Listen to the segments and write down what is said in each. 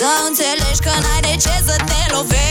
Să înțelegi că n-ai de ce să te lovești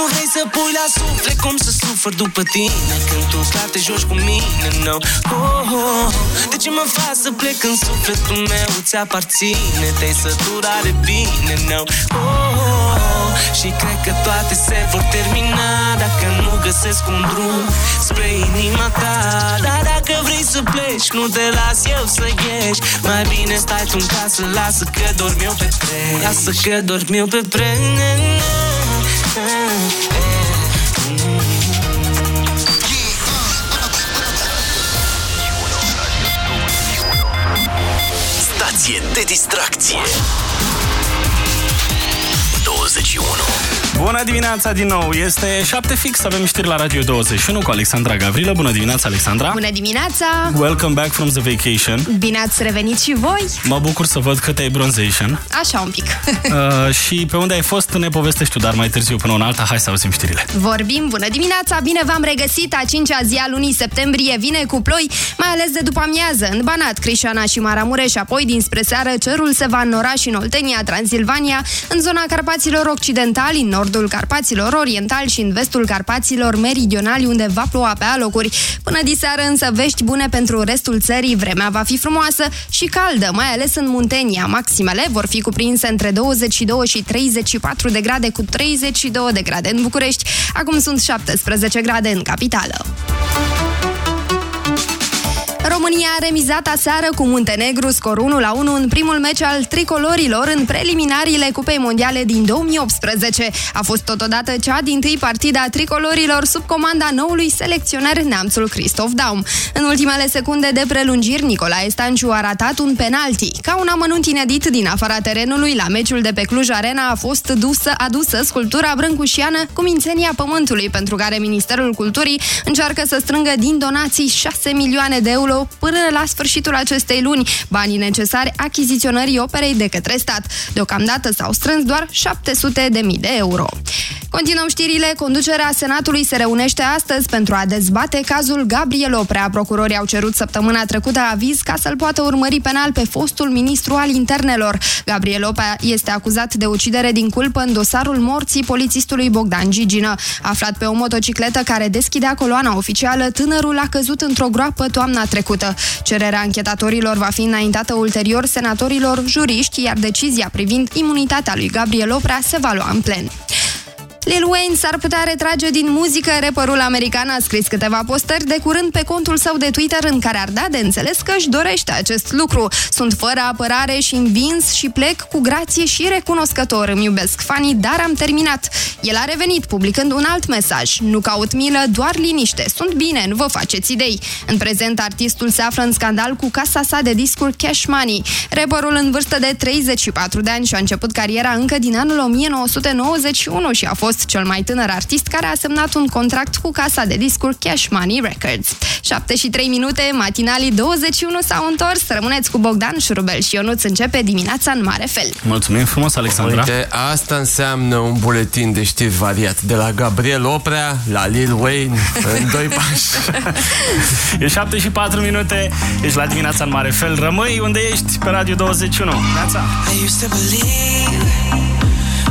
nu vrei să pui la suflet Cum să sufăr după tine Când tu clar te joci cu mine no. oh, oh. De ce mă faci să plec în sufletul meu Ți aparține Te-ai săturat de bine no. oh, oh. Și cred că toate se vor termina Dacă nu găsesc un drum Spre inima ta Dar dacă vrei să pleci Nu te las eu să ieși Mai bine stai tu în casă Lasă că dorm eu pe preț Lasă că dorm eu pe preț distracție. 21 Bună dimineața din nou! Este 7 fix, avem știri la Radio 21 cu Alexandra Gavrilă. Bună dimineața, Alexandra! Bună dimineața! Welcome back from the vacation. Bine ați revenit și voi! Mă bucur să văd că te-ai bronzation. Așa un pic. Uh, și pe unde ai fost ne povestești tu, dar mai târziu până una alta, hai să auzim știrile. Vorbim, bună dimineața, bine v-am regăsit, a cincea zi a lunii septembrie vine cu ploi, mai ales de după amiază, în Banat, Crișana și Maramureș, apoi dinspre seară cerul se va înnora și în Oltenia, Transilvania, în zona Carpaților Occidentali, în nordul Carpaților Oriental și în vestul Carpaților Meridionali, unde va ploua pe alocuri. Până diseară însă vești bune pentru restul țării, vremea va fi frumoasă și caldă, mai ales în Muntenia. Maximele vor fi cuprinse între 22 și 34 de grade, cu 32 de grade în București. Acum sunt 17 grade în capitală. România a remizat aseară cu Muntenegru scor 1 la 1 în primul meci al tricolorilor în preliminariile Cupei Mondiale din 2018. A fost totodată cea din tâi partida a tricolorilor sub comanda noului selecționer neamțul Christoph Daum. În ultimele secunde de prelungiri, Nicolae Stanciu a ratat un penalti. Ca un amănunt inedit din afara terenului, la meciul de pe Cluj Arena a fost dusă, adusă sculptura brâncușiană cu mințenia pământului, pentru care Ministerul Culturii încearcă să strângă din donații 6 milioane de euro până la sfârșitul acestei luni, banii necesari achiziționării operei de către stat. Deocamdată s-au strâns doar 700 de mii de euro. Continuăm știrile. Conducerea Senatului se reunește astăzi pentru a dezbate cazul Gabriel Oprea. Procurorii au cerut săptămâna trecută aviz ca să-l poată urmări penal pe fostul ministru al internelor. Gabriel Oprea este acuzat de ucidere din culpă în dosarul morții polițistului Bogdan Gigină. Aflat pe o motocicletă care deschidea coloana oficială, tânărul a căzut într-o groapă toamna trecută. Cererea anchetatorilor va fi înaintată ulterior senatorilor juriști, iar decizia privind imunitatea lui Gabriel Oprea se va lua în plen. Lil Wayne s-ar putea retrage din muzică. Rapperul american a scris câteva postări de curând pe contul său de Twitter în care ar da de înțeles că își dorește acest lucru. Sunt fără apărare și învins și plec cu grație și recunoscător. Îmi iubesc fanii, dar am terminat. El a revenit publicând un alt mesaj. Nu caut milă, doar liniște. Sunt bine, nu vă faceți idei. În prezent, artistul se află în scandal cu casa sa de discuri Cash Money. Rapperul în vârstă de 34 de ani și-a început cariera încă din anul 1991 și a fost cel mai tânăr artist care a semnat un contract cu casa de discuri Cash Money Records. 7 și 3 minute, matinalii 21 s-au întors. Rămâneți cu Bogdan Șurubel și Ionuț începe dimineața în mare fel. Mulțumim frumos, Alexandra. Uite, asta înseamnă un buletin de știri variat. De la Gabriel Oprea la Lil Wayne în doi pași. E 7 și 4 minute, ești la dimineața în mare fel. Rămâi unde ești, pe Radio 21. Neața! I used to believe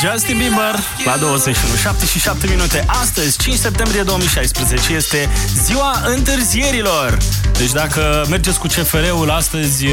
Justin Bieber la 21, 7 și 7 minute. Astăzi, 5 septembrie 2016, este ziua întârzierilor. Deci dacă mergeți cu CFR-ul astăzi,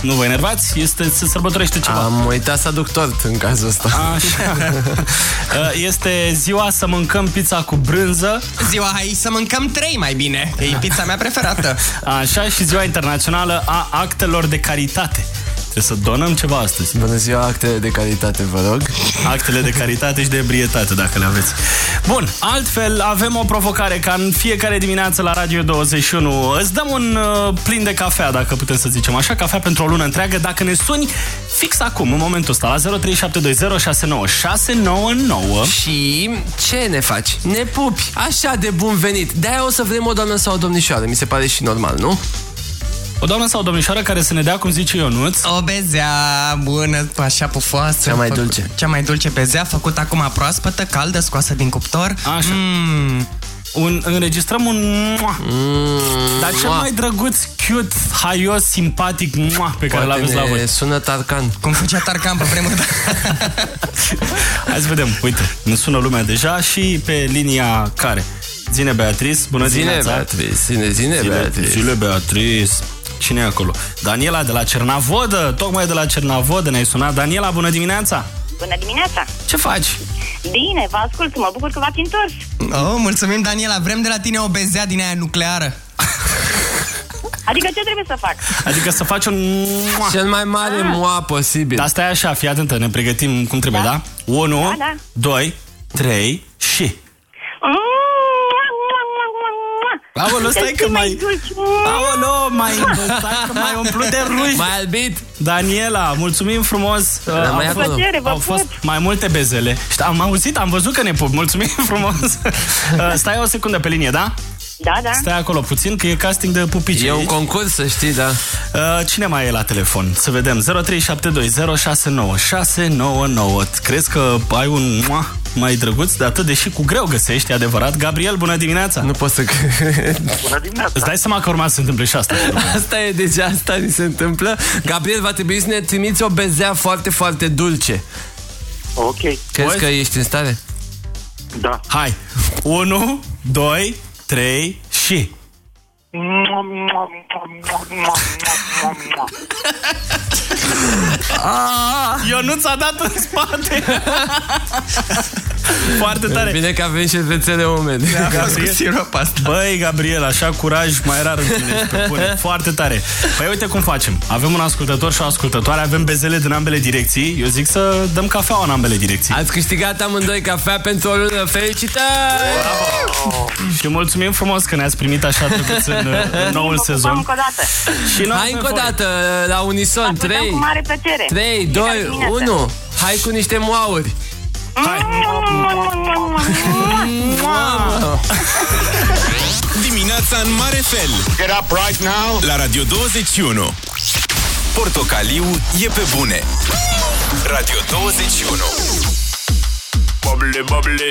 nu vă enervați, este, se sărbătorește ceva. Am uitat să aduc tort în cazul ăsta. Așa. Este ziua să mâncăm pizza cu brânză, Ziua hai să mâncăm trei mai bine. E pizza mea preferată. așa și ziua internațională a actelor de caritate. Trebuie să donăm ceva astăzi. Bună ziua, acte de calitate, vă rog. Actele de caritate și de ebrietate, dacă le aveți. Bun, altfel avem o provocare ca în fiecare dimineață la Radio 21. Îți dăm un uh, plin de cafea, dacă putem să zicem așa, cafea pentru o lună întreagă, dacă ne suni fix acum, în momentul ăsta, la 0372069699. Și ce ne faci? Ne pupi. Așa de bun venit. De-aia o să vrem o doamnă sau o domnișoară. Mi se pare și normal, nu? O doamnă sau o domnișoară care să ne dea, cum zice Ionuț, O bezea bună, așa pufoasă. Cea mai făcu- dulce. Cea mai dulce bezea, făcută acum proaspătă, caldă, scoasă din cuptor. Așa. Mm, un, înregistrăm un mua, dar cel mai drăguț, cute, haios, simpatic mua, pe care îl Poate aveți la ne voi. sună Tarcan. cum făcea Tarcan pe vremuri. Hai să vedem. Uite, ne sună lumea deja și pe linia care? Zine Beatrice, bună Zine, dimineața. Beatrice. Zine, zine, Zile, Beatrice. zile Beatrice. Cine e acolo? Daniela de la Cernavodă, tocmai de la Cernavodă ne-ai sunat. Daniela, bună dimineața! Bună dimineața! Ce faci? Bine, vă ascult, mă bucur că v-ați întors. Oh, mulțumim, Daniela. Vrem de la tine o bezea din aia nucleară. Adică ce trebuie să fac? Adică să faci un... mua. Cel mai mare moa posibil. Dar stai așa, fii atentă, ne pregătim cum trebuie, da? Da. 1, Da, da. 2, 3 și... Aoleu, stai că mai... Aoleu, mai... Stai că mai umplut de ruși. Mai albit. Daniela, mulțumim frumos. Uh, Dar mai au fost- acolo. Plăcere, vă Au fost pup. mai multe bezele. Și am auzit, am văzut că ne pup. Mulțumim frumos. Uh, Stai o secundă pe linie, da? Da, da. Stai acolo puțin, că e casting de pupici. E un aici. concurs, să știi, da. Uh, Cine mai e la telefon? Să vedem. 0372069699. Crezi că ai un mua mai drăguț de atât, deși cu greu găsești, e adevărat? Gabriel, bună dimineața! Nu pot să... Bună dimineața! Îți dai seama că urma să se întâmple și asta. Asta e deja, asta ni se întâmplă. Gabriel, va trebui să ne trimiți o bezea foarte, foarte dulce. Ok, Crezi Poți? că ești în stare? da. Hai! 1, 2, 3 și... Eu nu ți-a dat în spate. Foarte tare. Bine că avem și rețele umede. Gabriel. Cu sirop asta. Băi, Gabriel, așa curaj mai rar în tine și pe bune. Foarte tare. Păi uite cum facem. Avem un ascultător și o ascultătoare, avem bezele din ambele direcții. Eu zic să dăm cafea în ambele direcții. Ați câștigat amândoi cafea pentru o lună. Felicitări! Și mulțumim frumos că ne-ați primit așa drăguț în, în noul Vă pupăm sezon. încă o dată. Și noi Hai pe încă o voi. dată, la unison. Ascultăm 3, cu mare plăcere. 3, Fiecare 2, dimineață. 1. Hai cu niște moauri. Dimineața în mare fel. Get up right now. La Radio 21. Portocaliu e pe bune. Radio 21. Bubbly, bubbly.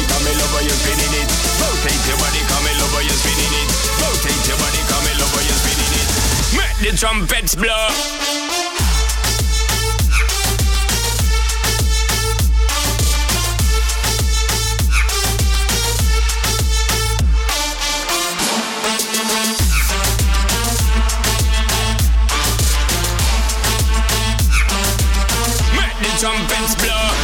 Body, come in you're spinning it. Rotate your body, come you're spinning it. Rotate your body, come you're spinning it. Make the trumpets blow. Trumpets blow.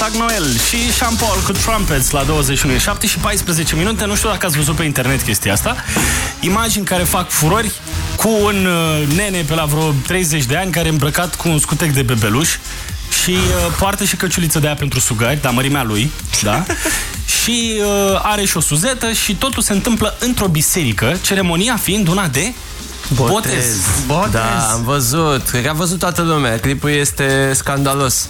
Sag Noel și Sean Paul cu Trumpets la 21, 7 și 14 minute. Nu știu dacă ați văzut pe internet chestia asta. Imagini care fac furori cu un uh, nene pe la vreo 30 de ani care e îmbrăcat cu un scutec de bebeluș și uh, poartă și căciuliță de aia pentru sugari, dar mărimea lui, da? și uh, are și o suzetă și totul se întâmplă într-o biserică, ceremonia fiind una de botez. Botez. Da, am văzut. Cred că a văzut toată lumea. Clipul este scandalos.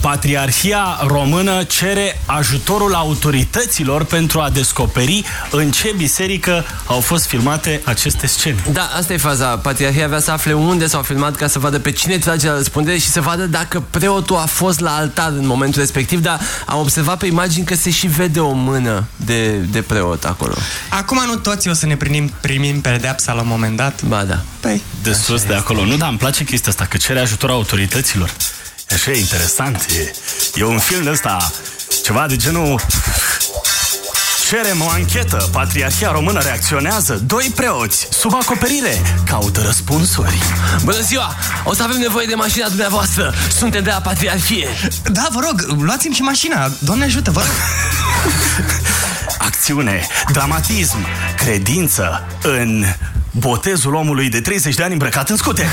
Patriarhia română cere ajutorul autorităților pentru a descoperi în ce biserică au fost filmate aceste scene. Da, asta e faza. Patriarhia avea să afle unde s-au filmat ca să vadă pe cine trage la răspundere și să vadă dacă preotul a fost la altar în momentul respectiv, dar am observat pe imagini că se și vede o mână de, de preot acolo. Acum nu toți o să ne primim, primim pedeapsa la un moment dat. Ba da. Păi, De sus de acolo. Nu, dar îmi place chestia asta, că cere ajutorul autorităților. E așa e interesant. E, e un film de ăsta, ceva de genul... Cerem o anchetă. Patriarhia română reacționează. Doi preoți, sub acoperire, caută răspunsuri. Bună ziua! O să avem nevoie de mașina dumneavoastră. Suntem de la Patriarhie. da, vă rog, luați-mi și mașina. Doamne ajută, vă rog. Acțiune, dramatism, credință în botezul omului de 30 de ani îmbrăcat în scutec.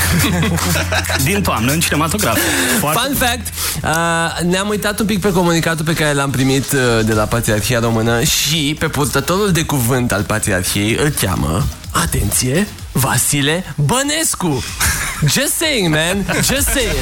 Din toamnă, în cinematograf. Foarte... Fun fact, uh, ne-am uitat un pic pe comunicatul pe care l-am primit uh, de la Patriarhia Română și pe purtătorul de cuvânt al Patriarhiei îl cheamă, atenție, Vasile Bănescu. Just saying, man. Just saying.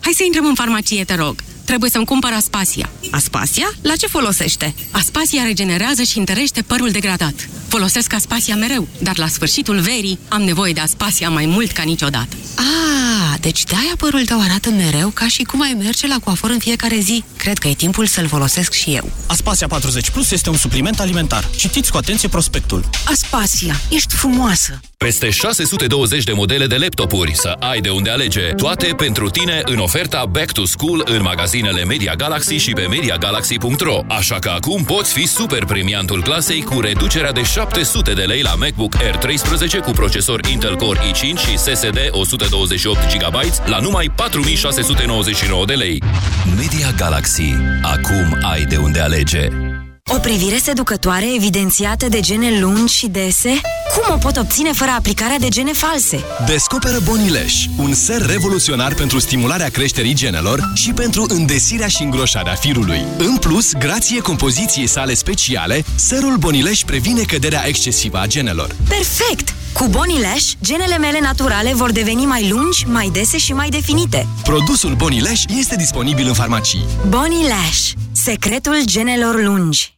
Hai să intrăm în farmacie, te rog. Trebuie să-mi cumpăr Aspasia. Aspasia? La ce folosește? Aspasia regenerează și întărește părul degradat. Folosesc Aspasia mereu, dar la sfârșitul verii am nevoie de Aspasia mai mult ca niciodată. Ah, deci de-aia părul tău arată mereu ca și cum ai merge la coafor în fiecare zi. Cred că e timpul să-l folosesc și eu. Aspasia 40 Plus este un supliment alimentar. Citiți cu atenție prospectul. Aspasia, ești frumoasă! Peste 620 de modele de laptopuri să ai de unde alege. Toate pentru tine în oferta Back to School în magazinele Media Galaxy și pe MediaGalaxy.ro. Așa că acum poți fi super premiantul clasei cu reducerea de 700 de lei la MacBook Air 13 cu procesor Intel Core i5 și SSD 128 GB la numai 4699 de lei. Media Galaxy. Acum ai de unde alege. O privire seducătoare evidențiată de gene lungi și dese? Cum o pot obține fără aplicarea de gene false? Descoperă Bonileș, un ser revoluționar pentru stimularea creșterii genelor și pentru îndesirea și îngroșarea firului. În plus, grație compoziției sale speciale, serul Bonileș previne căderea excesivă a genelor. Perfect! Cu Bonilash, genele mele naturale vor deveni mai lungi, mai dese și mai definite. Produsul Bonileș este disponibil în farmacii. Bonilash, secretul genelor lungi.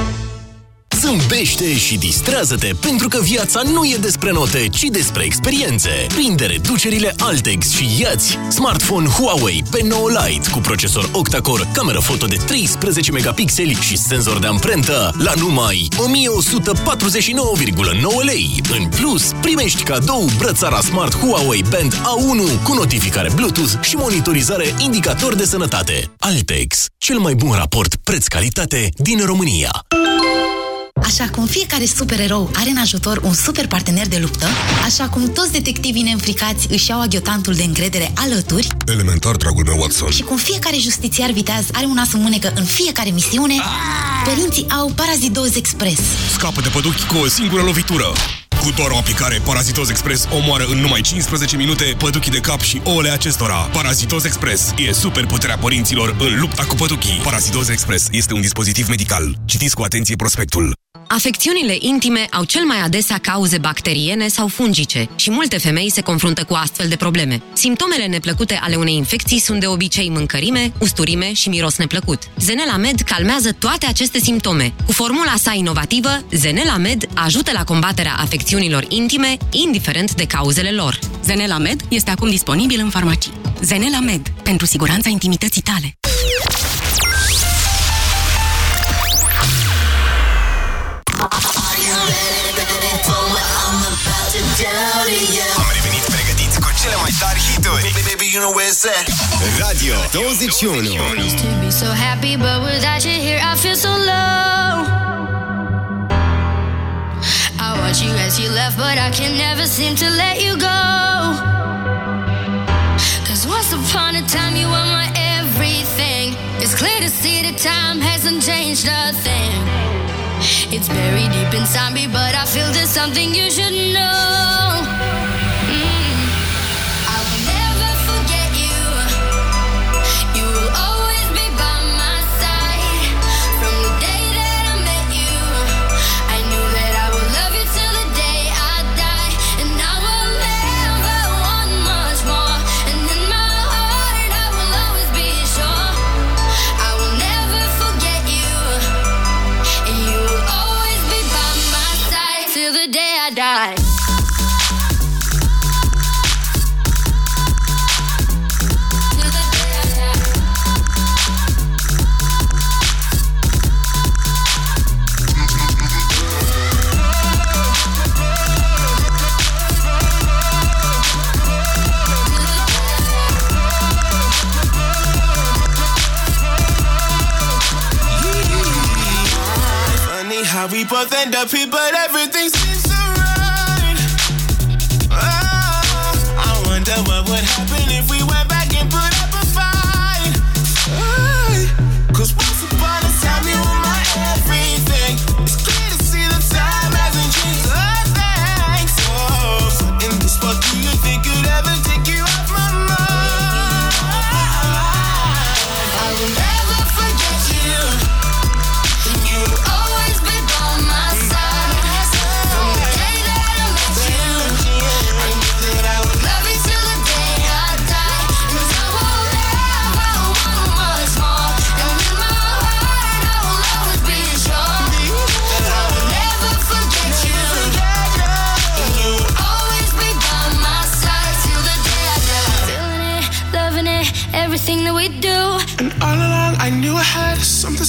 Zâmbește și distrează-te pentru că viața nu e despre note, ci despre experiențe. Prinde reducerile Altex și iați smartphone Huawei P9 Lite cu procesor octa-core, cameră foto de 13 megapixeli și senzor de amprentă la numai 1149,9 lei. În plus, primești cadou brățara Smart Huawei Band A1 cu notificare Bluetooth și monitorizare indicator de sănătate. Altex, cel mai bun raport preț-calitate din România. Așa cum fiecare supererou are în ajutor un super partener de luptă, așa cum toți detectivii neînfricați își iau aghiotantul de încredere alături Elementar, dragul meu Watson și cum fiecare justiciar viteaz are un as în mânecă în fiecare misiune, părinții au Parazidoz Express. Scapă de păduchi cu o singură lovitură cu doar o aplicare, Parazitos Express omoară în numai 15 minute păduchii de cap și ouăle acestora. Parazitos Express e super puterea părinților în lupta cu păduchii. Parazitos Express este un dispozitiv medical. Citiți cu atenție prospectul. Afecțiunile intime au cel mai adesea cauze bacteriene sau fungice și multe femei se confruntă cu astfel de probleme. Simptomele neplăcute ale unei infecții sunt de obicei mâncărime, usturime și miros neplăcut. Zenela Med calmează toate aceste simptome. Cu formula sa inovativă, Zenela Med ajută la combaterea afecțiunilor intime, indiferent de cauzele lor. Zenela Med este acum disponibil în farmacii. Zenela Med, pentru siguranța intimității tale. Am revenit pregătiți cu cele mai tari hituri Baby, you know where it's at Radio 21 Used to be so happy, but without you here, I feel so low. I watch you as you left, but I can never seem to let you go. Cause once upon a time, you were my everything. It's clear to see that time hasn't changed a thing. It's buried deep inside me, but I feel there's something you should know. How we both end up here, but everything seems so right. Oh, I wonder what would happen if we went back and put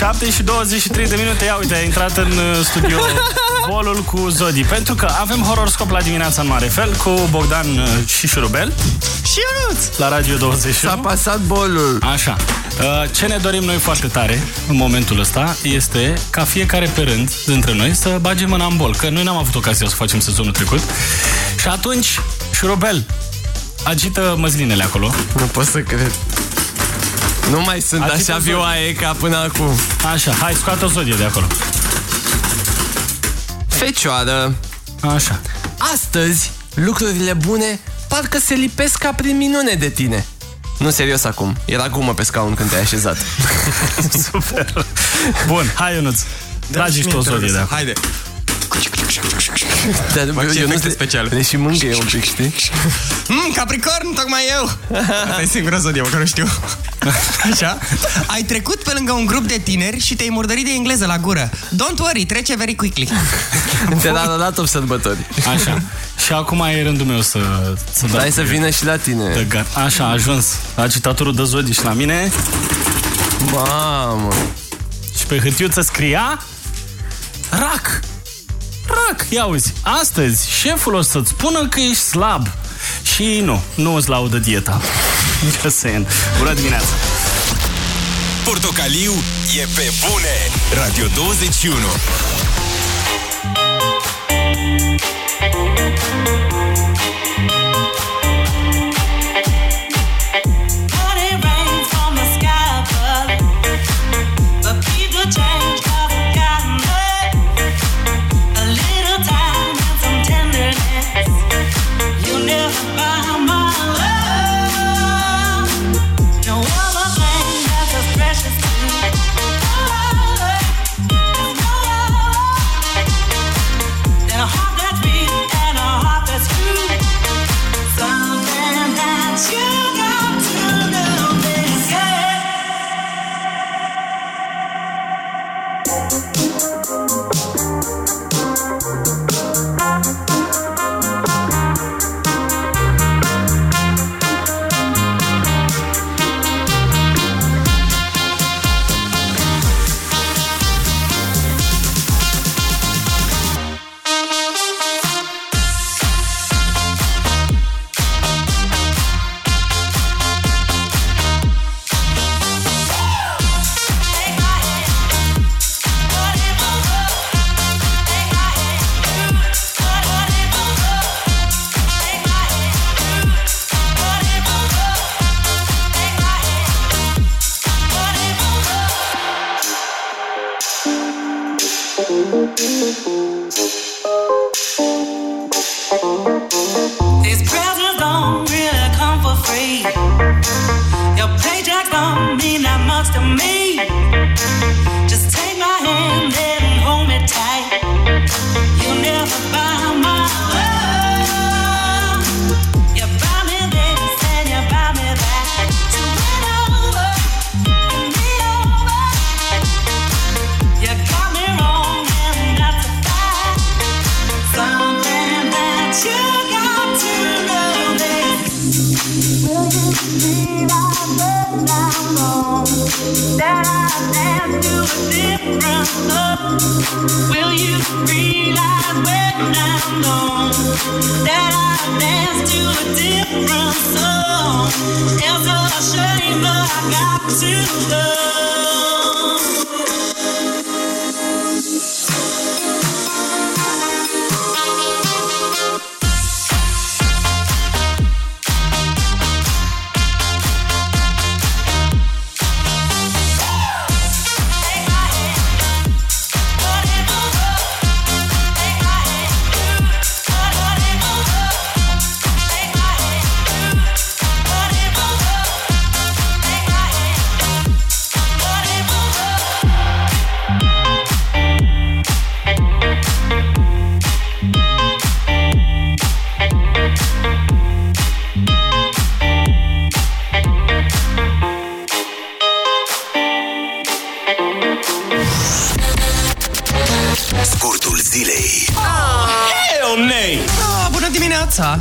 7 și 23 de minute, ia uite, a intrat în uh, studio bolul cu Zodi. Pentru că avem horoscop la dimineața în mare fel cu Bogdan uh, și Șurubel. Și Ionuț! La Radio 20. S-a pasat bolul. Așa. Uh, Ce ne dorim noi foarte tare în momentul ăsta este ca fiecare pe rând dintre noi să bage mâna în bol, că noi n-am avut ocazia să facem sezonul trecut. Și atunci, Șurubel, agită măslinele acolo. Nu pot să cred. Nu mai sunt Agită așa Zodie. vioaie ca până acum. Așa, hai, scoate o zodie de acolo. Fecioară. Așa. Astăzi, lucrurile bune parcă se lipesc ca prin minune de tine. Nu, serios acum. Era gumă pe scaun când te-ai așezat. Super. Bun, hai Ionuț. Tragi și tu o zodie de acolo. Haide. Dar Fac și eu nu efecte te- speciale. Ne și mângâie un pic, știi? Mm, Capricorn, tocmai eu! Asta e singura zodie pe care o știu. Așa? Ai trecut pe lângă un grup de tineri și te-ai murdărit de engleză la gură. Don't worry, trece very quickly. Te-a dat observatori. Așa. Și acum e rândul meu să, să dau. Stai să vină și la tine. De gar. Așa, a ajuns. Agitatorul de zodii și la mine. Mamă. Și pe hârtiuță scria Rac. Rac. Ia uzi, astăzi șeful o să-ți spună că ești slab. Și nu, nu îți laudă dieta. Just saying. Bună dimineața! Portocaliu e pe bune. Radio 21.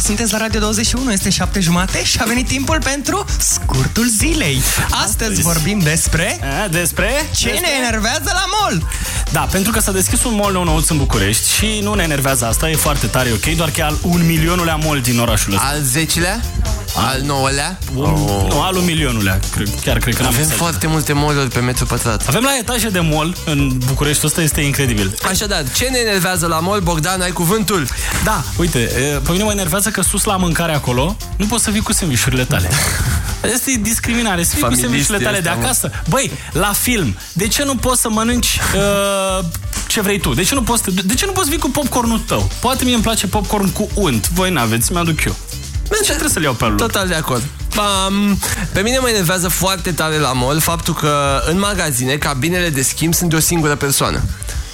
Sunteți la Radio 21, este 7 jumate și a venit timpul pentru scurtul zilei. Astăzi vorbim despre... A, despre? Ce despre? ne enervează la mall? Da, pentru că s-a deschis un mall nou nouț în București și nu ne enervează asta, e foarte tare, ok, doar că e al un milionulea mall din orașul ăsta. Al zecilea? Al nouălea? Oh. Nu, al un milionulea, cred, chiar cred că n-am Avem exagerat. foarte multe mall pe metru pătrat. Avem la etaje de mall în București, ăsta este incredibil. Așadar, ce ne enervează la mall? Bogdan, ai cuvântul? Da, uite, e, pe mine mă enervează că sus la mâncare acolo nu poți să vii cu sandvișurile tale. Este discriminare, să fii cu Familist sandvișurile tale de este, mă. acasă. Băi, la film, de ce nu poți să mănânci uh, ce vrei tu? De ce nu poți, de ce nu poți vii cu popcornul tău? Poate mie îmi place popcorn cu unt. Voi n-aveți, mi-aduc eu. De ce trebuie să-l iau pe al lor? Total de acord. Um, pe mine mă enervează foarte tare la mall faptul că în magazine cabinele de schimb sunt de o singură persoană.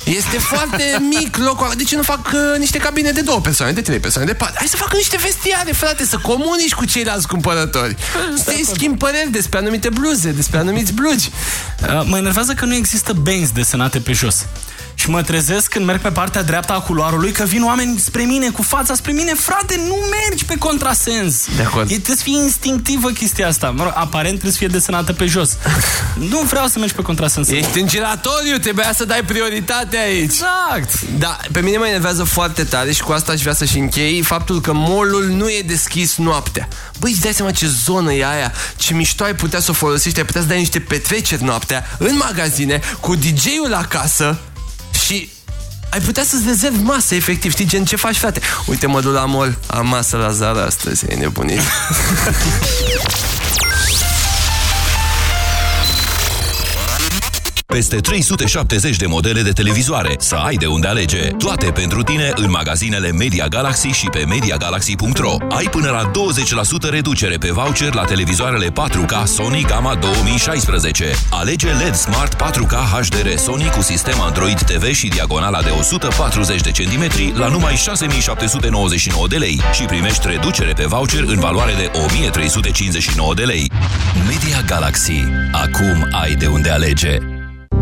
Este foarte mic locul ăla. De ce nu fac uh, niște cabine de două persoane, de trei persoane, de patru? Hai să facă niște vestiare, frate, să comunici cu ceilalți cumpărători. Să-i schimb păreri despre anumite bluze, despre anumiți blugi. Uh, Mă enervează că nu există benzi desenate pe jos. Și mă trezesc când merg pe partea dreaptă a culoarului că vin oameni spre mine, cu fața spre mine. Frate, nu mergi pe contrasens. De acord. E, trebuie să fie instinctivă chestia asta. Mă rog, aparent trebuie să fie desenată pe jos. nu vreau să mergi pe contrasens. Ești în giratoriu, trebuia să dai prioritate aici. Exact. Da, pe mine mă enervează foarte tare și cu asta aș vrea să-și închei faptul că mall nu e deschis noaptea. Băi, îți dai seama ce zonă e aia, ce mișto ai putea să o folosești, ai putea să dai niște petreceri noaptea în magazine, cu DJ-ul acasă și ai putea să-ți rezervi masă, efectiv. Știi gen ce faci, frate? Uite, mă duc la mall, am masă la Zara astăzi, e nebunit. Peste 370 de modele de televizoare, să ai de unde alege. Toate pentru tine în magazinele Media Galaxy și pe MediaGalaxy.ro. Ai până la 20% reducere pe voucher la televizoarele 4K Sony Gamma 2016. Alege LED Smart 4K HDR Sony cu sistem Android TV și diagonala de 140 de centimetri la numai 6799 de lei și primești reducere pe voucher în valoare de 1359 de lei. Media Galaxy. Acum ai de unde alege.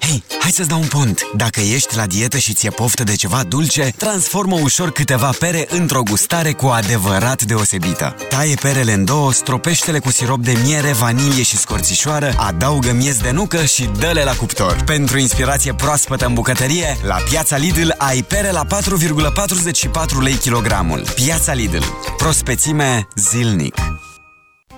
Hei, hai să-ți dau un pont. Dacă ești la dietă și ți-e poftă de ceva dulce, transformă ușor câteva pere într-o gustare cu adevărat deosebită. Taie perele în două, stropește-le cu sirop de miere, vanilie și scorțișoară, adaugă miez de nucă și dă-le la cuptor. Pentru inspirație proaspătă în bucătărie, la Piața Lidl ai pere la 4,44 lei kilogramul. Piața Lidl. Prospețime zilnic.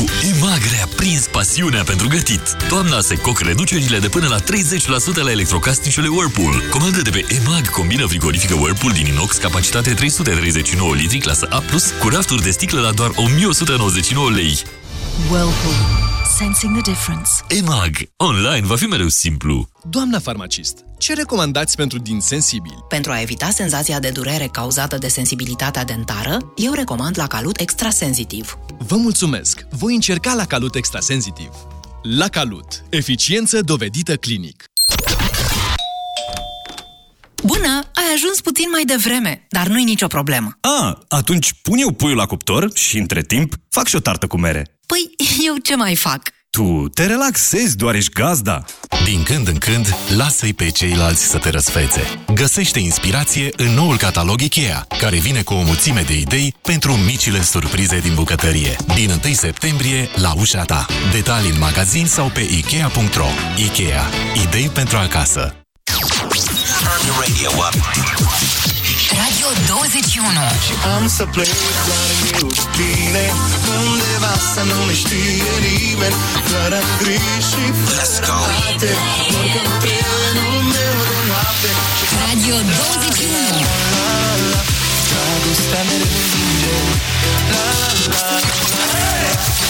Cu EMAG rea prins pasiunea pentru gătit. Toamna se coc reducerile de până la 30% la electrocasnicele Whirlpool. Comandă de pe EMAG combina frigorifică Whirlpool din inox, capacitate 339 litri, clasă A+, cu rafturi de sticlă la doar 1199 lei. Whirlpool. Sensing the difference. EMAG. Online va fi mereu simplu. Doamna farmacist, ce recomandați pentru din sensibili? Pentru a evita senzația de durere cauzată de sensibilitatea dentară, eu recomand la calut extrasensitiv. Vă mulțumesc! Voi încerca la Calut Extrasensitiv. La Calut. Eficiență dovedită clinic. Bună! Ai ajuns puțin mai devreme, dar nu-i nicio problemă. A, atunci pun eu puiul la cuptor și între timp fac și o tartă cu mere. Păi, eu ce mai fac? Tu te relaxezi, doar ești gazda. Din când în când, lasă-i pe ceilalți să te răsfețe. Găsește inspirație în noul catalog IKEA, care vine cu o mulțime de idei pentru micile surprize din bucătărie. Din 1 septembrie, la ușa ta. Detalii în magazin sau pe Ikea.ro. Ikea. Idei pentru acasă. Radio Up. Radio 21 Și am să plec doar eu cu tine Undeva să nu ne știe nimeni. Fără griji și frate Oricând trenul meu de noapte. Radio 21 Dragostea mereu învinge La la. La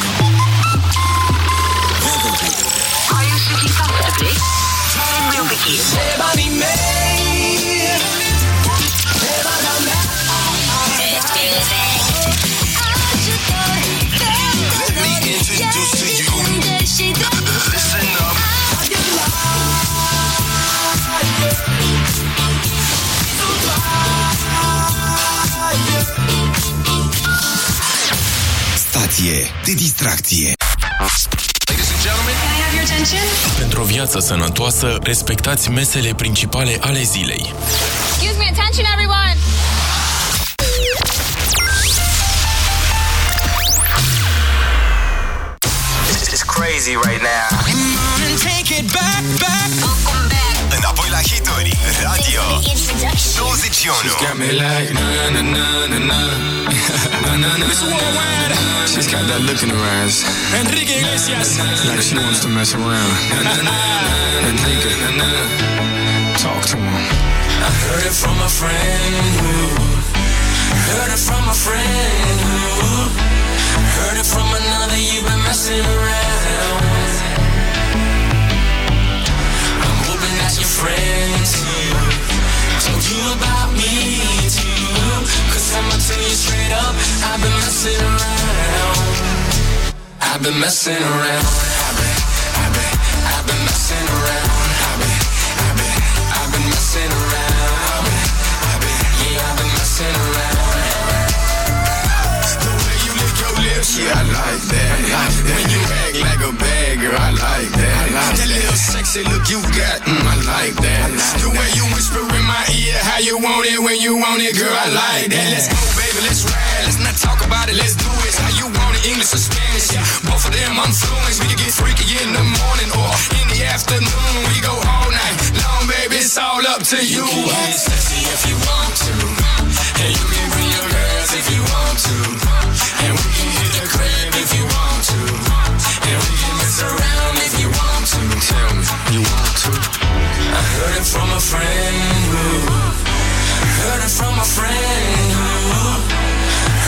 muzyki. Stacje, de distracție. Pentru o viață sănătoasă, respectați mesele principale ale zilei. Excuse me, attention everyone! This is crazy right now. Take it back, back. Înapoi la hituri. Radio 21. She's got me like na na na na na na na na. She's got that look in her eyes. Enrique Iglesias. Like she wants to mess around. Enrique, talk to him. I heard it from a friend who heard it from a friend who heard it from another. You've I've been messing around. I've been, I've been, I've been messing around. I've been, I've been, I've been messing around. I've been, I've been, yeah, I've been messing around. The way you lick your lips, yeah, I like that. When you act like a bad girl, I like that. that little sexy look you got, mm, I like that. The way you whisper in my ear, how you want it when you want it, girl, I like that. Let's go, baby, let's ride. Let's not talk about it, let's do it. English or Spanish? Yeah, both of them I'm fluent. We can get freaky in the morning or in the afternoon. We go all night long, baby. It's all up to you. You can get sexy if you want to. And you can bring your girls if you want to. And we can hit the crib if you want to. And we can mess around if you want to. Tell me, you want to? I heard it from a friend who heard it from a friend who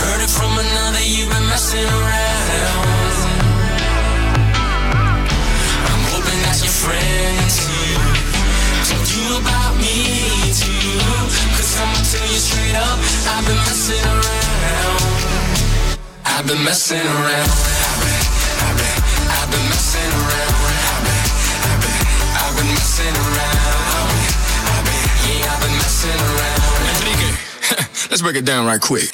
heard it from another. You've been messing around. I'm hoping that your friend too told you about me too. Cause I'ma tell you straight up, I've been messing around. I've been messing around. I've been, I've been, I've been messing around. I've been, I've been, I've been messing around. I've been, I've been, yeah, I've been messing around. Let's break it down right quick.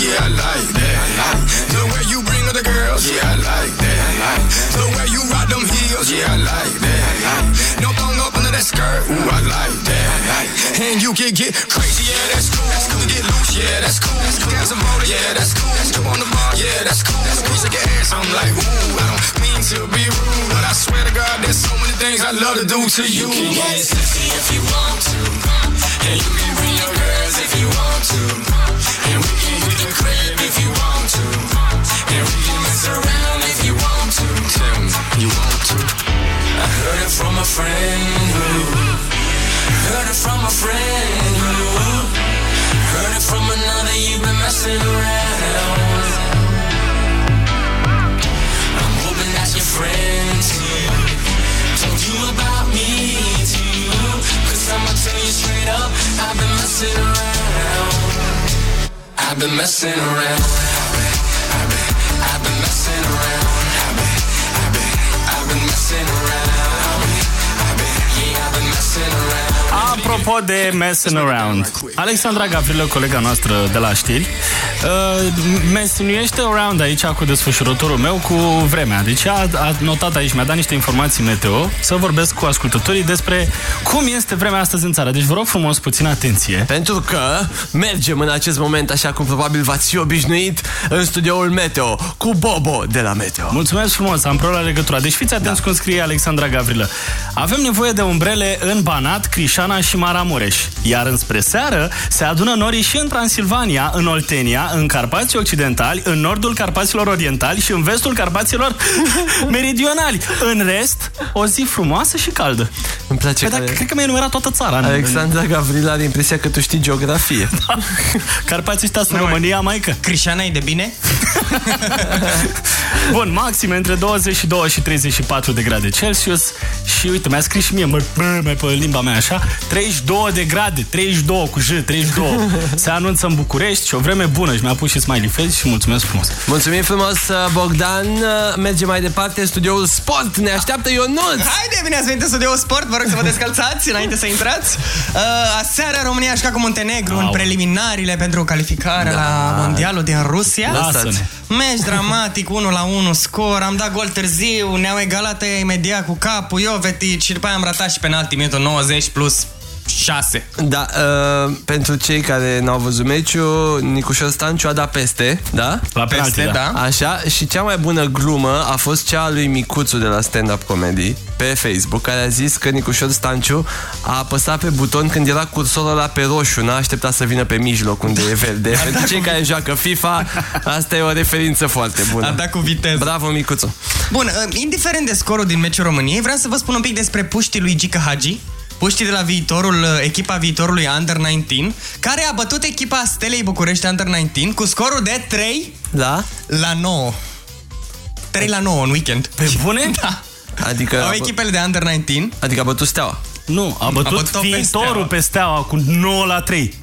yeah, I like that. I like that. The way you girls, yeah, I like that. The way you rock them heels, yeah, I like that. No thong up under that skirt, ooh, I like that. And you can get crazy, yeah, that's cool. You can get loose, yeah, that's cool. You got some motor, yeah, that's cool. Jump on the bar, yeah, that's cool. Piece of your ass, I'm like, ooh, I don't mean to be rude, but I swear to God, there's so many things I love to do to you. You can get sexy if you want to. And you can bring your girls if you want to. And we can hit the crib if you want if you want to. You? I heard it from a friend who heard it from a friend who heard it from another. You've been messing around. I'm hoping that your friend too told you about me too. Cause I'ma tell you straight up, I've been messing around. I've been messing around. Messing around. I've been, I've been, I've been messing around. I've been, I've been, yeah, I've been messing around. Apropo de messing around, Alexandra Gavrilă, colega noastră de la știri, uh, mesinuiește around aici cu desfășurătorul meu cu vremea. Deci a, a notat aici, mi-a dat niște informații meteo să vorbesc cu ascultătorii despre cum este vremea astăzi în țară. Deci vă rog frumos puțin atenție. Pentru că mergem în acest moment, așa cum probabil v-ați fi obișnuit, în studioul Meteo, cu Bobo de la Meteo. Mulțumesc frumos, am preluat legătura. Deci fiți atenți da. cum scrie Alexandra Gavrilă. Avem nevoie de umbrele în Banat, Crișana și Maramureș. Iar înspre seară se adună norii și în Transilvania, în Oltenia, în Carpații Occidentali, în nordul Carpaților Orientali și în vestul Carpaților Meridionali. În rest, o zi frumoasă și caldă. Îmi place Păi, că... dar cred că mi-ai enumerat toată țara. în- Alexandra Gavrila are impresia că tu știi geografie. Da. Carpații ăștia sunt România, maică. Crișana e de bine? Bun, maxime între 22 și 34 de grade Celsius și uite, mi-a scris și mie mă, mă, mă, pe limba mea așa 32 de grade, 32 cu J, 32 Se anunță în București și o vreme bună și mi-a pus și smiley face și mulțumesc frumos Mulțumim frumos, Bogdan. Mergem mai departe, studioul Sport. Ne așteaptă Ionuț. Haide, bine ați venit în studioul sport, vă rog să vă descalțați înainte să intrați. Uh, aseară România a jucat cu Muntenegru în preliminariile pentru calificarea la mondialul din Rusia. Lasă-ne. Meci dramatic, 1 la 1 scor, am dat gol târziu, ne-au egalat ei imediat cu capul, Jovetic și după aia am ratat și penalti minutul 90 plus 6. Da, uh, pentru cei care n-au văzut meciul, Nicușor Stanciu a dat peste, da? La penalti, Peste, da. da. Așa, și cea mai bună glumă a fost cea a lui Micuțu de la Stand Up Comedy pe Facebook, care a zis că Nicușor Stanciu a apăsat pe buton când era cursorul la pe roșu, n-a așteptat să vină pe mijloc unde e verde. pentru cei care joacă FIFA, asta e o referință foarte bună. A dat cu viteză. Bravo, Micuțu. Bun, uh, indiferent de scorul din meciul României, vreau să vă spun un pic despre puștii lui Gica Hagi, puștii de la viitorul, uh, echipa viitorului Under 19, care a bătut echipa Stelei București Under 19 cu scorul de 3 Da? la 9. 3 la 9 în weekend. Pe bune? Da. Adică, Au echipele de Under 19. adică a bătut steaua. Nu, a bătut, bătut-o pe viitorul Steaua. pe steaua cu 9 la 3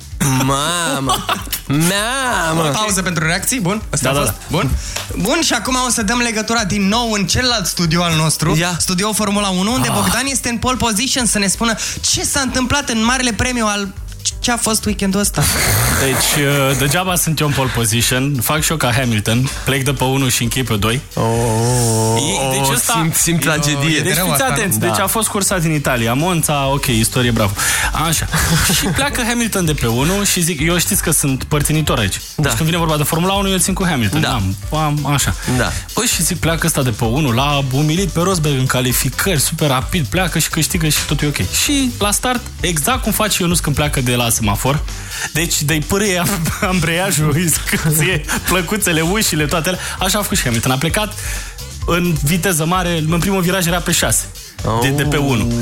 Mamă! Mamă! Pauză pentru reacții, bun? Asta Da, a da, fost? Bun? Bun, și acum o să dăm legătura din nou în celălalt studio al nostru, Ia. studioul Formula 1, unde Ah. Bogdan este în pole position să ne spună ce s-a întâmplat în marele premiu al ce a fost weekendul ăsta. Deci, uh, degeaba sunt eu în pole position Fac și eu ca Hamilton Plec de pe 1 și închei pe 2 Oh, Deci ăsta- simt, simt tragedie. Deci greu fiți asta, atenți, nu? deci Da. a fost cursa din Italia, Monza, ok, istorie, bravo. Așa. și pleacă Hamilton de pe 1 și zic, eu știți că sunt părtinitor aici. Da. Deci când vine vorba de Formula 1, eu țin cu Hamilton. Da. Am, am, așa. Da. Păi și zic, pleacă ăsta de pe 1, l-a umilit pe Rosberg în calificări, super rapid, pleacă și câștigă și totul e ok. Și la start, exact cum face Ionuț când pleacă de la semafor, deci de-i pârâie ambreiajul, îi scârție plăcuțele, ușile, toate alea, așa a făcut și Hamilton. A plecat în viteză mare, în primul viraj era pe 6. De, de pe 1.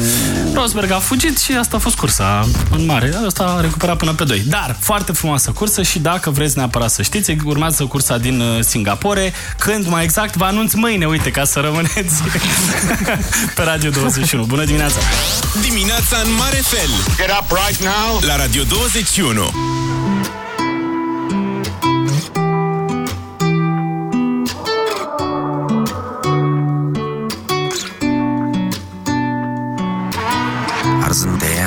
Rosberg a fugit și asta a fost cursa în mare. Asta a recuperat până pe 2. Dar foarte frumoasă cursă și dacă vreți neapărat să știți, urmează cursa din uh, Singapore. Când mai exact, vă anunț mâine, uite, ca să rămâneți pe Radio 21. Bună dimineața! Dimineața în mare fel. Get up right now. La Radio 21.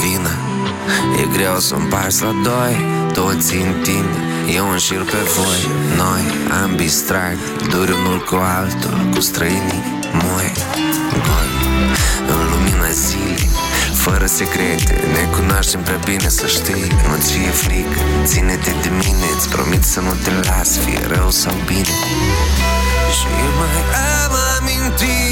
Vină E greu să împarți la doi Toți în tine Eu înșir pe voi. Noi, ambii strag Duri unul cu altul Cu străinii moi. Goi În lumina zilei fără secrete Ne cunoaștem prea bine să știi. Nu ți fie frică, ține-te de mine Îți promit să nu te las, fie rău sau bine. Și mai am amintiri ele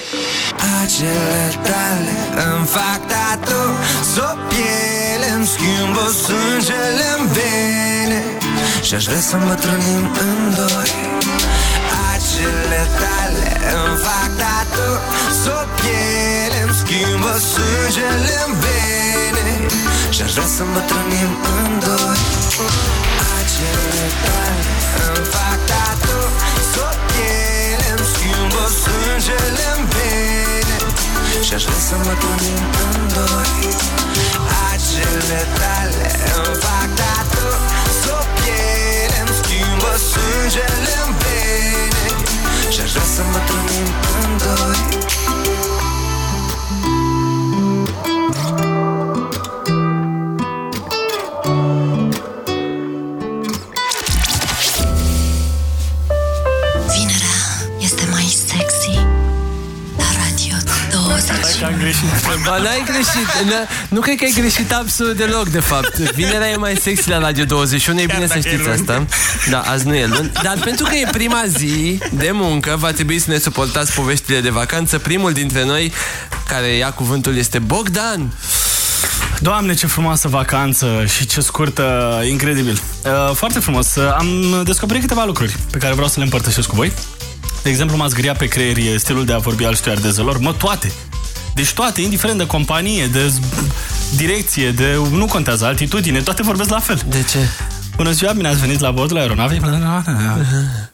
Acele tale îmi fac tatu. Sub piele îmi schimbă sângele în vene Și-aș vrea să mă trănim în doi. Acele tale îmi fac tatu. Sub piele îmi schimbă sângele în vene Și-aș vrea să mă trănim în doi. Acele tale îmi fac tatu. Sub piele îmi schimbă sângele în vene Și-aș vrea să mă trănim în doi. Acele tale îmi fac tatu Sub piele îmi schimbă sângele în vene Și-aș vrea să mă trănim în doi 20. Că am greșit. Ba, n-ai greșit. N- nu cred că ai greșit absolut deloc, de fapt. Vinerea e mai sexy la Radio 21, e bine să știți asta. Da, azi nu e luni. Dar pentru că e prima zi de muncă, va trebui să ne suportați poveștile de vacanță. Primul dintre noi care ia cuvântul este Bogdan. Doamne, ce frumoasă vacanță și ce scurtă, incredibil. Uh, Foarte frumos. Uh, Am descoperit câteva lucruri pe care vreau să le împărtășesc cu voi. De exemplu, m-a zgâriat pe creier e stilul de a vorbi al stewardesselor. Mă, toate. Deci toate, indiferent de companie, de z- direcție, de... Nu contează, altitudine, toate vorbesc la fel. De ce? Bună ziua, bine ați venit la bordul aeronavei.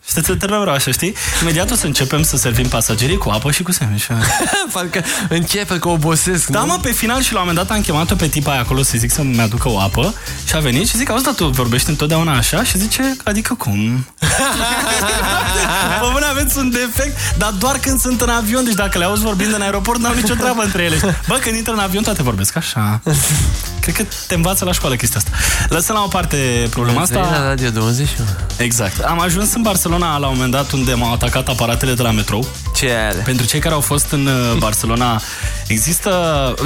Și te întrebăm rău, așa, știi? Imediat o să începem să servim pasagerii cu apă și cu sandwich. Parcă începe că obosesc, Da, nu? mă, pe final și la un moment dat am chemat-o pe tipa aia acolo să zic să-mi aducă o apă și a venit și zic, auzi, dar tu vorbești întotdeauna așa? Și zice, adică cum? Bă, bune, aveți un defect, dar doar când sunt în avion, deci dacă le auzi vorbind în aeroport, n-au nicio treabă între ele. Bă, când intră în avion, toate vorbesc așa. Cred că te învață la școală chestia asta. Lăsăm la o parte problema Ați venit asta. la Radio 21. Exact. Am ajuns în Barcelona la un moment dat unde m-au atacat aparatele de la metrou. Ce are? Pentru cei care au fost în uh, Barcelona, există...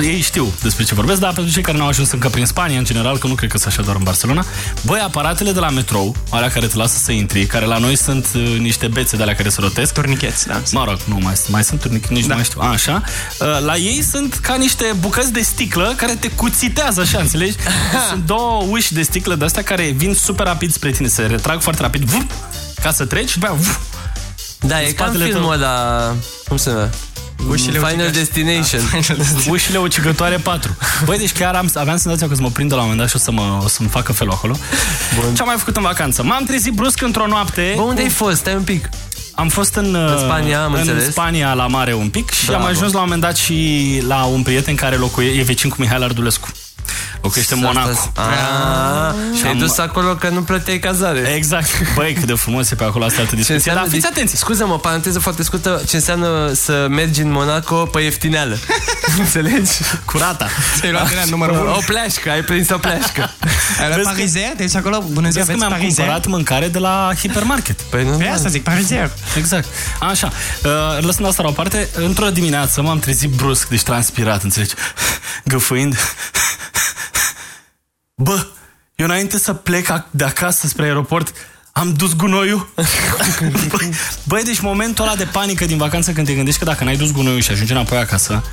Ei știu despre ce vorbesc, dar pentru cei care nu au ajuns încă prin Spania, în general, că nu cred că sunt așa doar în Barcelona, băi, aparatele de la metrou, alea care te lasă să intri, care la noi sunt uh, niște bețe de alea care se rotesc. Turnicheți, da. Mă rog, nu mai, mai sunt turnicheți, nici da. nu mai știu. A, așa. Uh, La ei sunt ca niște bucăți de sticlă care te cuțitează așa, înțelegi? sunt două uși de sticlă de astea care vin super rapid spre tine, se retrag foarte rapid, vup, ca să treci și după aia, vup, Da, În e ca în spatele filmul tău. ăla... Cum se numește? Ușile Final ucigașe. Destination. Ușile ucigătoare 4. Băi, deci chiar am, aveam senzația că o să mă prindă la un moment dat și o să mă, o să-mi facă felul acolo. Bun. Ce am mai făcut în vacanță? M-am trezit brusc într-o noapte. Bă, unde ai fost? Stai un pic. Am fost în, În Spania, am în înțeles. Spania la mare un pic și Bravo. am ajuns la un moment dat și la un prieten care locuie, e vecin cu Mihai Ardulescu. Locuiește în Monaco. Ah, și ai am- dus acolo că nu plăteai cazare. Exact. Băi, cât de frumos e pe acolo, asta e altă Ce discuție. înseamnă, Dar fiți deci- atenți. Scuză-mă, paranteză foarte scurtă, ce înseamnă să mergi în Monaco pe ieftineală. Înțelegi? Curata. Ți-ai luat din ea numărul unu. O pleașcă, ai prins o pleașcă. Ai luat Vezi că- parizer? Deci acolo, bună ziua, Vezi că aveți mi-am parizer? cumpărat mâncare de la hipermarket. Păi nu, Pe asta zic, parizer. Exact. Așa. Uh, lăsând asta la o parte, într-o dimineață m-am trezit brusc, deci transpirat, înțelegi? Găfâind. Bă, eu înainte să plec ac- de acasă spre aeroport, am dus gunoiul. Băi, Băi, deci momentul ăla de panică din vacanță când te gândești că dacă n-ai dus gunoiul și ajungi înapoi acasă,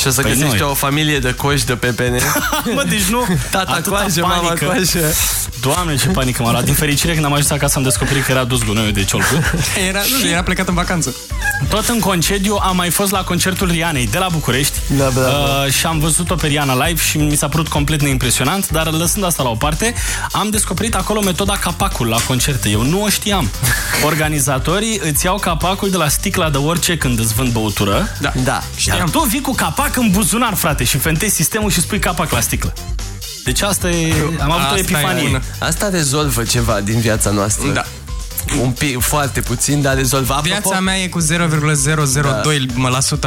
Și o să Păi găsești nu e. o familie de coși de pepene. Bă, deci nu Tata atâta coajă, mama panică. coajă. Doamne, ce panică m-a luat. Din fericire, când am ajuns acasă, am descoperit că era dus gunoiul de ciolcu. Era, nu, era plecat în vacanță. Tot în concediu am mai fost la concertul Rianei de la București da, da, da. Uh, și am văzut-o pe Riana live și mi s-a părut complet neimpresionant, dar lăsând asta la o parte, am descoperit acolo metoda capacul la concerte. Eu nu o știam. Organizatorii îți iau capacul de la sticla de orice când îți vând băutură. Da. Da. Iar tu vii cu capac în buzunar, frate, și fentezi sistemul și spui capac la sticlă. Deci asta e... Am avut Asta o e epifanie. una. Asta rezolvă ceva din viața noastră. Da. Un pic, foarte puțin, dar rezolvă. Apropo, Viața mea e cu 0,002%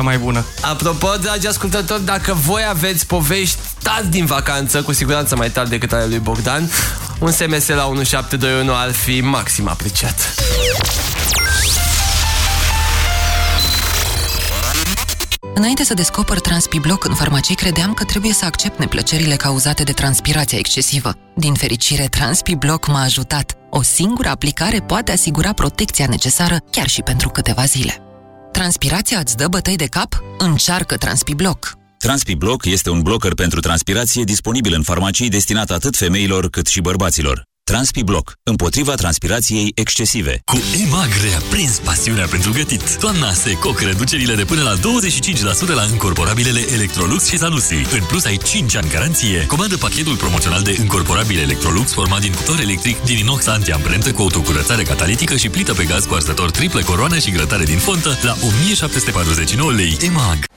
mai bună. Apropo, dragi ascultători, dacă voi aveți povești tari din vacanță, cu siguranță mai tari decât ale lui Bogdan, un SMS la 1721 ar fi maxim apreciat. Înainte să descoper TranspiBlock în farmacii, credeam că trebuie să accept neplăcerile cauzate de transpirația excesivă. Din fericire, TranspiBlock m-a ajutat. O singură aplicare poate asigura protecția necesară chiar și pentru câteva zile. Transpirația îți dă bătăi de cap? Încearcă TranspiBlock! TranspiBlock este un blocker pentru transpirație disponibil în farmacii destinat atât femeilor cât și bărbaților. TranspiBlock, împotriva transpirației excesive. Cu EMAG reaprins pasiunea pentru gătit. Toamna se coc reducerile de până la 25% la încorporabilele Electrolux și Zanussi. În plus ai 5 ani garanție. Comandă pachetul promoțional de încorporabil Electrolux format din cuptor electric din inox antiamprentă cu autocurățare catalitică și plită pe gaz cu arsător triple coroană și grătare din fontă la 1749 lei. EMAG.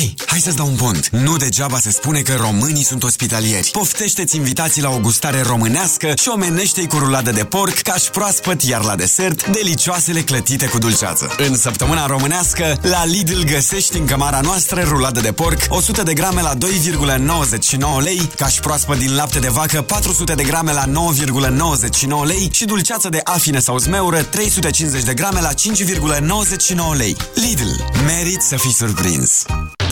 Hei, hai să-ți dau un pont. Nu degeaba se spune că românii sunt ospitalieri. Poftește-ți invitații la o gustare românească și omenește-i cu ruladă de porc, caș proaspăt, iar la desert, delicioasele clătite cu dulceață. În săptămâna românească, la Lidl găsești în cămara noastră ruladă de porc 100 de grame la 2,99 lei, caș proaspăt din lapte de vacă 400 de grame la 9,99 lei și dulceață de afine sau zmeură 350 de grame la 5,99 lei. Lidl, merit să fii surprins.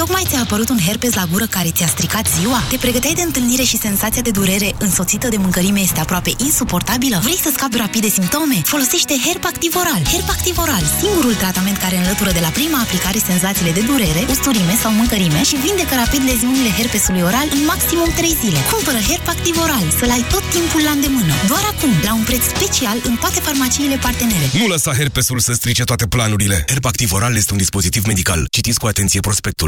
Tocmai ți-a apărut un herpes la gură care ți-a stricat ziua? Te pregăteai de întâlnire și senzația de durere însoțită de mâncărime este aproape insuportabilă? Vrei să scapi rapid de simptome? Folosește Herp Activ Oral. Herp Activ Oral, singurul tratament care înlătură de la prima aplicare senzațiile de durere, usturime sau mâncărime și vindecă rapid leziunile herpesului oral în maximum 3 zile. Cumpără Herp Activ Oral, să-l ai tot timpul la îndemână. Doar acum, la un preț special în toate farmaciile partenere. Nu lăsa herpesul să strice toate planurile. Herb activ oral este un dispozitiv medical. Citiți cu atenție prospectul.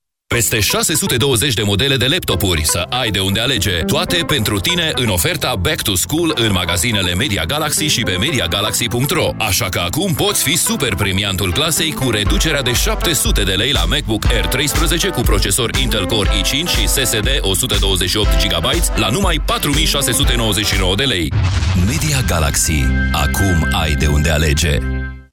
Peste 620 de modele de laptopuri să ai de unde alege. Toate pentru tine în oferta Back to School în magazinele Media Galaxy și pe MediaGalaxy.ro. Așa că acum poți fi super premiantul clasei cu reducerea de 700 de lei la MacBook Air 13 cu procesor Intel Core i5 și SSD 128 GB la numai 4699 de lei. Media Galaxy. Acum ai de unde alege.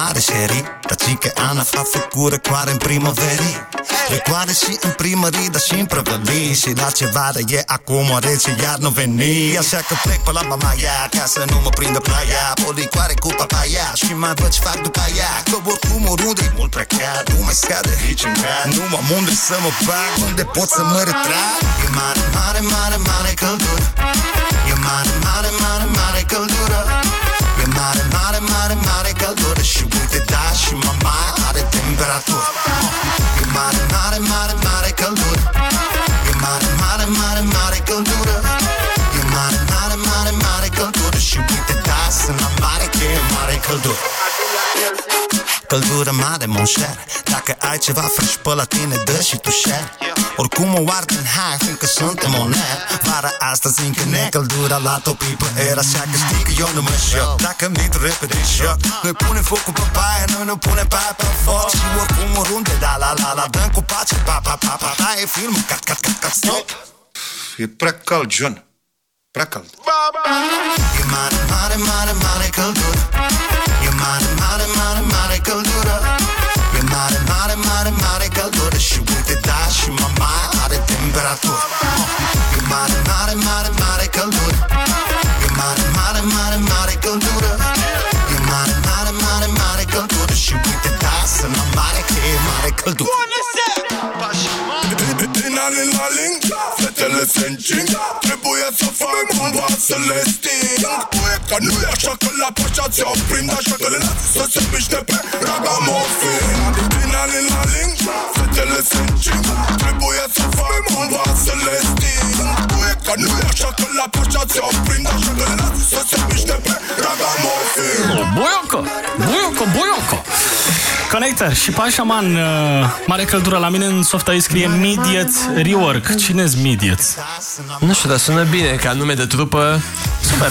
mare, sherry. Dar cică Ana a făcut răcoare în primăverii. Răcoare și în primării, dar și în prăvălii. Și la ce vară e acum o rece iar nu veni. Așa că plec pe la mama ea Ca să nu mă prindă ploaia O licoare cu papaya Și mai văd ce fac după ea Că oricum oriunde e mult prea cald Nu mai scade aici în gard Nu m-am unde să mă bag Unde pot să mă retrag. E mare, mare, mare, mare căldură. E mare, mare, mare, mare căldură. E mare, mare, mare, mare căldură Și uite, da, și mama are temperatură. E mare, mare, mare, mare căldură. E mare, mare, mare, mare căldură. E mare, mare, mare, mare căldură Și uite, da, sunt la mare că e mare căldură Căldură mare, mon cher. Dacă ai ceva fresh pe la tine, dă și tu share. Oricum o ard în hai, fiindcă suntem on air Vara asta zic că ne căldura la topi pe aer Așa că știi că eu nu mă joc Dacă mi repede joc Noi punem focul pe baie, noi nu punem baie pe foc. Și oricum oriunde, da la la la Dăm cu pace, pa pa pa pa Da, e filmul, cat cat cat cat stop. E prea cald, John. Prea cald. E mare, mare, mare, mare căldură. E mare, mare, mare, mare căldură E mare, mare, mare, mare căldură Și uite, da, și mama are temperatură E mare, mare, mare, mare căldură E mare, mare, mare, mare căldură E mare, mare, mare, mare căldură Și uite, da, sunt la mare că e mare căldură Adrenalin, fetele se încing Trebuie să fac cumva să le sting. Păi că nu e așa că la pașa ți-o prind Așa că le las să se miște pe ragamuffin. Adrenalin, fetele se încing Trebuie să fac cumva să le sting. Păi că nu e așa că la pașa ți-o prind Așa că le las să se miște pe ragamuffin. Buioco! Buioco, buioco! Connector și Pașaman, uh, mare căldură la mine în softa îi scrie Midgets Rework. Cine-s Midgets? Nu știu, dar sună bine ca nume de trupă. Super.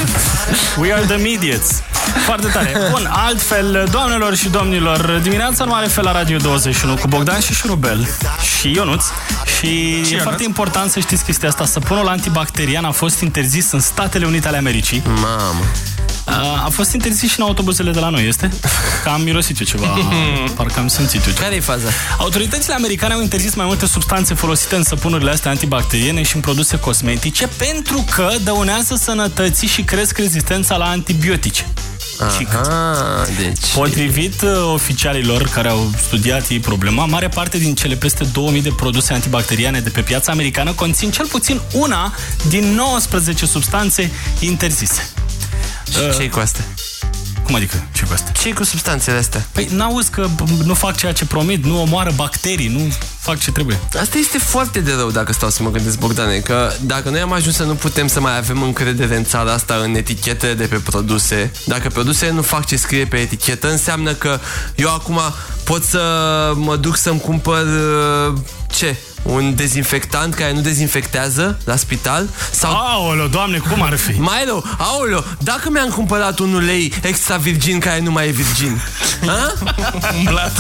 We are the Midgets. Foarte tare. Bun, altfel, doamnelor și domnilor, dimineața nu are fel la Radio 21 cu Bogdan și Șurubel și Ionuț. Și, e Ionuț. foarte important să știți chestia asta. Săpunul antibacterian a fost interzis în Statele Unite ale Americii. Mamă. A, a fost interzis și în autobuzele de la noi, este? Că am mirosit eu ceva, parcă am simțit eu ceva. Care e faza? Autoritățile americane au interzis mai multe substanțe folosite în săpunurile astea antibacteriene și în produse cosmetice pentru că dăunează sănătății și cresc rezistența la antibiotice. Aha, deci... Potrivit uh, oficialilor care au studiat ei problema, mare parte din cele peste 2000 de produse antibacteriane de pe piața americană conțin cel puțin una din 19 substanțe interzise. Și ce cu astea? Cum adică? ce cu astea? ce cu substanțele astea? Păi n-auzi că b- nu fac ceea ce promit, nu omoară bacterii, nu fac ce trebuie. Asta este foarte de rău dacă stau să mă gândesc, Bogdane, că dacă noi am ajuns să nu putem să mai avem încredere în țara asta în etichete de pe produse, dacă produsele nu fac ce scrie pe etichetă, înseamnă că eu acum pot să mă duc să-mi cumpăr uh, ce? Un dezinfectant care nu dezinfectează la spital? Sau... Aoleo, doamne, cum ar fi? Mai rău, aoleo, dacă mi-am cumpărat un ulei extra virgin care nu mai e virgin, ha? Umblat.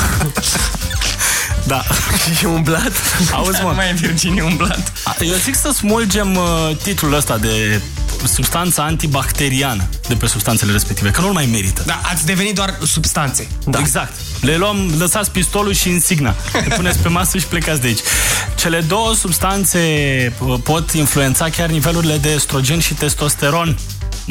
Da. E umblat? Auzi, mă. Mai e Virginie umblat. Eu zic să smulgem uh, titlul ăsta de substanță antibacteriană de pe substanțele respective, că nu mai merită. Da, ați devenit doar substanțe. Da. Exact. Le luăm, lăsați pistolul și insigna. Le puneți pe masă și plecați de aici. Cele două substanțe uh, pot influența chiar nivelurile de estrogen și testosteron.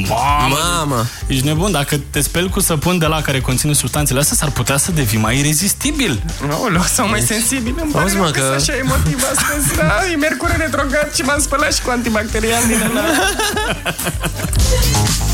Mamă! Mamă! Ești nebun, dacă te speli cu săpun de la care conține substanțele astea, s-ar putea să devii mai irezistibil. Aoleu, sau mai sensibil. Îmi pare Auzi, rău mă, că că- sunt așa emotiv astăzi. Da, e mercur retrograd și m-am spălat și cu antibacterial din ăla.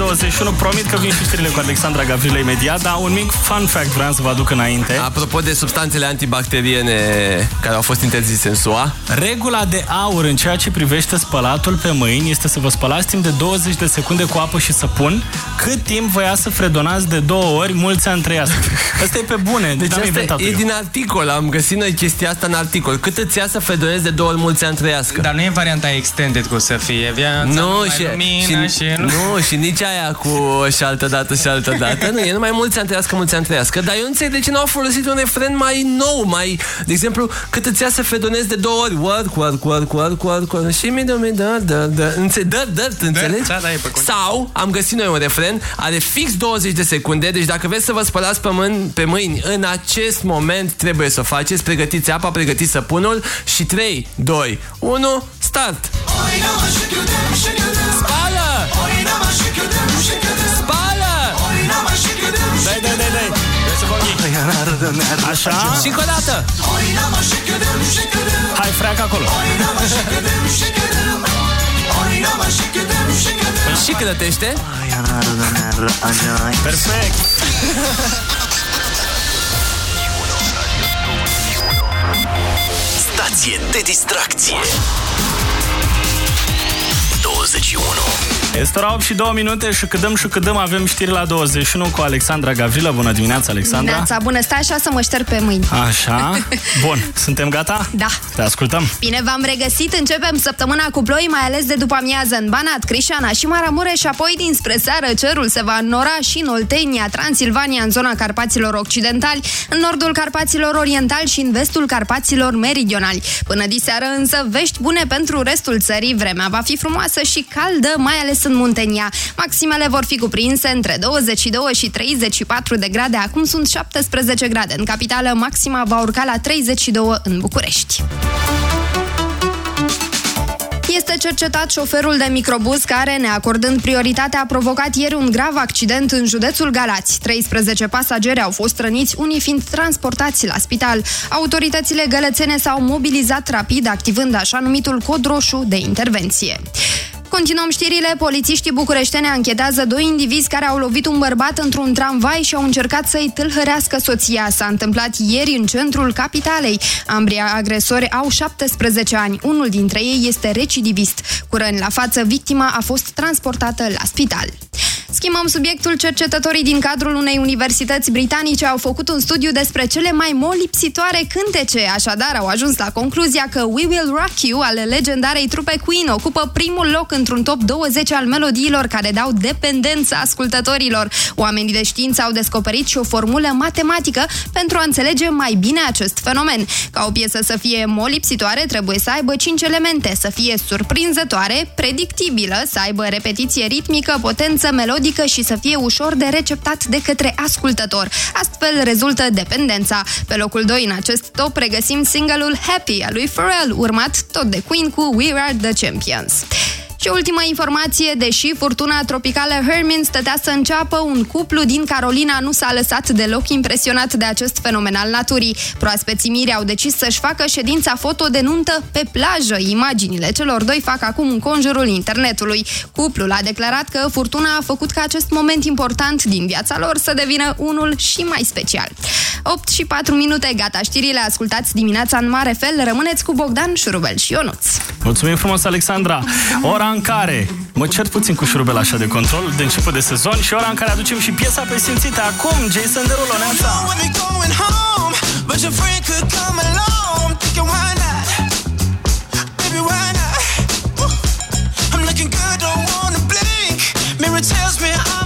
8 fix la 21. Promit că vin și știrile cu Alexandra Gavrilă imediat, dar un mic fun fact vreau să vă aduc înainte. Apropo de substanțele antibacteriene care au fost interzise în SUA, Regula de aur în ceea ce privește spălatul pe mâini este să vă spălați timp de 20 de secunde cu apă și săpun, cât timp vă ia să fredonați de două ori, mulți ani trăiască. Asta e pe bune, deci Deci am asta inventat e eu. din articol, am găsit noi chestia asta în articol. Cât îți ia să fedonezi de două ori mulți ani trăiască? Dar nu e varianta extended cu să fie viața, Nu, numai și, lumină și, și... nu, și nici aia cu și altă dată și altă dată. Nu, e numai mulți ani trăiască, mulți ani trăiască. Dar eu nu înțeleg de ce n-au folosit un refren mai nou, mai... De exemplu, cât îți ia să fedonezi de două ori. Work, work, work, work, work, work. Și mi mi da, da, da. Înțe- dă, dă, înțelegi? da, da, e pe cont. Sau, am găsit noi un refren, are fix 20 de secunde, deci dacă vreți să vă spălați pe mâini, pe mâini în acest moment trebuie să o faceți. Pregătiți apa, pregătiți săpunul și 3, 2, 1, start! Spală! Spală! Dai, dai, dai, dai. Așa? Și încă o dată! Hai, freacă acolo. Și cântătește? Perfect. Stație de distracție 21 Este ora 8 și 2 minute și câdăm și câdăm avem știri la 21 cu Alexandra Gavrilă. Bună dimineața, Alexandra. Neața, bună, stai așa să mă șterg pe mâini. Așa. Bun, suntem gata? Da. Te ascultăm. Bine v-am regăsit, începem săptămâna cu ploi, mai ales de după amiază în Banat, Crișana și Maramureș și apoi dinspre seară cerul se va înnora și în Oltenia, Transilvania, în zona Carpaților Occidentali, în nordul Carpaților Orientali și în vestul Carpaților Meridionali. Până diseară însă vești bune pentru restul țării, vremea va fi frumoasă și caldă, mai ales în Muntenia. Maximele vor fi cuprinse între 22 și 34 de grade, acum sunt 17 grade în capitală, maxima va urca la 32 în București. Este cercetat șoferul de microbuz care, neacordând prioritatea, a provocat ieri un grav accident în județul Galați. 13 pasageri au fost răniți, unii fiind transportați la spital. Autoritățile gălățene s-au mobilizat rapid, activând așa numitul cod roșu de intervenție. Continuăm știrile. Polițiștii bucureșteni anchetează doi indivizi care au lovit un bărbat într-un tramvai și au încercat să-i tâlhărească soția. S-a întâmplat ieri în centrul capitalei. Ambrii agresori au 17 ani. Unul dintre ei este recidivist. Cu răni la față, victima a fost transportată la spital. Schimbăm subiectul. Cercetătorii din cadrul unei universități britanice au făcut un studiu despre cele mai molipsitoare cântece. Așadar, au ajuns la concluzia că We Will Rock You ale legendarei trupe Queen ocupă primul loc într-un top 20 al melodiilor care dau dependență ascultătorilor. Oamenii de știință au descoperit și o formulă matematică pentru a înțelege mai bine acest fenomen. Ca o piesă să fie molipsitoare, trebuie să aibă 5 elemente, să fie surprinzătoare, predictibilă, să aibă repetiție ritmică, potență melodică și să fie ușor de receptat de către ascultător. Astfel rezultă dependența. Pe locul 2 în acest top regăsim single-ul Happy al lui Pharrell, urmat tot de Queen cu We Are The Champions. Și ultima informație, deși furtuna tropicală Hermin stătea să înceapă, un cuplu din Carolina nu s-a lăsat deloc impresionat de acest fenomen al naturii. Proaspeții miri au decis să-și facă ședința foto de nuntă pe plajă. Imaginile celor doi fac acum în conjurul internetului. Cuplul a declarat că furtuna a făcut ca acest moment important din viața lor să devină unul și mai special. 8 și 4 minute, gata știrile, ascultați dimineața în mare fel, rămâneți cu Bogdan, Șurubel și Ionuț. Mulțumim frumos, Alexandra! Ora în care mă cert puțin cu șurubel așa de control de început de sezon și ora în care aducem și piesa pe simțită acum, Jason Derulo, neața! But your friend could come along. I'm thinking, why not? Baby, why not? Ooh. I'm looking good, don't wanna blink. Mirror tells me I'm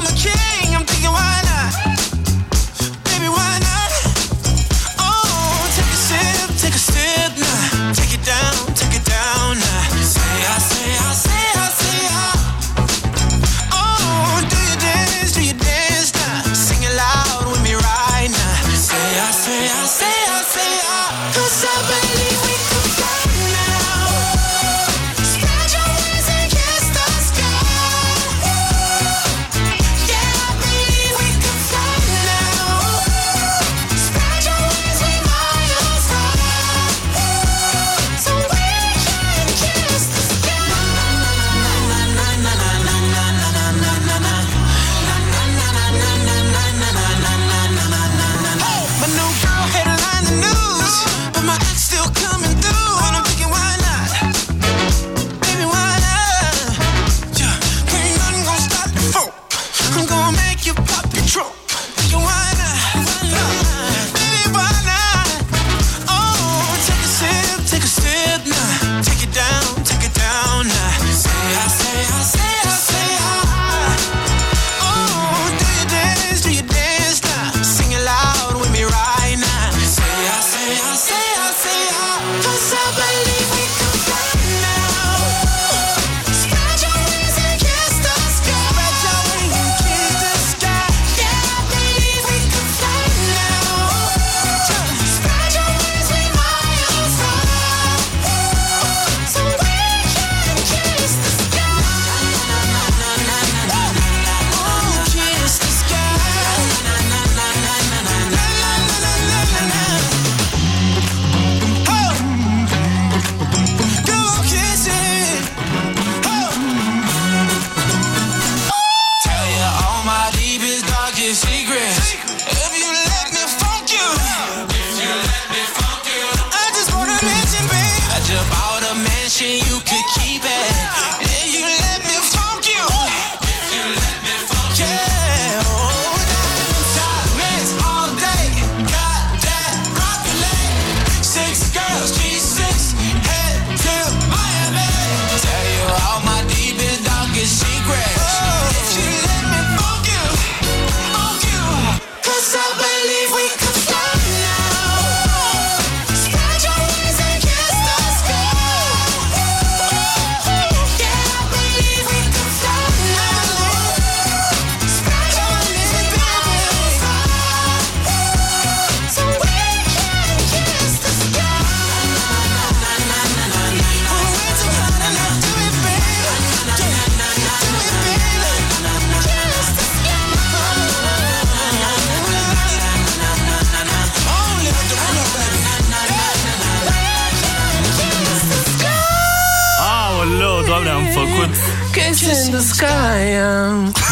Kiss in the sky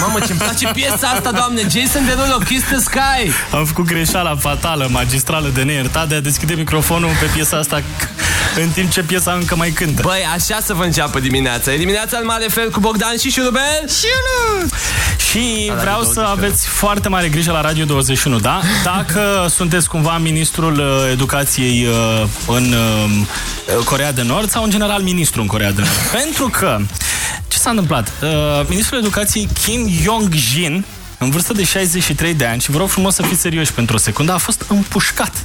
Mamă, ce-mi place piesa asta, doamne Jason Derulo, Kiss the Sky Am făcut greșeala fatală, magistrală de neiertat de a deschide microfonul pe piesa asta în timp ce piesa încă mai cântă. Băi, așa să vă înceapă dimineața E dimineața în mare fel cu Bogdan și Șurubel Și nu Și La vreau Radio să 21. aveți foarte mare grijă la Radio 21, da? Dacă sunteți cumva ministrul uh, educației uh, în uh, Corea de Nord sau în general ministru în Corea de Nord. Pentru că, ce s-a întâmplat? Uh, Ministrul educației Kim Jong-jin, în vârstă de 63 de ani, și vă rog frumos să fiți serioși pentru o secundă, a fost împușcat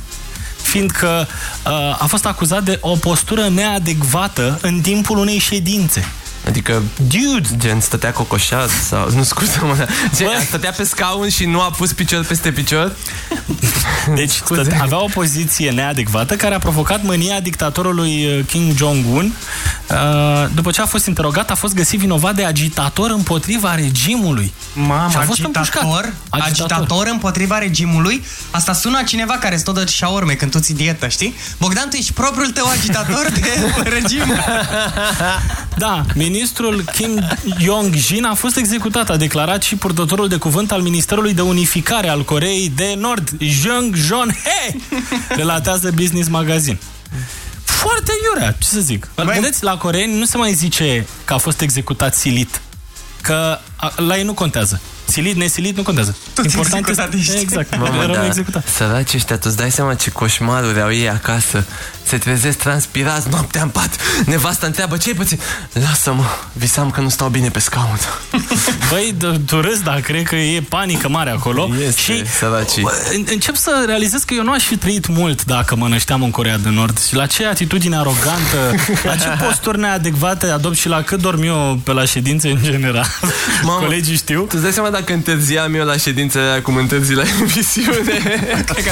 fiindcă uh, a fost acuzat de o postură neadecvată în timpul unei ședințe. Adică, dude, gen stătea cocoșat sau, nu scuză-mă, dar gen, stătea pe scaun și nu a pus picior peste picior? Deci stă, avea o poziție neadecvată care a provocat mânia dictatorului uh, Kim Jong-un. Uh, După ce a fost interogat, a fost găsit vinovat de agitator împotriva regimului. Mamă, Și a fost agitator, împușcat. agitator, agitator împotriva regimului. Asta sună a cineva care îți tot dă șaorme când tu ții dietă, știi? Bogdan, tu ești propriul tău agitator de regim. Da, ministrul Kim Jong-jin a fost executat, a declarat și purtătorul de cuvânt al Ministerului de Unificare al Coreei de Nord, Jung Jon-he, relatează Business Magazine. Foarte iurea, ce să zic. Băi. Vedeți, la coreeni nu se mai zice că a fost executat silit. Că a, la ei nu contează. Silit, nesilit, nu contează. Tot Important executat este... ești. Exact. Mamă, rămâne da, executat. săraci ăștia, tu-ți dai seama ce coșmaruri au ei acasă Se trezesc transpirați noaptea în pat Nevasta întreabă, ce-ai pățit? Lasă-mă, visam că nu stau bine pe scaun Băi, d- tu râzi, dar cred că e panică mare acolo. Este, și săracii. bă, în- încep să realizez că eu nu aș fi trăit mult dacă mă nășteam în Corea de Nord. Și la ce atitudine arogantă, la ce posturi neadecvate adopt și la cât dorm eu pe la ședințe în general. Mamă, Colegii știu. Tu îți dai seama dacă întârziam eu la ședințele alea cum întârzi la emisiune. Cred că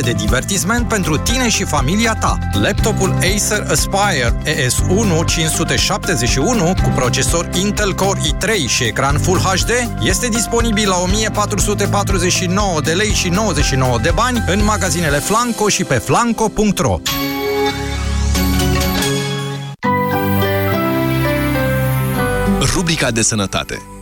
de divertisment pentru tine și familia ta. Laptopul Acer Aspire ES1 571 cu procesor Intel Core i3 și ecran Full HD este disponibil la 1449 de lei și 99 de bani în magazinele Flanco și pe flanco.ro. Rubrica de sănătate.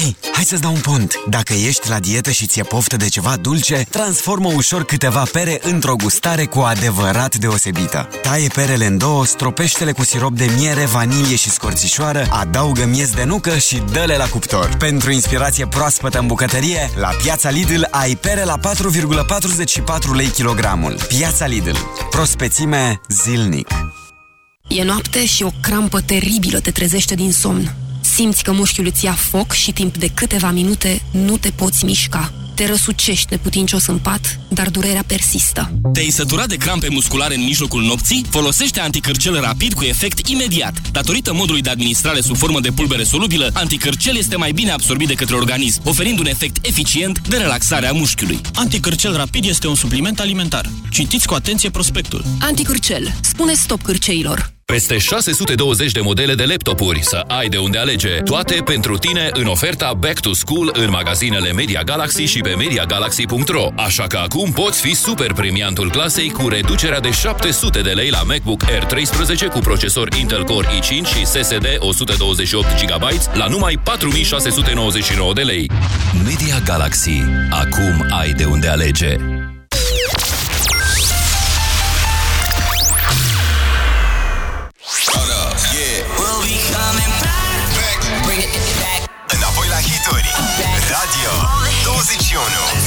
Hei, hai să-ți dau un pont. Dacă ești la dietă și ți-e poftă de ceva dulce, transformă ușor câteva pere într-o gustare cu adevărat deosebită. Taie perele în două, stropește-le cu sirop de miere, vanilie și scorțișoară, adaugă miez de nucă și dă-le la cuptor. Pentru inspirație proaspătă în bucătărie, la Piața Lidl ai pere la 4,44 lei kilogramul. Piața Lidl. Prospețime zilnic. E noapte și o crampă teribilă te trezește din somn. Simți că mușchiul îți ia foc și timp de câteva minute nu te poți mișca. Te răsucești neputincios în pat, dar durerea persistă. Te-ai săturat de crampe musculare în mijlocul nopții? Folosește anticârcel rapid cu efect imediat. Datorită modului de administrare sub formă de pulbere solubilă, anticârcel este mai bine absorbit de către organism, oferind un efect eficient de relaxare a mușchiului. Anticârcel rapid este un supliment alimentar. Citiți cu atenție prospectul. Anticârcel. Spune stop cârceilor. Peste 620 de modele de laptopuri să ai de unde alege. Toate pentru tine în oferta Back to School în magazinele Media Galaxy și pe MediaGalaxy.ro. Așa că acum poți fi super premiantul clasei cu reducerea de 700 de lei la MacBook Air 13 cu procesor Intel Core i5 și SSD 128 GB la numai 4699 de lei. Media Galaxy. Acum ai de unde alege. Nacional.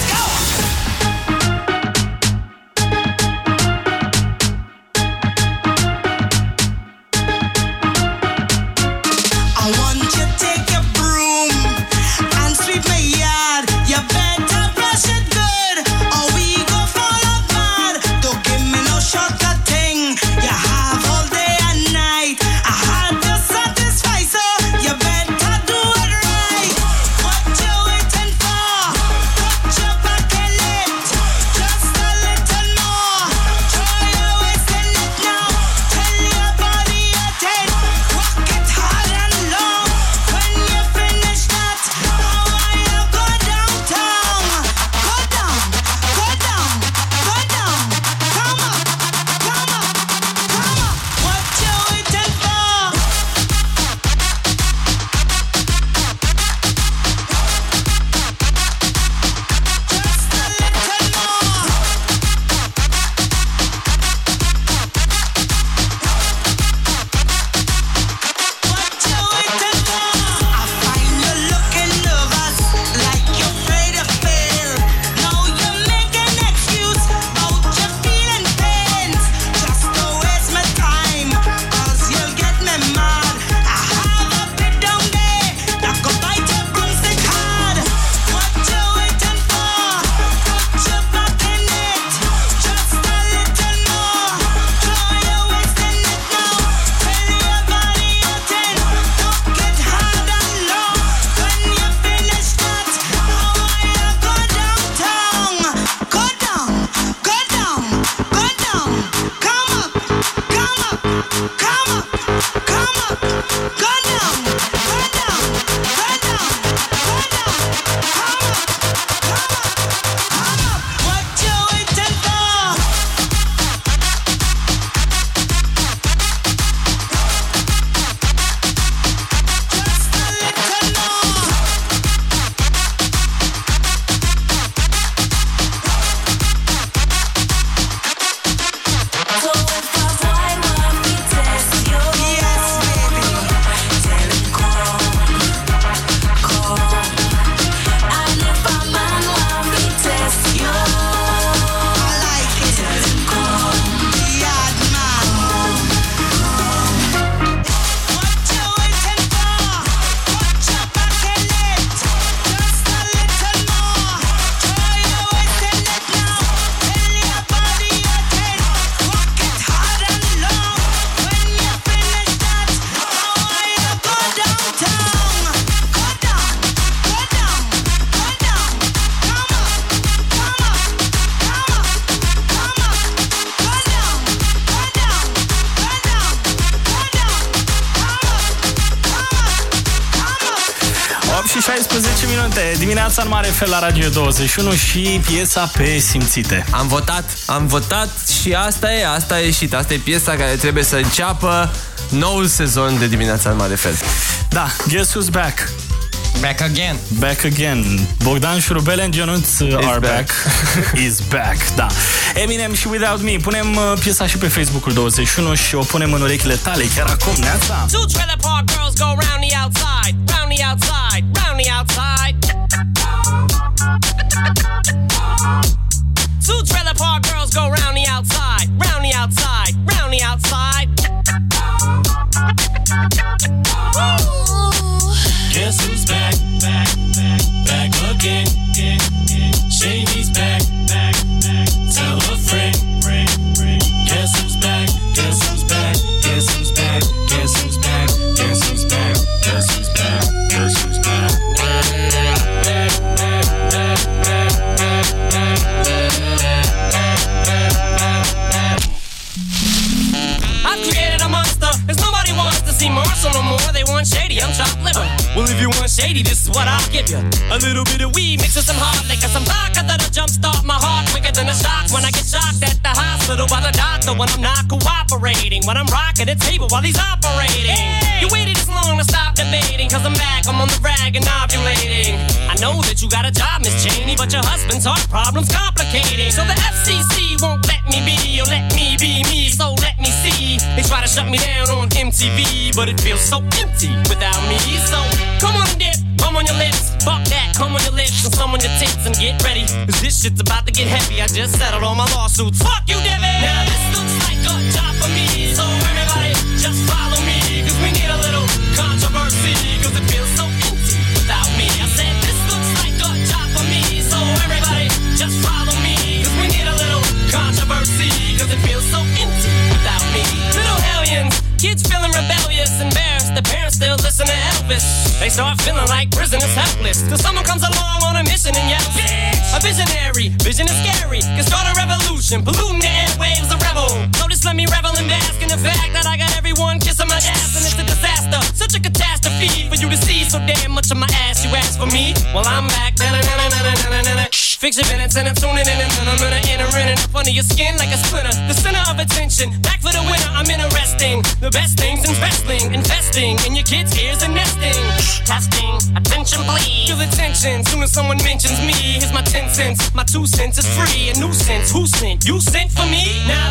Dimineața în mare fel la Radio 21 și piesa pe simțite. Am votat, am votat și asta e, asta a ieșit. Asta e piesa care trebuie să înceapă noul sezon de dimineața în mare fel. Da, guess who's back? Back again. Back again. Bogdan Șurubel and Ionuț uh, are back. Is back, da. Eminem și Without Me. Punem uh, piesa și pe Facebook-ul 21 și o punem în urechile tale chiar acum, neața. Two trailer park girls go round the outside, When I'm rocking the table while he's operating. You waited this long to stop debating, cause I'm back, I'm on the rag and ovulating. I know that you got a job, Miss Cheney, but your husband's heart problem's complicating. So the FCC won't let me be, or let me be me, so let me see. They try to shut me down on MTV, but it feels so empty without me. So come on and dip, come on your lips, fuck that, come on your lips and some on your tits and get ready. Cause this shit's about to get heavy. I just settled all my lawsuits. Fuck you, Debbie! A revolution, polluting the airwaves, a rebel. Just let me revel and bask in the fact that I got everyone kissing my ass and it's a disaster. Such a catastrophe for you to see so damn much of my ass. You ask for me? Well, I'm back. Fix your minutes and I'm tuning in and then I'm gonna enter in and up under your skin like a splinter. The center of attention, back for the winner. I'm interesting. The best things in wrestling, investing in your kids' ears mentions me. Here's my 10 cents, my two cents is free. A nuisance, who sent? You sent for me? Now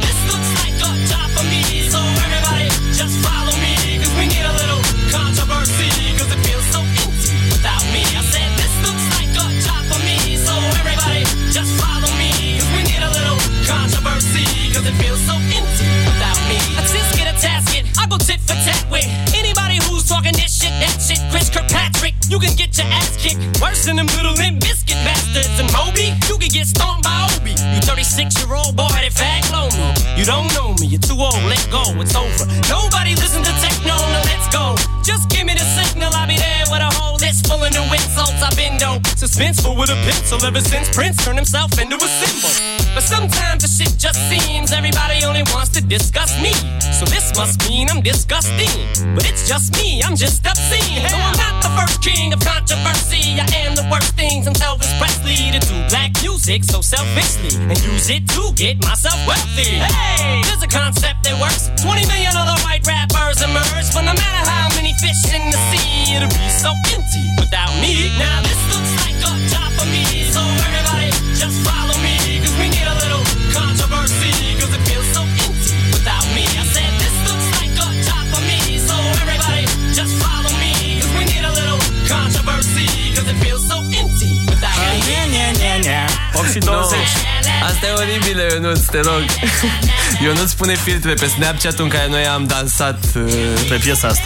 ever since Prince turned himself into a symbol. But sometimes the shit just seems everybody only wants to discuss me. So this must mean I'm disgusting. But it's just me, I'm just obscene. No, I'm not the first king of controversy. I am the worst thing since Elvis Presley to do black music so selfishly and use it to get myself wealthy. Hey, there's a concept that works. 20 million Asta e oribilă, Ionuț, te rog. Ionuț pune filtre pe Snapchat în care noi am dansat uh... pe piesa asta.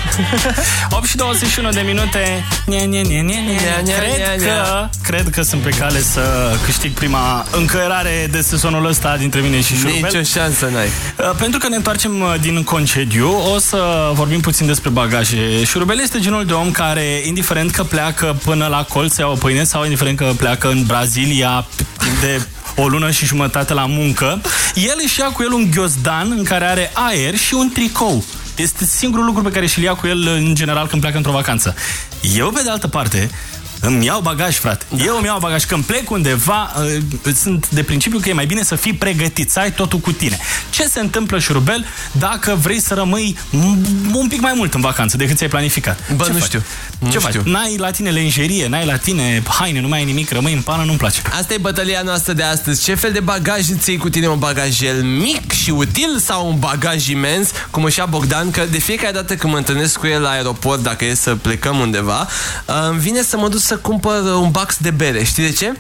8 și 21 de minute. Nie, nie, nie, nie, nie. Cred că, cred că sunt pe cale să câștig prima încărare de sezonul ăsta dintre mine și Șurubel. Nicio șansă n-ai. Uh, Pentru că ne întoarcem uh, din concediu, o să vorbim puțin despre bagaje. Șurubel este genul de om care, indiferent că pleacă până la colț să ia o pâine sau indiferent că pleacă în Brazilia timp de o lună și jumătate la muncă, el își ia cu el un ghiozdan în care are aer și un tricou. Este singurul lucru pe care și-l ia cu el în general când pleacă într-o vacanță. Eu, pe de altă parte, îmi iau bagaj, frate. Da. Eu îmi iau bagaj. Când plec undeva, uh, sunt de principiu că e mai bine să fii pregătit, să ai totul cu tine. Ce se întâmplă, șurubel, dacă vrei să rămâi m- un pic mai mult în vacanță decât ți-ai planificat? Bă, Ce nu faci? știu. Ce Nu faci? știu. N-ai la tine lenjerie, n-ai la tine haine, nu mai ai nimic, rămâi în pană, nu-mi place. Asta e bătălia noastră de astăzi. Ce fel de bagaj îți iei cu tine? Un bagajel mic și util sau un bagaj imens? Cum își ia Bogdan, că de fiecare dată când mă întâlnesc cu el la aeroport, dacă e să plecăm undeva, uh, îmi vine să mă duc să cumpăr un box de bere. Știi de ce?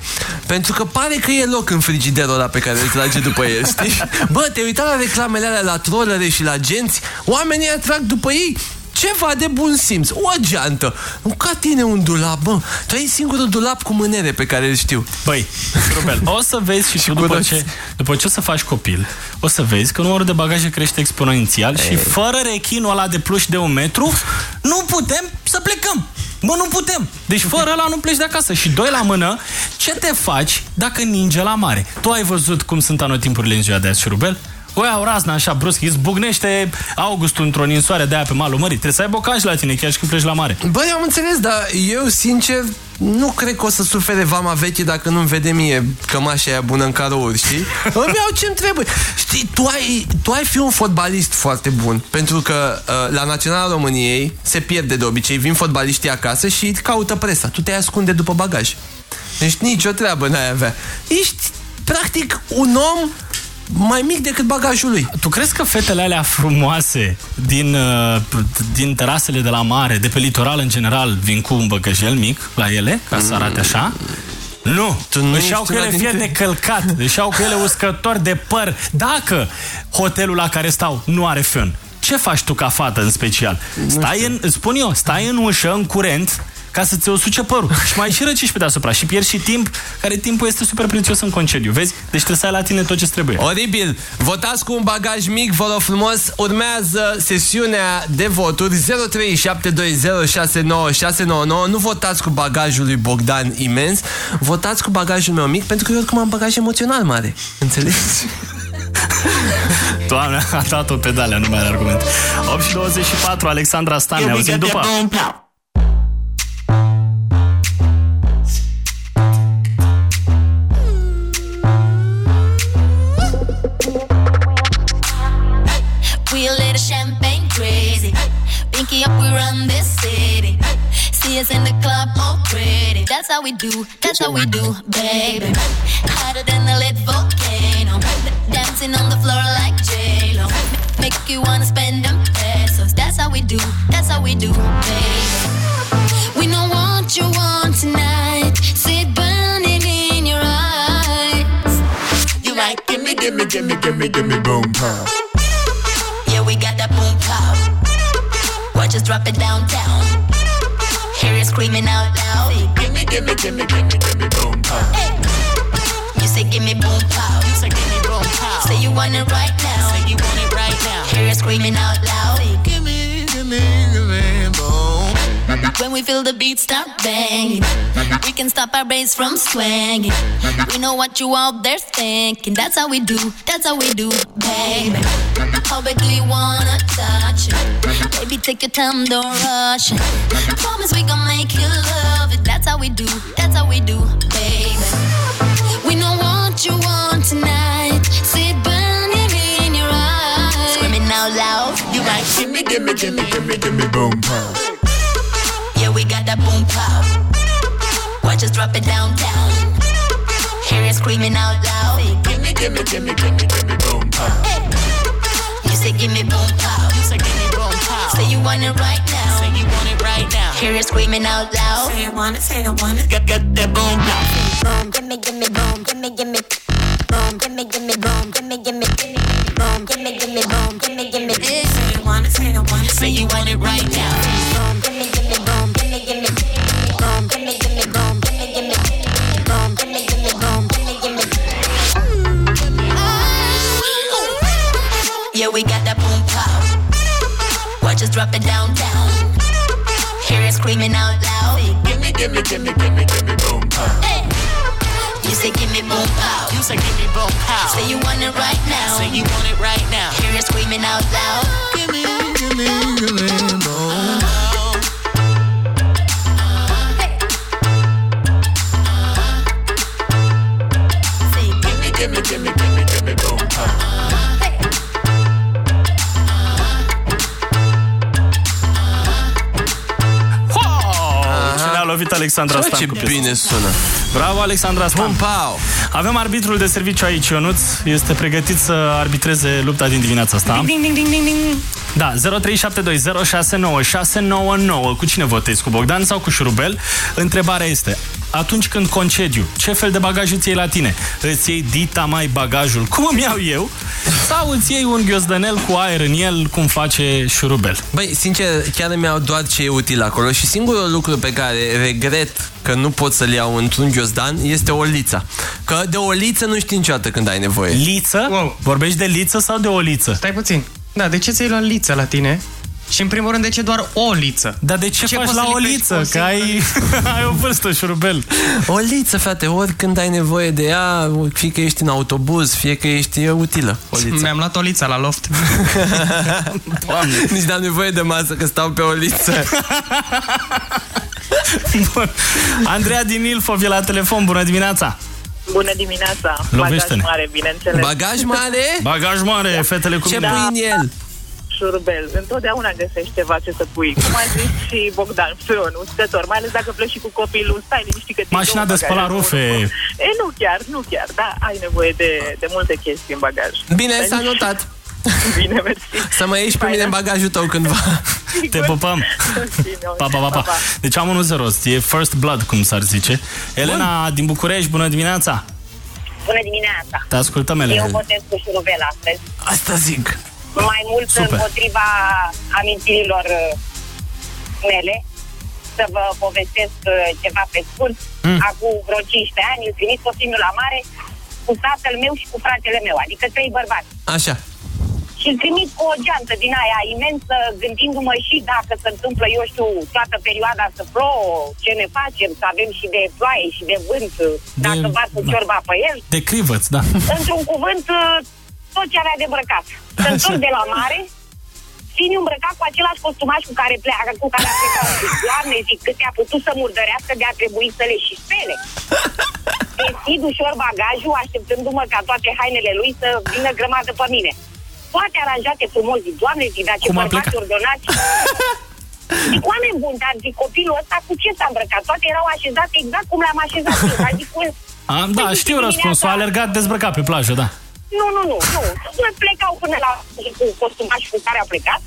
Pentru că pare că e loc în frigiderul ăla pe care îl trage după el, știi? Bă, te uita la reclamele alea la trollere și la genți, oamenii atrag după ei ceva de bun simț, o geantă. Nu ca tine un dulap, bă. Tu ai singurul dulap cu mânere pe care îl știu. Băi, Rubel, o să vezi și tu după ce, după ce o să faci copil, o să vezi că numărul de bagaje crește exponențial și fără rechinul ăla de pluș de un metru, nu putem să plecăm. Bă, nu putem. Deci fără ăla nu pleci de acasă. Și doi la mână, ce te faci dacă ninge la mare? Tu ai văzut cum sunt anotimpurile în ziua de azi, Rubel? O iau razna așa brusc, îți zbucnește Augustul într-o ninsoare de aia pe malul mării. Trebuie să ai bocaj la tine, chiar și când pleci la mare. Bă, eu am înțeles, dar eu, sincer, nu cred că o să sufere vama veche dacă nu-mi vede mie cămașa aia bună în carouri, știi? Îmi iau ce-mi trebuie. Știi, tu ai, tu ai fi un fotbalist foarte bun, pentru că uh, la Naționala României se pierde de obicei, vin fotbaliștii acasă și caută presa. Tu te ascunde după bagaj. Deci nicio treabă n-ai avea. Ești, practic, un om mai mic decât bagajul lui. Tu crezi că fetele alea frumoase din, uh, din terasele de la mare, de pe litoral în general, vin cu un băgăjel mic la ele, ca să arate așa? Nu, Tu nu își iau ești cu ele una fier de dintre- călcat, își iau cu ele uscători de păr. Dacă hotelul la care stau nu are fân, ce faci tu ca fată în special? Stai în, îți spun eu, stai în ușă, în curent, ca să ți usuce părul și mai și răcești pe deasupra și pierzi și timp, care timpul este super prețios în concediu, vezi? Deci trebuie să ai la tine tot ce trebuie. Oribil! Votați cu un bagaj mic, vă rog frumos. Urmează sesiunea de voturi 0372069699. Nu votați cu bagajul lui Bogdan imens, votați cu bagajul meu mic, pentru că eu oricum am bagaj emoțional mare. Înțelegeți? Doamne, a dat-o pedalea, nu mai are argument. 8 și 24, Alexandra Stan, ne auzim după. Up, we run this city. See us in the club, all pretty. That's how we do, that's how we do, baby. Hotter than a lit volcano. Dancing on the floor like J-Lo. Make you wanna spend them pesos. That's how we do, that's how we do, baby. We know what you want tonight. See it burning in your eyes. You like gimme, gimme, gimme, gimme, gimme, boom, pow. Yeah, we got that. Watch us drop it downtown. Hear you screaming out loud. Gimme, gimme, gimme, gimme, gimme, boom pow. Hey. You say gimme boom pow. You say gimme boom pow. Say you want it right now. Say you want it right now. Hear you screaming out loud. gimme, gimme, gimme. When we feel the beat start banging, we can stop our bass from swinging. We know what you out there thinking. That's how we do. That's how we do, baby. How big do you wanna touch it? Baby, take your time, don't rush it. Promise we gon' make you love it. That's how we do. That's how we do, baby. We know what you want tonight. See it burning in your eyes. Screaming out loud. You like gimme, gimme, gimme, gimme, gimme, boom pow. Yeah, we got that boom pow. Watch us drop it downtown. Hear you screaming out loud. Gimme, gimme, gimme, gimme, gimme, boom pow. You say gimme boom pow. You say gimme boom pow. Say you want it right now. Say you want it right now. Hear you screaming out loud. Say you want it, say you want it. Get, get that boom pow. Boom, gimme, gimme, boom, gimme, gimme. Boom, gimme, gimme, boom, gimme, gimme. Boom, gimme, gimme, boom, gimme, gimme. Say you want it, say you want it. Say you want it right now. Drop it downtown. Hear it screaming out loud. Gimme, gimme, gimme, gimme, gimme, boom pow. You say gimme boom pow. You say gimme boom pow. Say you want it right now. Say you want it right now. Hear it screaming out loud. Gimme, gimme, gimme, lovit Alexandra Ce Stan. cu piesa. bine sună. Bravo, Alexandra Stan. pau. Avem arbitrul de serviciu aici, Ionuț. Este pregătit să arbitreze lupta din dimineața asta. Ding, ding, ding, ding, ding. Da, 0372069699. Cu cine votezi? Cu Bogdan sau cu Șurubel? Întrebarea este, atunci când concediu, ce fel de bagaj îți iei la tine? Îți iei dita mai bagajul, cum îmi iau eu? Sau îți iei un ghiozdănel cu aer în el, cum face Șurubel? Băi, sincer, chiar mi-au doar ce e util acolo și singurul lucru pe care regret că nu pot să-l iau într-un ghiozdan este o liță. Că de o liță nu știi niciodată când ai nevoie. Liță? Wow. Vorbești de liță sau de o liță? Stai puțin. Da, de ce ți-ai luat liță la tine? Și în primul rând, de ce doar o liță? Dar de ce, ce faci poți la să o lipești liță? cu o Că ai, singură ai o vârstă, Șurubel. O liță, frate, oricând ai nevoie de ea, fie că ești în autobuz, fie că ești e utilă. O liță. Mi-am luat o liță la loft. Nici n-am nevoie de masă, că stau pe o liță. Bun. Andreea din Ilfov e la telefon. Bună dimineața! Bună dimineața! Lovește-ne. Bagaj mare, bineînțeles. Bagaj mare? Bagaj mare, fetele cu Ce mine. pui în el? Șurubel. Întotdeauna găsești ceva ce să pui. Cum a zis și Bogdan, frân, uscător. Mai ales dacă pleci și cu copilul, stai liniștit că ți Mașina de spălat rufe. E, nu chiar, nu chiar, da, ai nevoie de, de multe chestii în bagaj. Bine, s-a notat. Bine, mersi. Să mă ieși pe mine în bagajul tău cândva. Te pupăm. Pa, pa, pa, pa. Deci am 1-0. E first blood, cum s-ar zice. Elena din București, bună dimineața! Bună dimineața! Te ascultăm, Elena. Eu votez cu șurubel astăzi. Asta zic. Mai mult Super. împotriva amintirilor uh, mele. Să vă povestesc uh, ceva pe scurt. Mm. Acum vreo 15 ani îl trimit copilul la mare cu tatăl meu și cu fratele meu, adică trei bărbați. Așa. Și îl trimit cu o geantă din aia imensă, gândindu-mă și dacă se întâmplă, eu știu, toată perioada să plouă, ce ne facem, să avem și de ploaie și de vânt, dacă varsă da. ciorba pe el. De crivăți, da. Într-un cuvânt, tot ce avea de îmbrăcat. Se întorc de la mare, fiind îmbrăcat cu același costumaș cu care pleacă, cu care a plecat. Doamne, zic, cât a putut să murdărească de a trebui să le și spele. Deschid ușor bagajul, așteptându-mă ca toate hainele lui să vină grămadă pe mine. Toate aranjate frumos, zic, Doamne, zic, dar ce Cum a bărbați plecat? ordonați. Zic, oameni buni, dar zic, copilul ăsta cu ce s-a îmbrăcat? Toate erau așezate exact cum le-am așezat eu. Dar zic, un- Am, da, Păi, știu dimineața- răspunsul. A alergat dezbrăcat pe plajă, da. Nu, nu, nu, nu. Nu plecau până la cu costumașul cu care a plecat.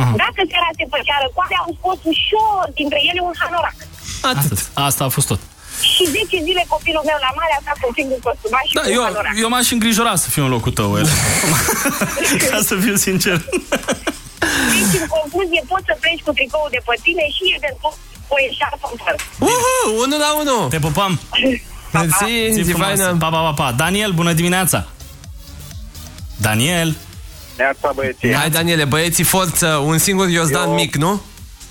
Aha. Dacă seara se făcea răcoare, au scos ușor dintre ele un hanorac. Atât. Asta a fost tot. Și 10 zile copilul meu la mare a stat cu un singur costumaș și Da, cu un eu, hanorac. eu m-aș înggrijora să fiu în locul tău, Elena. Ca să fiu sincer. Deci, în concluzie, poți să pleci cu tricoul de pe tine și eventual o eșarfă în păr. Uhu, unul la unul. Te pupăm. Mersi, Zi zi frumos. faină. Pa, pa, pa, pa. Daniel, bună dimineața. Daniel. Neața băieții. Hai, Daniele, băieții, forță, un singur ghiozdan Eu- mic, nu?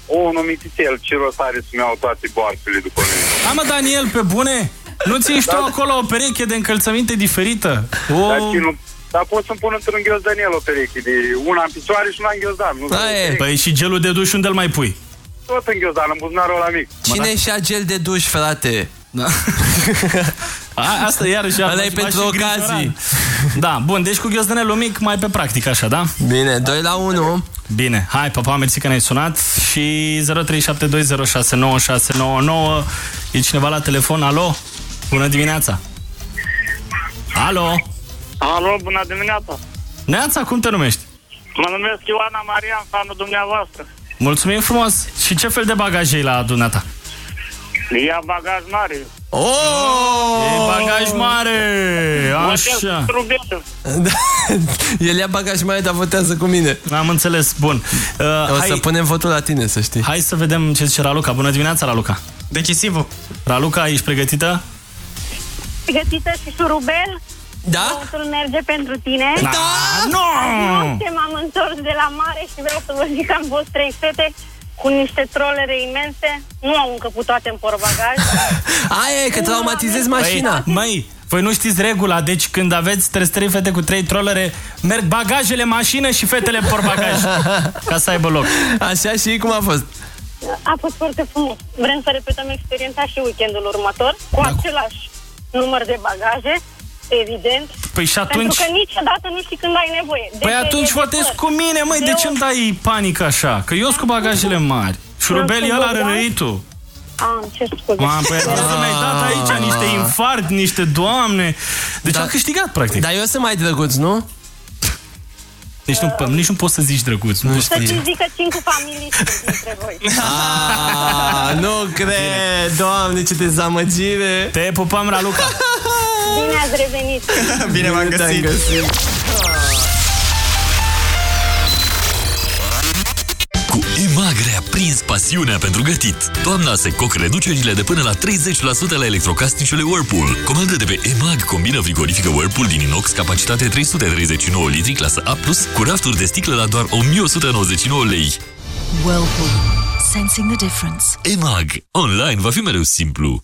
Unul mititel, ce rost are să-mi iau toate boarfele după mine. Hai mă, Daniel, pe bune? Nu ți ești tu acolo o pereche de încălțăminte diferită? O... Dar, ce nu, dar pot să-mi pun într-un ghiozdanel o pereche de una în picioare și una în ghiozdan. Nu Păi și gelul de duș unde îl mai pui? Tot în ghiozdan, în buzunarul ăla mic. Cine și-a gel de duș, frate? Da. A, asta iarăși Ăla m-aș- e pentru m-aș îngrijora. ocazii. Da, bun, deci cu ghiozdanelul mic mai pe practic așa, da? Bine, 2 la 1. Bine, hai, papa, mersi că ne-ai sunat și 0372069699 E cineva la telefon, alo? Bună dimineața! Alo? Alo, bună dimineața! Neața, cum te numești? Mă numesc Ioana Marian, fanul dumneavoastră. Mulțumim frumos! Și ce fel de bagaj ai la dumneata? Ia bagaj mare. Oh! E bagaj mare! Așa! Da. El ia bagaj mai, dar votează cu mine. Am înțeles, bun. Uh, o să punem votul la tine, să știi. Hai să vedem ce zice Raluca. Bună dimineața, Raluca! Decisivul. Raluca, ești pregătită? Pregătită și șurubel? Da? Votul merge pentru tine. Da! Nu! Noapte m-am întors de la mare și vreau să vă zic că am fost trei fete cu niște trolere imense. Nu au încăput toate în portbagaj. Aia e, că traumatizezi mașina. Păi, măi, voi nu știți regula, deci când aveți trei trei fete cu trei trolere, merg bagajele în mașină și fetele în portbagaj, ca să aibă loc. Așa și cum a fost? A fost foarte frumos. Vrem să repetăm experiența și weekendul următor cu același număr de bagaje, evident. Păi și atunci... Pentru că niciodată nu știi când ai nevoie. De Păi perie, atunci de votezi păr, cu mine, măi, de ce îmi dai panică așa? Că eu sunt cu bagajele mari. Șurubel, el are răitul. Am, ce scuze. Mam, păi să mi-ai dat aici niște infarct, niște doamne. Deci Da. a câștigat, practic. Dar eu sunt mai drăguț, nu? Nici nu, nici nu poți să zici drăguț. Nu Să ți zic că țin cu familii dintre voi. Ah, nu cred, doamne, ce dezamăgire. Te pupăm, Raluca. Bine ați revenit. Bine v-am te-am găsit. găsit. Cu EMAG reaprins pasiunea pentru gătit. Toamna se coc reducerile de până la 30% la electrocasnicele Whirlpool. Comandă de pe EMAG combina frigorifică Whirlpool din inox, capacitate 339 litri, clasă A+, cu rafturi de sticlă la doar 1199 lei. Whirlpool. Sensing the difference. EMAG. Online va fi mereu simplu.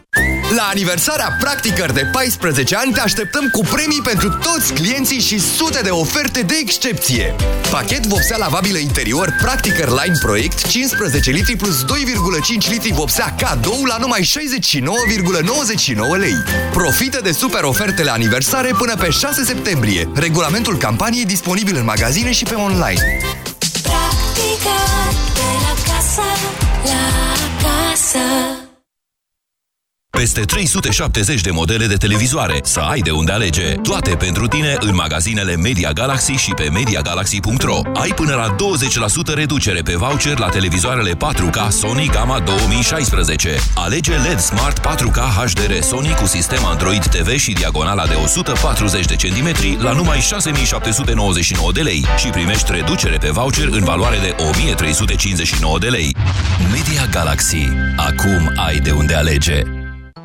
La aniversarea Practicăr de 14 ani te așteptăm cu premii pentru toți clienții și sute de oferte de excepție. Pachet vopsea lavabilă interior Practicăr Line Project 15 litri plus 2,5 litri vopsea cadou la numai 69,99 lei. Profită de super ofertele aniversare până pe 6 septembrie. Regulamentul campaniei disponibil în magazine și pe online. Practica de la casă, la casă. Peste 370 de modele de televizoare, să ai de unde alege. Toate pentru tine în magazinele Media Galaxy și pe MediaGalaxy.ro. Ai până la 20% reducere pe voucher la televizoarele 4K Sony Gamma 2016. Alege LED Smart 4K HDR Sony cu sistem Android TV și diagonala de 140 de centimetri la numai 6799 de lei și primești reducere pe voucher în valoare de 1359 de lei. Media Galaxy. Acum ai de unde alege.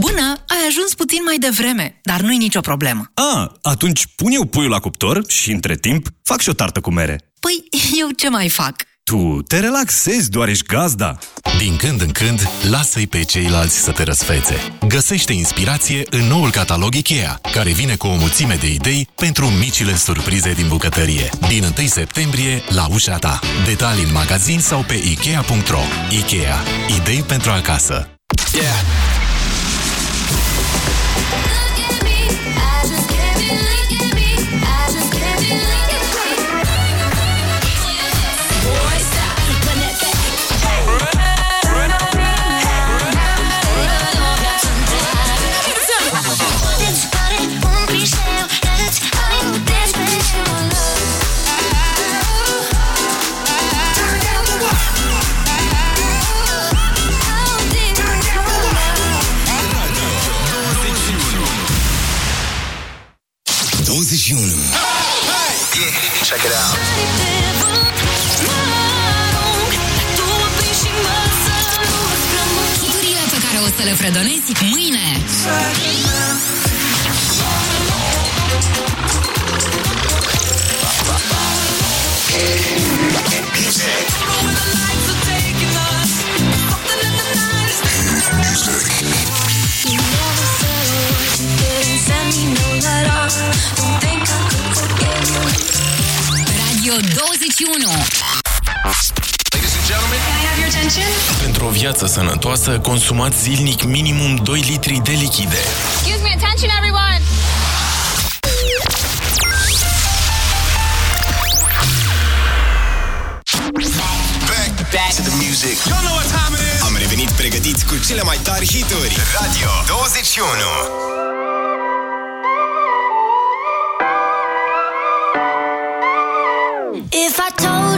Bună, ai ajuns puțin mai devreme, dar nu-i nicio problemă. A, atunci pun eu puiul la cuptor și între timp fac și o tartă cu mere. Păi, eu ce mai fac? Tu te relaxezi, doar ești gazda. Din când în când, lasă-i pe ceilalți să te răsfețe. Găsește inspirație în noul catalog IKEA, care vine cu o mulțime de idei pentru micile surprize din bucătărie. Din 1 septembrie, la ușa ta. Detalii în magazin sau pe Ikea.ro. Ikea. Idei pentru acasă. Yeah. Check it out. Hiturile pe care o să le fredonezi mâine. Radio 21. Pentru o viață sănătoasă, consumați zilnic minimum 2 litri de lichide. Excuse me, attention everyone. Back to the music. You know what time it is. Am revenit pregătiți cu cele mai tari hituri. Radio 21.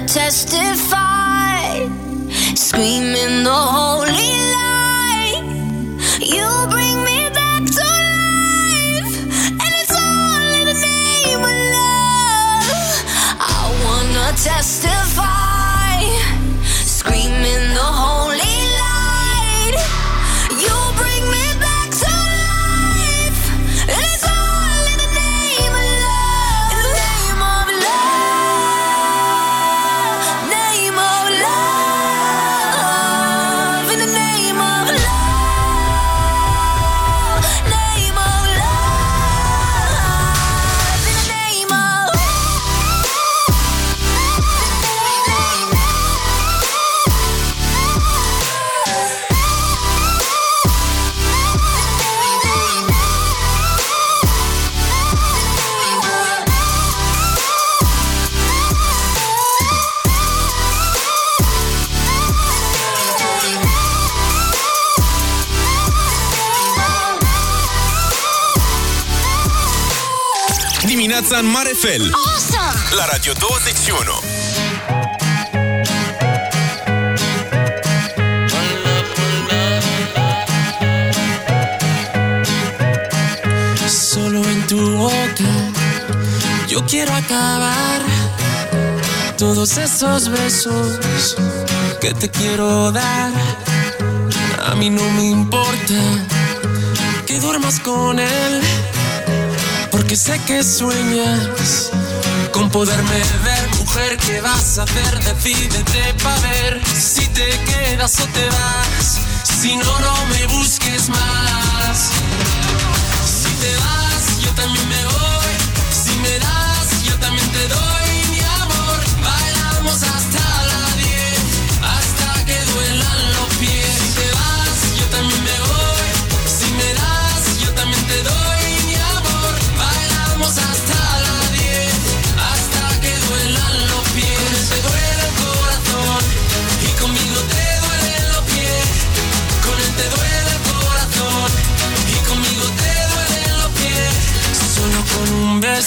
testify, screaming the holy Dimineața în mare fel Awesome! La Radio 21 Solo en tu boca yo quiero acabar todos esos besos que te quiero dar. A mí no me importa que duermas con él, porque sé que sueñas con poderme ver. Mujer, ¿qué vas a hacer? Decídete para ver si te quedas o te vas. Si no, no me busques más. Si te vas,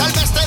Tal vez te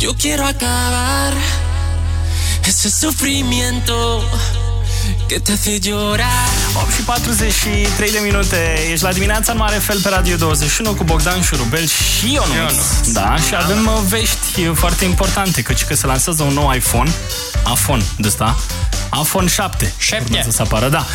yo quiero acabar ese sufrimiento que te hace llorar. 8 și 43 de minute. Ești la dimineața în mare fel pe Radio 21 cu Bogdan Șurubel și Ionuț. Ionuț. Da, și avem uh, vești foarte importante, căci că se lansează un nou iPhone, iPhone de ăsta, iPhone 7. 7. Urmează să apară, da.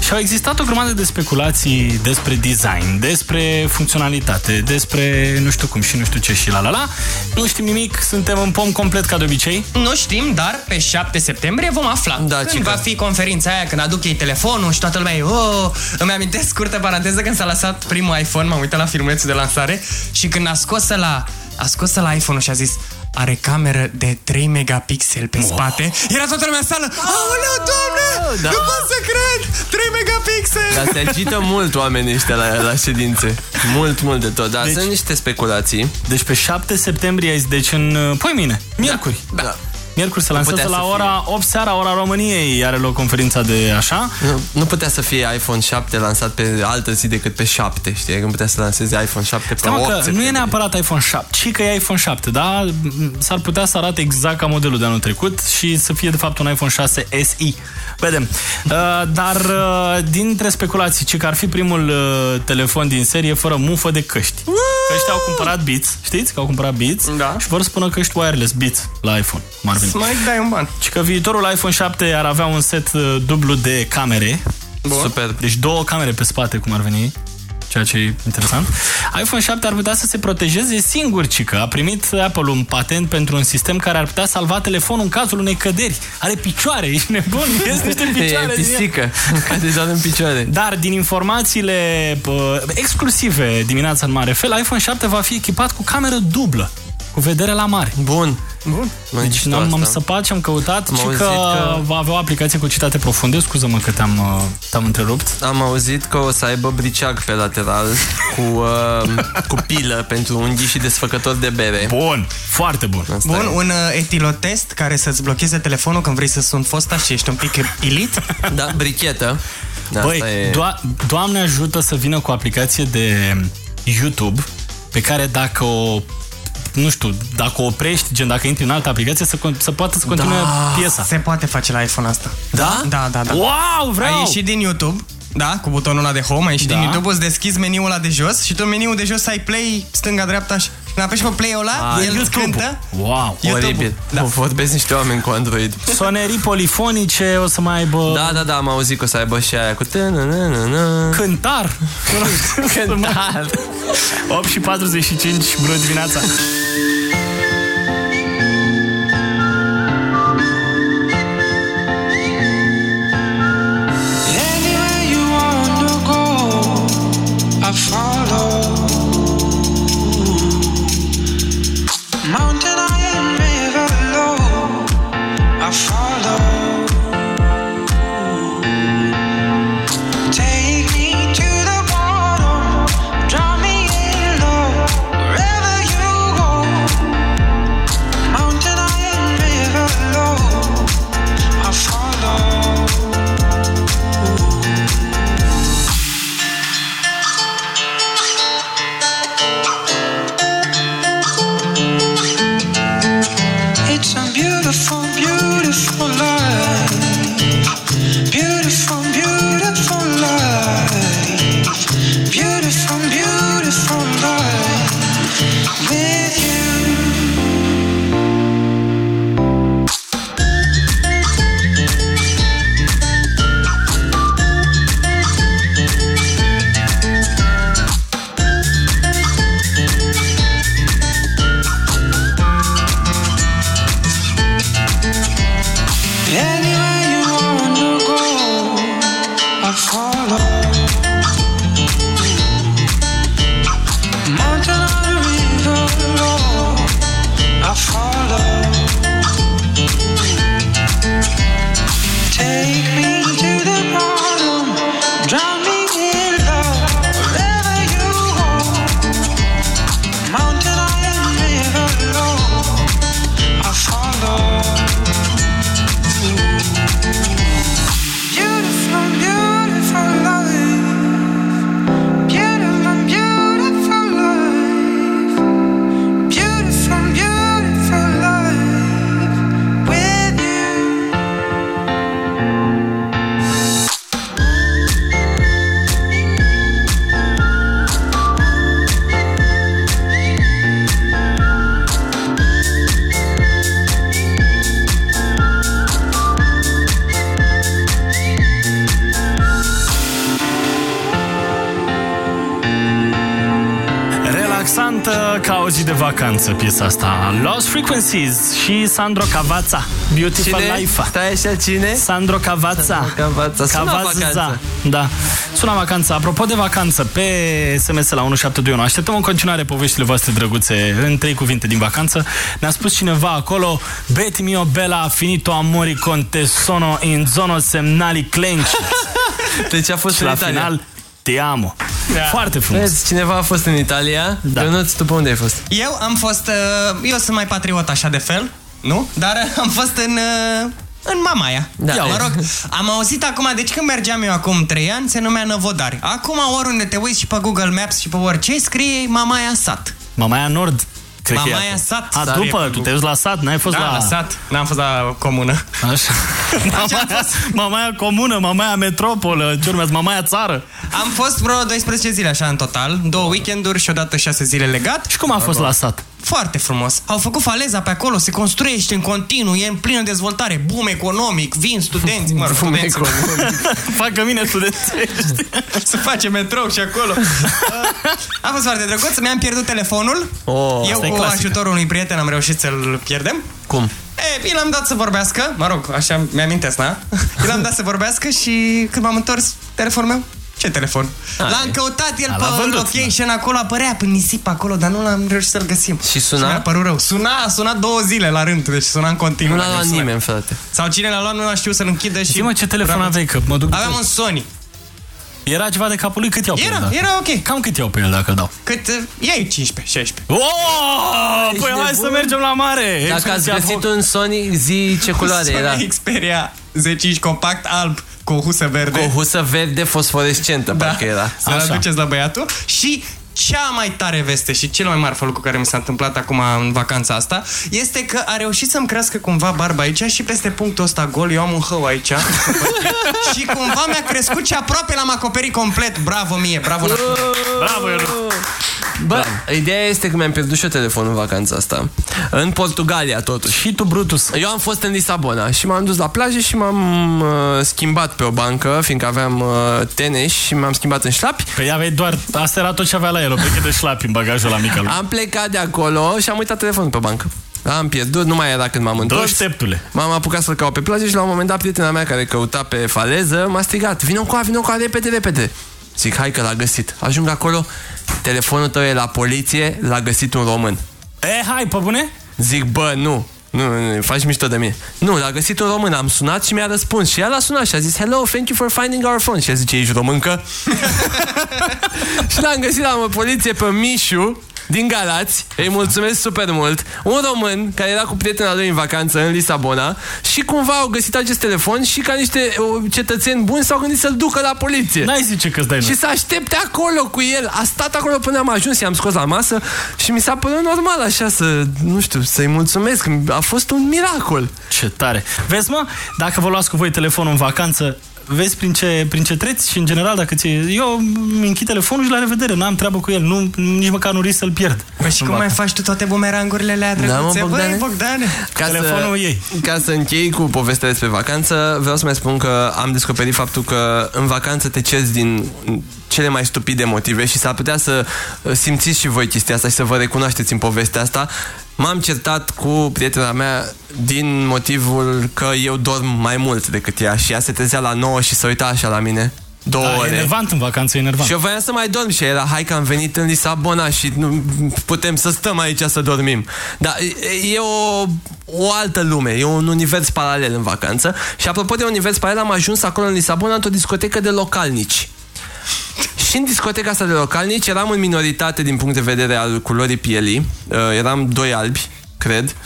Și au existat o grămadă de speculații despre design, despre funcționalitate, despre nu știu cum și nu știu ce și la la la. Nu știm nimic, suntem în pom complet ca de obicei. Nu știm, dar pe 7 septembrie vom afla. Da, când cică. va fi conferința aia, când aduc ei telefonul și toată lumea e, oh, îmi amintesc scurtă paranteză când s-a lăsat primul iPhone, m-am uitat la filmulețul de lansare și când a scos la a scos la iPhone-ul și a zis are cameră de 3 megapixel pe spate. Era toată lumea în sală. Aoleu, doamne! Da. Nu pot să cred! 3 megapixel! Dar se agită mult oamenii ăștia la, la ședințe. Mult, mult de tot. Dar Deci- sunt niște speculații. Deci pe 7 septembrie, ai zis, deci în... Păi mine, miercuri. Da. Miercuri se Nu lansează putea la să ora 8 seara, ora României, are loc conferința de așa. Nu, nu putea să fie iPhone 7 lansat pe altă zi decât pe 7, știi? Că nu putea să lanseze iPhone 7 pe Stai mă 8 că nu e septembrie. neapărat iPhone 7, ci că e iPhone 7, da? S-ar putea să arate exact ca modelul de anul trecut și să fie de fapt un iPhone 6 SE. Vedem. Uh, Dar uh, dintre speculații, ci că ar fi primul uh, telefon din serie fără mufă de căști. Că ăștia au cumpărat Beats, știți că au cumpărat Beats Da. și vor să spună căști wireless Beats la iPhone, cum ar veni. Să mai dai un ban. Și că viitorul iPhone 7 ar avea un set uh, dublu de camere. Bun. Super. Deci două camere pe spate, cum ar veni. Ceea ce e interesant. iPhone 7 ar putea să se protejeze singur, cică. A primit Apple un patent pentru un sistem care ar putea salva telefonul în cazul unei căderi. Are picioare, ești nebun? Este niște picioare. E din el. pisică, cade doar în picioare. Dar din informațiile bă, exclusive dimineața în mare fel, iPhone 7 va fi echipat cu cameră dublă, cu vedere la mare. Bun. Bun. Deci n-am m-am săpat și am căutat Am și auzit că, că- va avea o aplicație cu citate profunde. Scuză-mă că te-am, uh, te-am întrerupt. Am auzit că o să aibă briceag pe lateral cu, uh, cu pilă pentru unghii și desfăcător de bere. Bun, foarte bun. Asta Bun, e. un uh, etilotest care să-ți blocheze telefonul când vrei să suni fosta și ești un pic pilit. Da, brichetă. Da, Băi, asta e... do- Doamne ajută să vină cu o aplicație de YouTube pe care dacă o nu știu, dacă o oprești, gen dacă intri în altă aplicație, să, con- să poată să continue piesa. Se poate face la iPhone asta. Da? Da, da, da. Wow, vreau! Ai ieșit din YouTube, da, cu butonul ăla de home, ai ieșit Da. din YouTube, îți deschizi meniul ăla de jos și tu în meniul de jos ai play, stânga-dreapta și când apeși pe play-ul ăla, Ah, el îți YouTube-ul. cântă. Wow! YouTube-ul. Oribil. Da. Vorbesc niște oameni cu Android. Sonerii polifonice o să mai aibă... Da, da, da, am auzit că o să aibă și aia cu... tână-nă-nă-nă. Cântar! Cântar! 8 și 45, bună dimineața! Anywhere you wanna go, I follow. Auzit de vacanță piesa asta. Lost Frequencies și Sandro Cavazza. Beautiful Cine? Life. Stai așa, cine? Sandro Cavazza. Cavazza. Sună vacanță. Da. Sună vacanță. Apropo de vacanță, pe SMS la 1721. Așteptăm în continuare poveștile voastre drăguțe în trei cuvinte din vacanță. Ne-a spus cineva acolo Betty mio bella finito amori con te sono in zono semnali clench. Deci a fost și în la Italia. final te amo. Foarte frumos. Vezi, cineva a fost în Italia. Da. Ionuț, tu pe unde ai fost? Eu am fost... uh, Eu sunt mai patriot așa de fel, nu? Dar uh, am fost în... uh, În Mamaia. Da. Mă rog, am auzit acum, deci când mergeam eu acum 3 ani, se numea Năvodari. Acum oriunde te uiți și pe Google Maps și pe orice, scrie Mamaia Sat. Mamaia Nord. Cred că e Mamaia acolo. Sat. A, Sare după, pe tu Google. te-ai dus la sat, n-ai fost da, la... la sat. N-am fost la comună. Așa. Mamaia, mamaia comună, mamaia metropolă, ce urmează, mamaia țară. Am fost vreo 12 zile așa în total, două weekenduri și odată 6 zile legat. Și cum a fost la sat? Foarte frumos. Au făcut faleza pe acolo, se construiește în continuu, e în plină dezvoltare, boom economic, vin studenți, mă rog, studenți. Facă mine studențești. Se face metrou și acolo. A fost foarte drăguț, mi-am pierdut telefonul. Oh, Eu asta e cu clasic. ajutorul unui prieten am reușit să-l pierdem. Cum? E, i l-am dat să vorbească, mă rog, așa mi-amintesc, da? I l-am dat să vorbească și când m-am întors, telefonul meu, ce telefon? L-am căutat el A, pe l-a vândut, location, acolo apărea pe nisip acolo, dar nu l-am reușit să-l găsim. Și suna? mi-a părut rău. Suna, a sunat două zile la rând, deci suna în continuu. Nu l-a dacă luat sună. nimeni, frate. Sau cine l-a luat, nu a știut să-l închidă și... Zi-mă ce telefon Bravo. aveai, că mă duc... Aveam un Sony. Era ceva de capul lui, cât iau pe Era, el? dacă- era ok. Cam cât iau pe el dacă îl dau? Cât, uh, iei 15, 16. Oh, păi hai să mergem la mare! Dacă ați Excursia găsit foc. un Sony, zi ce culoare Sony era. Xperia 10 compact alb cu o husă verde. Cu o husă verde fosforescentă, Da. parcă era. Să-l aduceți la băiatul. Și cea mai tare veste și cel mai mare lucru care mi s-a întâmplat acum în vacanța asta este că a reușit să-mi crească cumva barba aici și peste punctul ăsta gol, eu am un hău aici și cumva mi-a crescut și aproape l-am acoperit complet. Bravo mie, bravo la Bravo, Ionuț. Bă, ideea este că mi-am pierdut și eu telefonul în vacanța asta. În Portugalia, totuși. Și tu, Brutus. Eu am fost în Lisabona și m-am dus la plajă și m-am uh, schimbat pe o bancă, fiindcă aveam uh, tenis și m-am schimbat în șlapi. Păi aveai doar... Asta era tot ce avea la el, o peche de șlapi în bagajul la mică lui. Am plecat de acolo și am uitat telefonul pe bancă. Am pierdut, nu mai era când m-am întors. Deșteptule. M-am apucat să-l caut pe plajă și la un moment dat prietena mea care căuta pe faleză m-a strigat Vino cu a, vino cu a, repede, repede Zic, hai că l-a găsit Ajung acolo, telefonul tău e la poliție L-a găsit un român E, hai, pe bune? Zic, bă, nu nu, nu, nu, faci mișto de mine. Nu, l-a găsit un român, am sunat și mi-a răspuns. Și el a sunat și a zis, hello, thank you for finding our phone. Și el zice, ești româncă? și l-am găsit la o poliție pe Mișu, din Galați, îi mulțumesc super mult, un român care era cu prietena lui în vacanță în Lisabona și cumva au găsit acest telefon și ca niște uh, cetățeni buni s-au gândit să-l ducă la poliție. N-ai zice că-ți dai Și să aștepte acolo cu el. A stat acolo până am ajuns, i-am scos la masă și mi s-a părut normal așa să, nu știu, să-i mulțumesc. A fost un miracol. Ce tare. Vezi, mă, dacă vă luați cu voi telefonul în vacanță, vezi prin ce, prin ce treci și în general dacă ți Eu îmi închid telefonul și la revedere, n-am treabă cu el, nu, nici măcar nu risc să-l pierd. Păi și cum mai faci tu toate bumerangurile alea Da, mă, drăguțe? Bogdane. Băi, Bogdane. Ca Telefonul să, ei. Ca să închei cu povestea despre vacanță, vreau să mai spun că am descoperit faptul că în vacanță te ceri din cele mai stupide motive și s-ar putea să simțiți și voi chestia asta și să vă recunoașteți în povestea asta. M-am certat cu prietena mea din motivul că eu dorm mai mult decât ea și ea se trezea la 9 și se uita așa la mine. Două Da, e ore. enervant în vacanță, e enervant. Și eu voiam să mai dorm și era, hai că am venit în Lisabona și nu putem să stăm aici să dormim. Dar e, e o, o altă lume, e un univers paralel în vacanță. Și apropo de univers paralel, am ajuns acolo în Lisabona într-o discotecă de localnici. Și în discoteca asta de localnici eram în minoritate din punct de vedere al culorii pielii. Uh, eram doi albi, cred.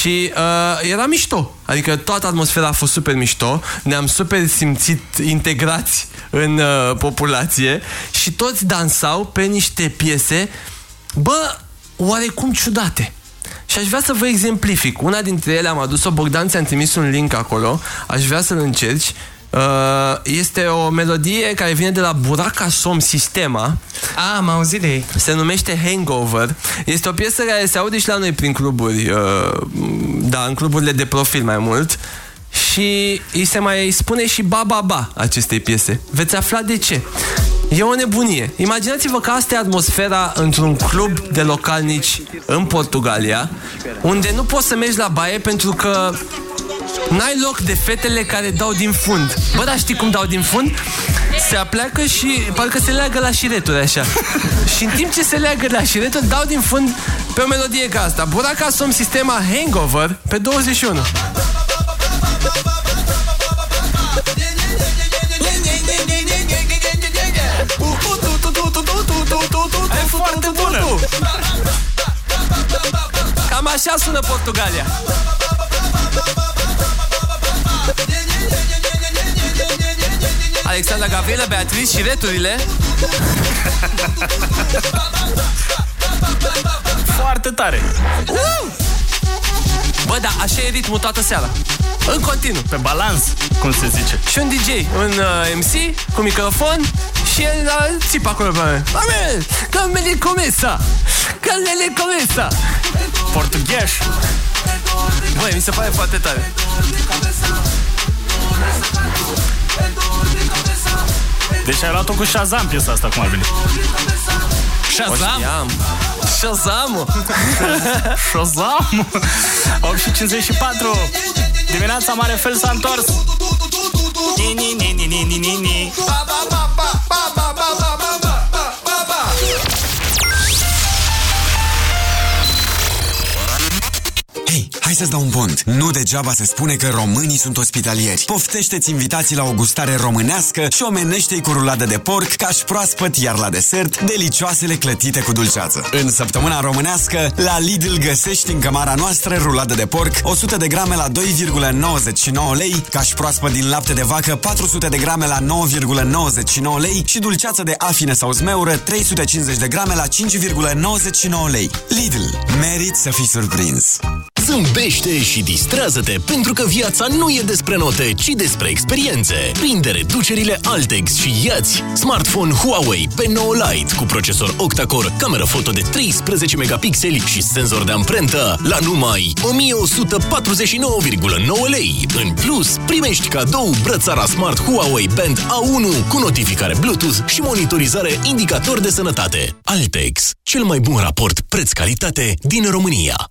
Și uh, era mișto. Adică toată atmosfera a fost super mișto. Ne-am super simțit integrați în uh, populație și toți dansau pe niște piese, bă, oarecum ciudate. Și aș vrea să vă exemplific. Una dintre ele am adus-o, Bogdan ți-am trimis un link acolo, aș vrea să-l încerci. Uh, este o melodie care vine de la Buraca Som Sistema. A, am auzit de ei. Se numește Hangover. Este o piesă care se aude și la noi prin cluburi, uh, da, în cluburile de profil mai mult. Și îi se mai spune și ba ba ba acestei piese. Veți afla de ce. E o nebunie. Imaginați-vă că asta e atmosfera într-un club de localnici în Portugalia, unde nu poți să mergi la baie pentru că n-ai loc de fetele care dau din fund. Bă, dar știi cum dau din fund? Se apleacă și parcă se leagă la șireturi așa. și în timp ce se leagă la șireturi, dau din fund pe o melodie ca asta. Buraca som sistema Hangover pe 21. E foarte bună! Cam așa sună Portugalia. Alexandra Gavrila, Beatrice și returile. Foarte tare! Uh! Bă, da, așa e ritmul toată seara. În continuu. Pe balans, cum se zice. Și un DJ, un uh, MC Cu microfon Și el uh, țipă acolo pe mine. Mame, că me começa Că le começa Portugheș. Băi, mi se pare foarte tare Deci ai luat-o cu Shazam piesa asta, cum a venit Shazam? Shazam? Shazam? 8 și 54 Dimineața mare fel s-a întors. Ni, ni, ni, ni, ni, ni, ni, ni. Hei, hai să-ți dau un pont. Nu degeaba se spune că românii sunt ospitalieri. Poftește-ți invitații la o gustare românească și omenește-i cu ruladă de porc, caș proaspăt, iar la desert, delicioasele clătite cu dulceață. În săptămâna românească, la Lidl găsești în cămara noastră ruladă de porc, 100 de grame la 2,99 lei, caș proaspăt din lapte de vacă, 400 de grame la 9,99 lei și dulceață de afine sau zmeură, 350 de grame la 5,99 lei. Lidl, merit să fii surprins! Zâmbește și distrează-te pentru că viața nu e despre note, ci despre experiențe. Prinde reducerile Altex și iați smartphone Huawei P9 Lite cu procesor octa-core, cameră foto de 13 megapixeli și senzor de amprentă la numai 1149,9 lei. În plus, primești cadou brățara Smart Huawei Band A1 cu notificare Bluetooth și monitorizare indicator de sănătate. Altex, cel mai bun raport preț-calitate din România.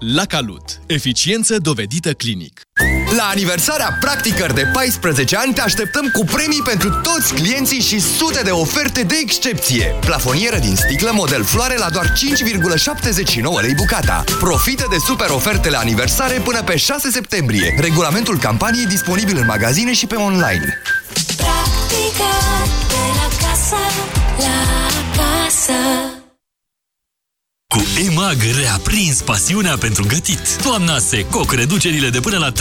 La Calut. Eficiență dovedită clinic. La aniversarea Practicăr de 14 ani te așteptăm cu premii pentru toți clienții și sute de oferte de excepție. Plafonieră din sticlă model floare la doar 5,79 lei bucata. Profită de super ofertele aniversare până pe 6 septembrie. Regulamentul campaniei disponibil în magazine și pe online. Practica de la casă, la casă. Cu EMAG reaprins pasiunea pentru gătit. Toamna se coc reducerile de până la 30%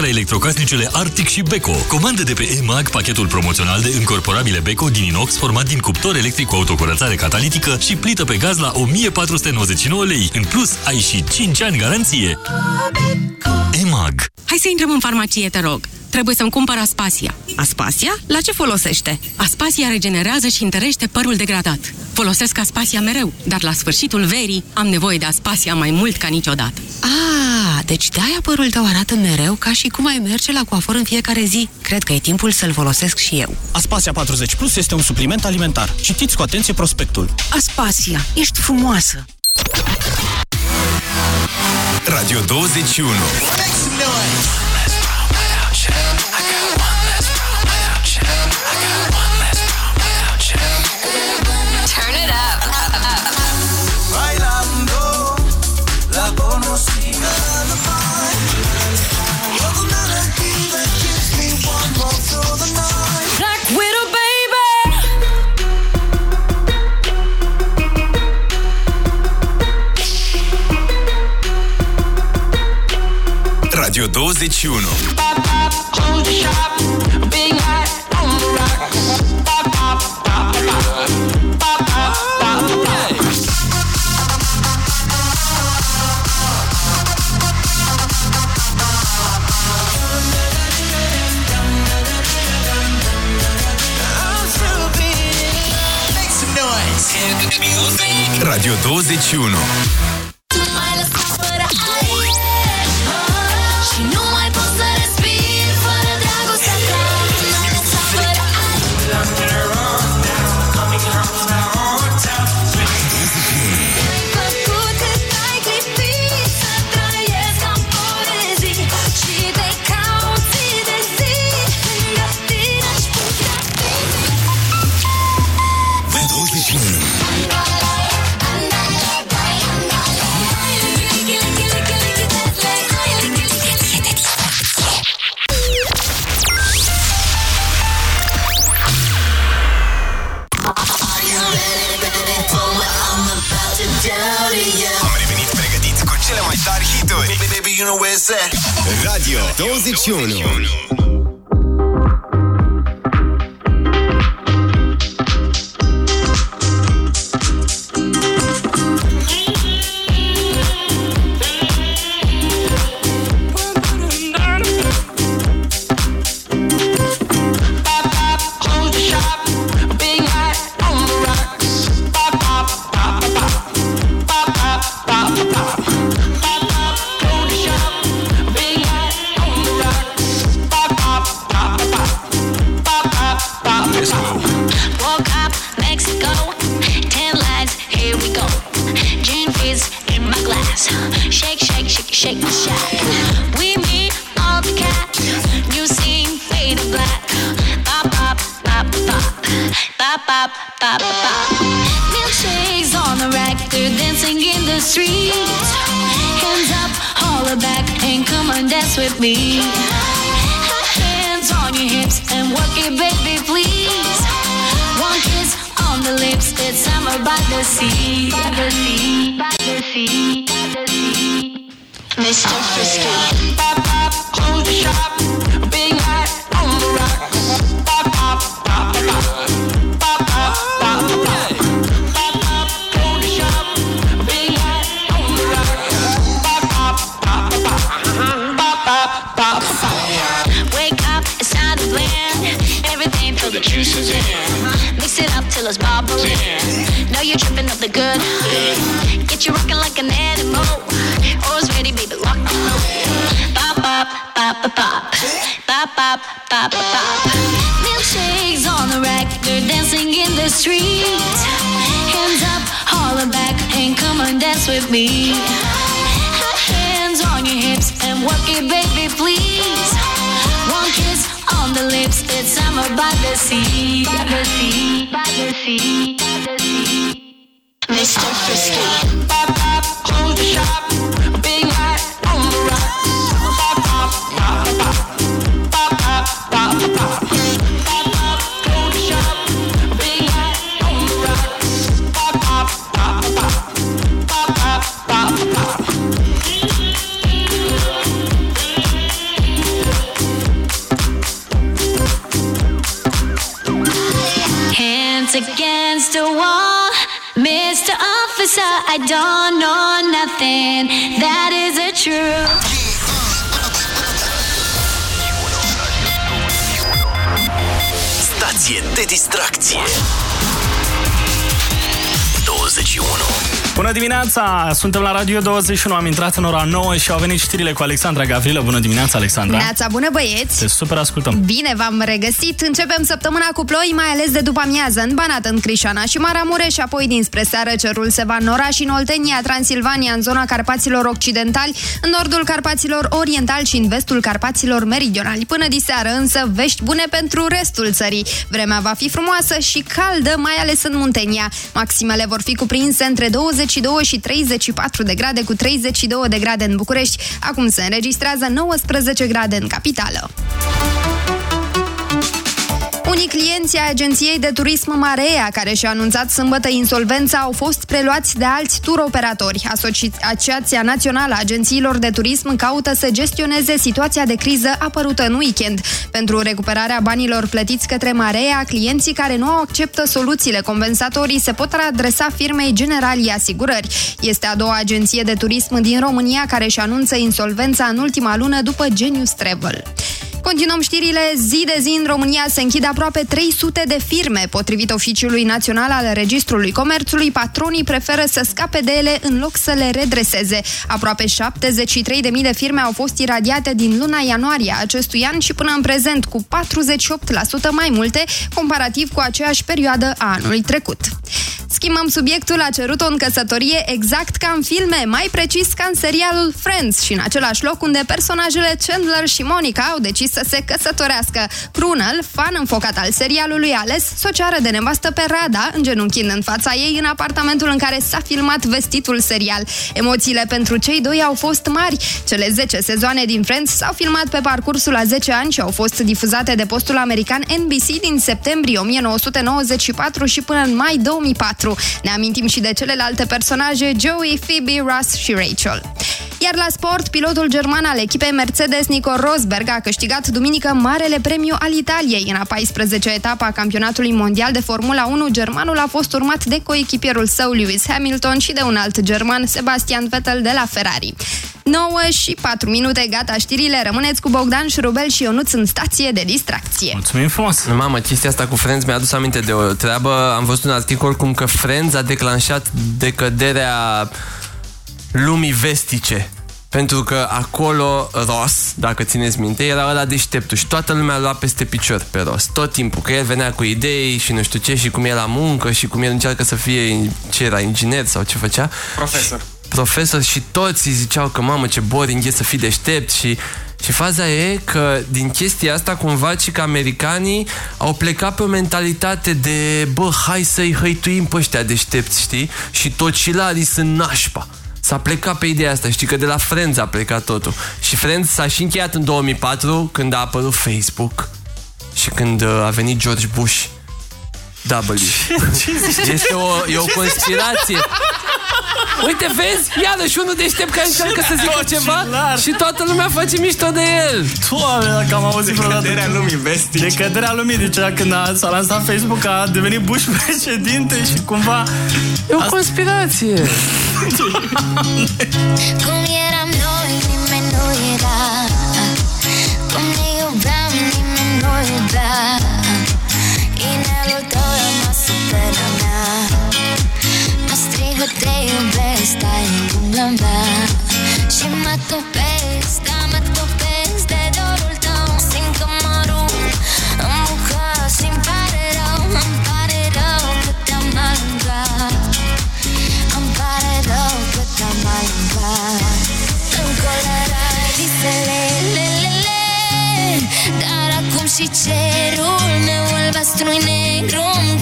la electrocasnicele Arctic și Beko. Comandă de pe EMAG pachetul promoțional de încorporabile Beko din inox format din cuptor electric cu autocurățare catalitică și plită pe gaz la 1499 lei. În plus, ai și 5 ani garanție. EMAG Hai să intrăm în farmacie, te rog. Trebuie să-mi cumpăr Aspasia. Aspasia? La ce folosește? Aspasia regenerează și întărește părul degradat. Folosesc Aspasia mereu, dar la sfârșitul verii am nevoie de Aspasia mai mult ca niciodată. Ah, deci de-aia părul tău arată mereu ca și cum ai merge la coafor în fiecare zi. Cred că e timpul să-l folosesc și eu. Aspasia 40 Plus este un supliment alimentar. Citiți cu atenție prospectul. Aspasia, ești frumoasă! Radio 21 Turn some noise. Radio 21 you know where it's at. Radio 21 me. Hands on your hips and work it, baby, please. One kiss on the lips, it's summer by the sea. By the sea, by the sea, by the sea. Mr. Frisky. Dance with me. Hands on your hips and work it, baby, please. One kiss on the lips, it's summer by the sea. By the sea, by the sea, by the sea. Mr. Frisky. Against the wall, Mr. Officer. I don't know nothing. That is a truth. Stație de distracție 21 Bună dimineața! Suntem la Radio 21, am intrat în ora 9 și au venit știrile cu Alexandra Gavrilă. Bună dimineața, Alexandra! Neața, bună băieți! Te super ascultăm! Bine v-am regăsit! Începem săptămâna cu ploi, mai ales de după amiază, în Banat, în Crișana și Maramureș, apoi dinspre seară cerul se va nora și în Oltenia, Transilvania, în zona Carpaților Occidentali, în nordul Carpaților Orientali și în vestul Carpaților Meridionali. Până diseară, însă, vești bune pentru restul țării. Vremea va fi frumoasă și caldă, mai ales în Muntenia. Maximele vor fi cuprinse între 22 și 34 de grade, cu 32 de grade în București. Acum se înregistrează 19 grade în capitală. Unii clienți ai agenției de turism Marea, care și-a anunțat sâmbătă insolvența, au fost preluați de alți turoperatori. Asociația Națională a Agențiilor de Turism caută să gestioneze situația de criză apărută în weekend. Pentru recuperarea banilor plătiți către Marea, clienții care nu acceptă soluțiile compensatorii se pot adresa firmei Generali Asigurări. Este a doua agenție de turism din România care și anunță insolvența în ultima lună după Genius Travel. Continuăm știrile. Zi de zi în România se închid aproape 300 de firme. Potrivit Oficiului Național al Registrului Comerțului, patronii preferă să scape de ele în loc să le redreseze. Aproape 73.000 de firme au fost iradiate din luna ianuarie a acestui an și până în prezent cu 48% mai multe, comparativ cu aceeași perioadă a anului trecut. Schimbăm subiectul, a cerut-o în căsătorie exact ca în filme, mai precis ca în serialul Friends și în același loc unde personajele Chandler și Monica au decis să se căsătorească. Prunel, fan înfocat al serialului, a ales să o ceară de nevastă pe Rada, îngenunchind în fața ei în apartamentul în care s-a filmat vestitul serial. Emoțiile pentru cei doi au fost mari. Cele 10 sezoane din Friends s-au filmat pe parcursul a 10 ani și au fost difuzate de postul american NBC din septembrie 1994 și până în mai 2004. Ne amintim și de celelalte personaje, Joey, Phoebe, Ross și Rachel. Iar la sport, pilotul german al echipei Mercedes, Nico Rosberg, a câștigat duminică Marele Premiu al Italiei. În a 14-a etapă a campionatului mondial de Formula 1, germanul a fost urmat de coechipierul său Lewis Hamilton și de un alt german, Sebastian Vettel de la Ferrari. 9 și 4 minute, gata știrile, rămâneți cu Bogdan Șurubel și Ionuț în stație de distracție. Mulțumim frumos! Mamă, chestia asta cu Friends mi-a adus aminte de o treabă. Am văzut un articol cum că Friends a declanșat decăderea lumii vestice. Pentru că acolo Ross, dacă țineți minte, era ăla deșteptul și toată lumea lua peste picior pe Ross. Tot timpul, că el venea cu idei și nu știu ce și cum e la muncă și cum el încearcă să fie, ce era, inginer sau ce făcea. Profesor. Profesor și toți îi ziceau că mamă ce boring e să fii deștept și și faza e că din chestia asta cumva și că americanii au plecat pe o mentalitate de bă, hai să-i hăituim pe ăștia deștepți, știi? Și tocilarii sunt nașpa. S-a plecat pe ideea asta, știi că de la Friends a plecat totul. Și Friends s-a și încheiat în 2004 când a apărut Facebook și când uh, a venit George Bush W. Este o, e o conspirație. Uite, vezi? Iarăși unul deștept care încearcă să zică ceva și toată lumea face mișto de el. Doamne, dacă am auzit vreodată. Decăderea lumii vestice. Decăderea lumii, deci când a, s-a lansat Facebook a devenit Bush președinte și cumva... E o conspirație. Cum eram noi, nimeni nu era Cum ne iubeam, nimeni nu iubea Inelul tău rămas supera mea Mă strigă te iubesc, stai în umbla mea Și mă topesc, da mă topesc de dorul tău. Simt că mă rup, îmi bucă și-mi pare rău Îmi pare rău că te-am alungat îmi pare rău că te-am alungat Încolorai visele, le, le, le. Dar acum și cerul meu albastru-i negru Îmi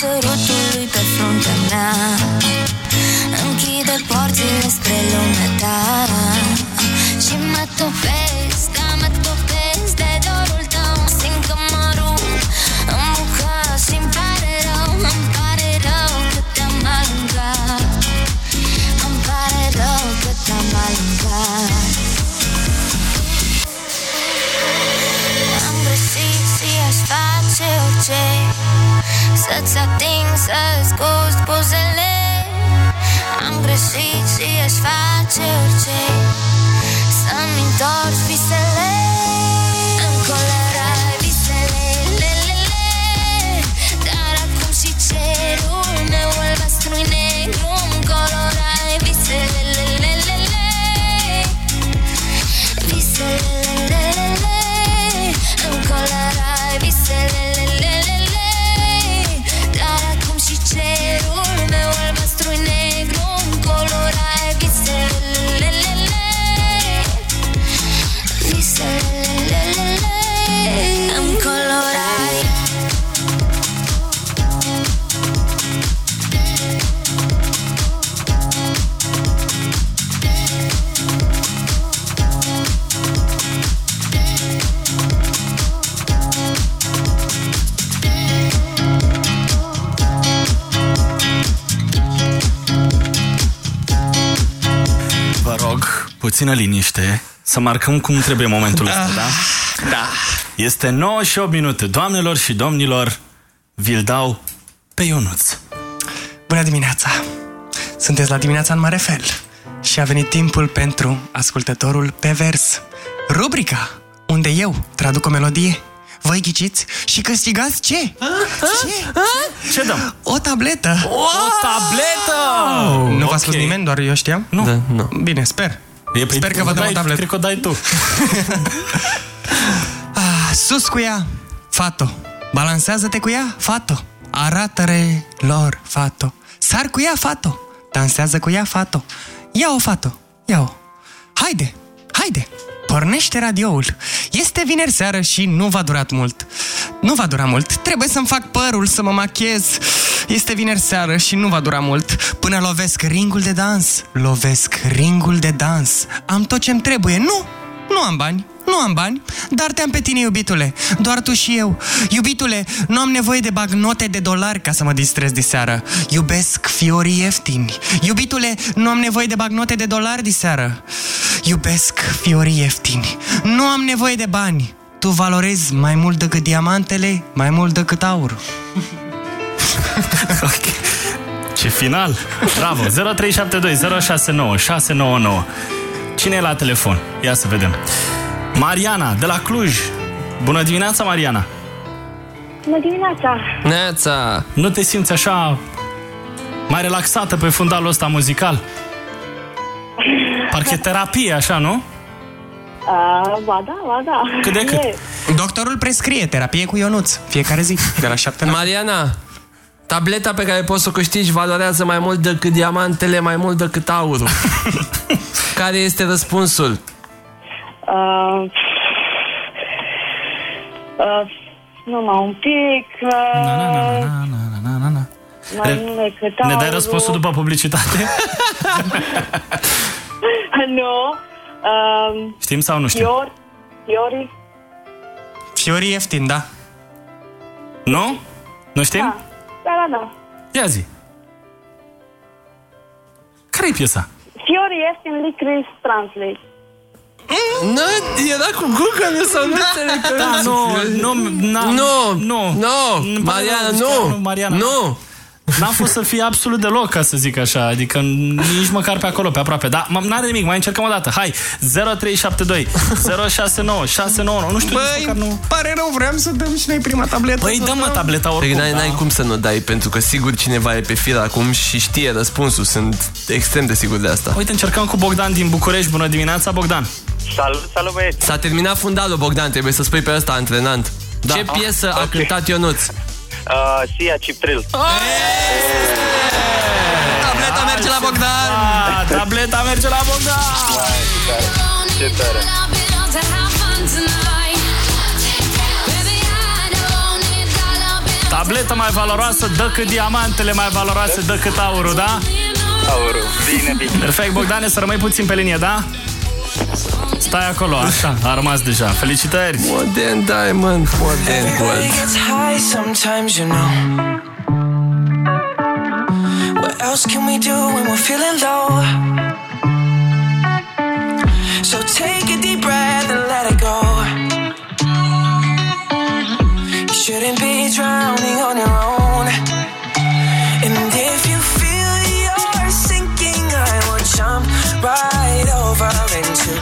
Acum sărutul lui pe fruntea mea. Închide porțile spre lumea ta Și mă topesc, Să-ți ating, să-ți gust buzele Am greșit și aș face orice. Să-mi întorci visele puțină liniște, să marcăm cum trebuie momentul ăsta, da? Da. Este 9 și 8 minute. Doamnelor și domnilor, vi-l dau pe Ionuț. Bună dimineața! Sunteți la dimineața în mare fel și a venit timpul pentru ascultătorul pe vers. Rubrica unde eu traduc o melodie, voi ghiciți și câștigați ce? Ce? Ce dăm? O tabletă! O tabletă! Nu v-a Ok. spus nimeni, doar eu știam? Nu. Da, nu. Bine, sper. E, păi, Sper că vă dăm o dai- tabletă. Cred că o dai tu. Ah, sus cu ea, fato. Balansează-te cu ea, fato. Arată-re lor, fato. Sar cu ea, fato. Dansează cu ea, fato. Ia-o, fato. Ia-o. Haide, haide. Pornește radioul. Este vineri seară și nu va dura mult. Nu va dura mult. Trebuie să-mi fac părul, să mă machez. Este vineri seară și nu va dura mult. Până lovesc ringul de dans. Lovesc ringul de dans. Am tot ce-mi trebuie. Nu, nu am bani, nu am bani, dar te-am pe tine, iubitule. Doar tu și eu. Iubitule, nu am nevoie de bagnote de dolari ca să mă distrez de seară. Iubesc fiorii ieftini. Iubitule, nu am nevoie de bagnote de dolari de seară. Iubesc fiorii ieftini. Nu am nevoie de bani. Tu valorezi mai mult decât diamantele, mai mult decât aurul. Ce final! Bravo! 0372 069 699 Cine e la telefon? Ia să vedem. Mariana, de la Cluj. Bună dimineața, Mariana! Bună dimineața! Neața! Nu te simți așa mai relaxată pe fundalul ăsta muzical? Parcă e terapie, așa, nu? Uh, ba da, ba da. Cât de cât? E. Doctorul prescrie terapie cu Ionuț fiecare zi, de la șapte la... Mariana, tableta pe care poți să o câștigi valorează mai mult decât diamantele, mai mult decât aurul. care este răspunsul? Uh, uh, numai un pic. Uh, Na, na, na, na, na, na, na, na. mai Re- mult decât Ne dai aurul. răspunsul după publicitate? nu. Uh, Știm sau nu știm? Fior, Fiori. Fiorii ieftini, da. Nu? Nu știm? Da, da, da. da. Ia zi. Care e piesa? Fiori este în Licorice Translate. Nu, era cu Google sau nu înțeleg că... Da, nu, nu, na, nu, nu, nu, Mariana, nu, Mariana, nu. N-am fost să fie absolut deloc, ca să zic așa, adică nici măcar pe acolo, pe aproape. Da, m- n-are nimic, mai încercăm o dată. Hai, 0372 069 699, nu știu, nici Băi, măcar nu... pare rău, vrem să dăm și noi prima tabletă. Păi dă-mă tableta oricum. Păi n-ai, da. n-ai cum să nu dai, pentru că sigur cineva e pe fir acum și știe răspunsul. Sunt extrem de sigur de asta. Uite, încercăm cu Bogdan din București. Bună dimineața, Bogdan. Salut, salut băieți! S-a terminat fundalul, Bogdan, trebuie să spui pe ăsta antrenant. Da. Ce piesă a cântat Ionuț? Uh, Sia Cipril. Tableta merge la Bogdan! Ah, tableta merge la Bogdan! Ce tare! Tableta mai valoroasă decât diamantele mai valoroase decât aurul, da? Aurul, bine, bine. Perfect, Bogdane, să rămâi puțin pe linie, da? Stai acolo, așa, a rămas deja. Felicitări! Modern Diamond, Modern Gold. gets high sometimes, you know. What else can we do when we're feeling low? So take a deep breath and let it go. You shouldn't be drowning on your own. And if you feel you're sinking, I will jump right over into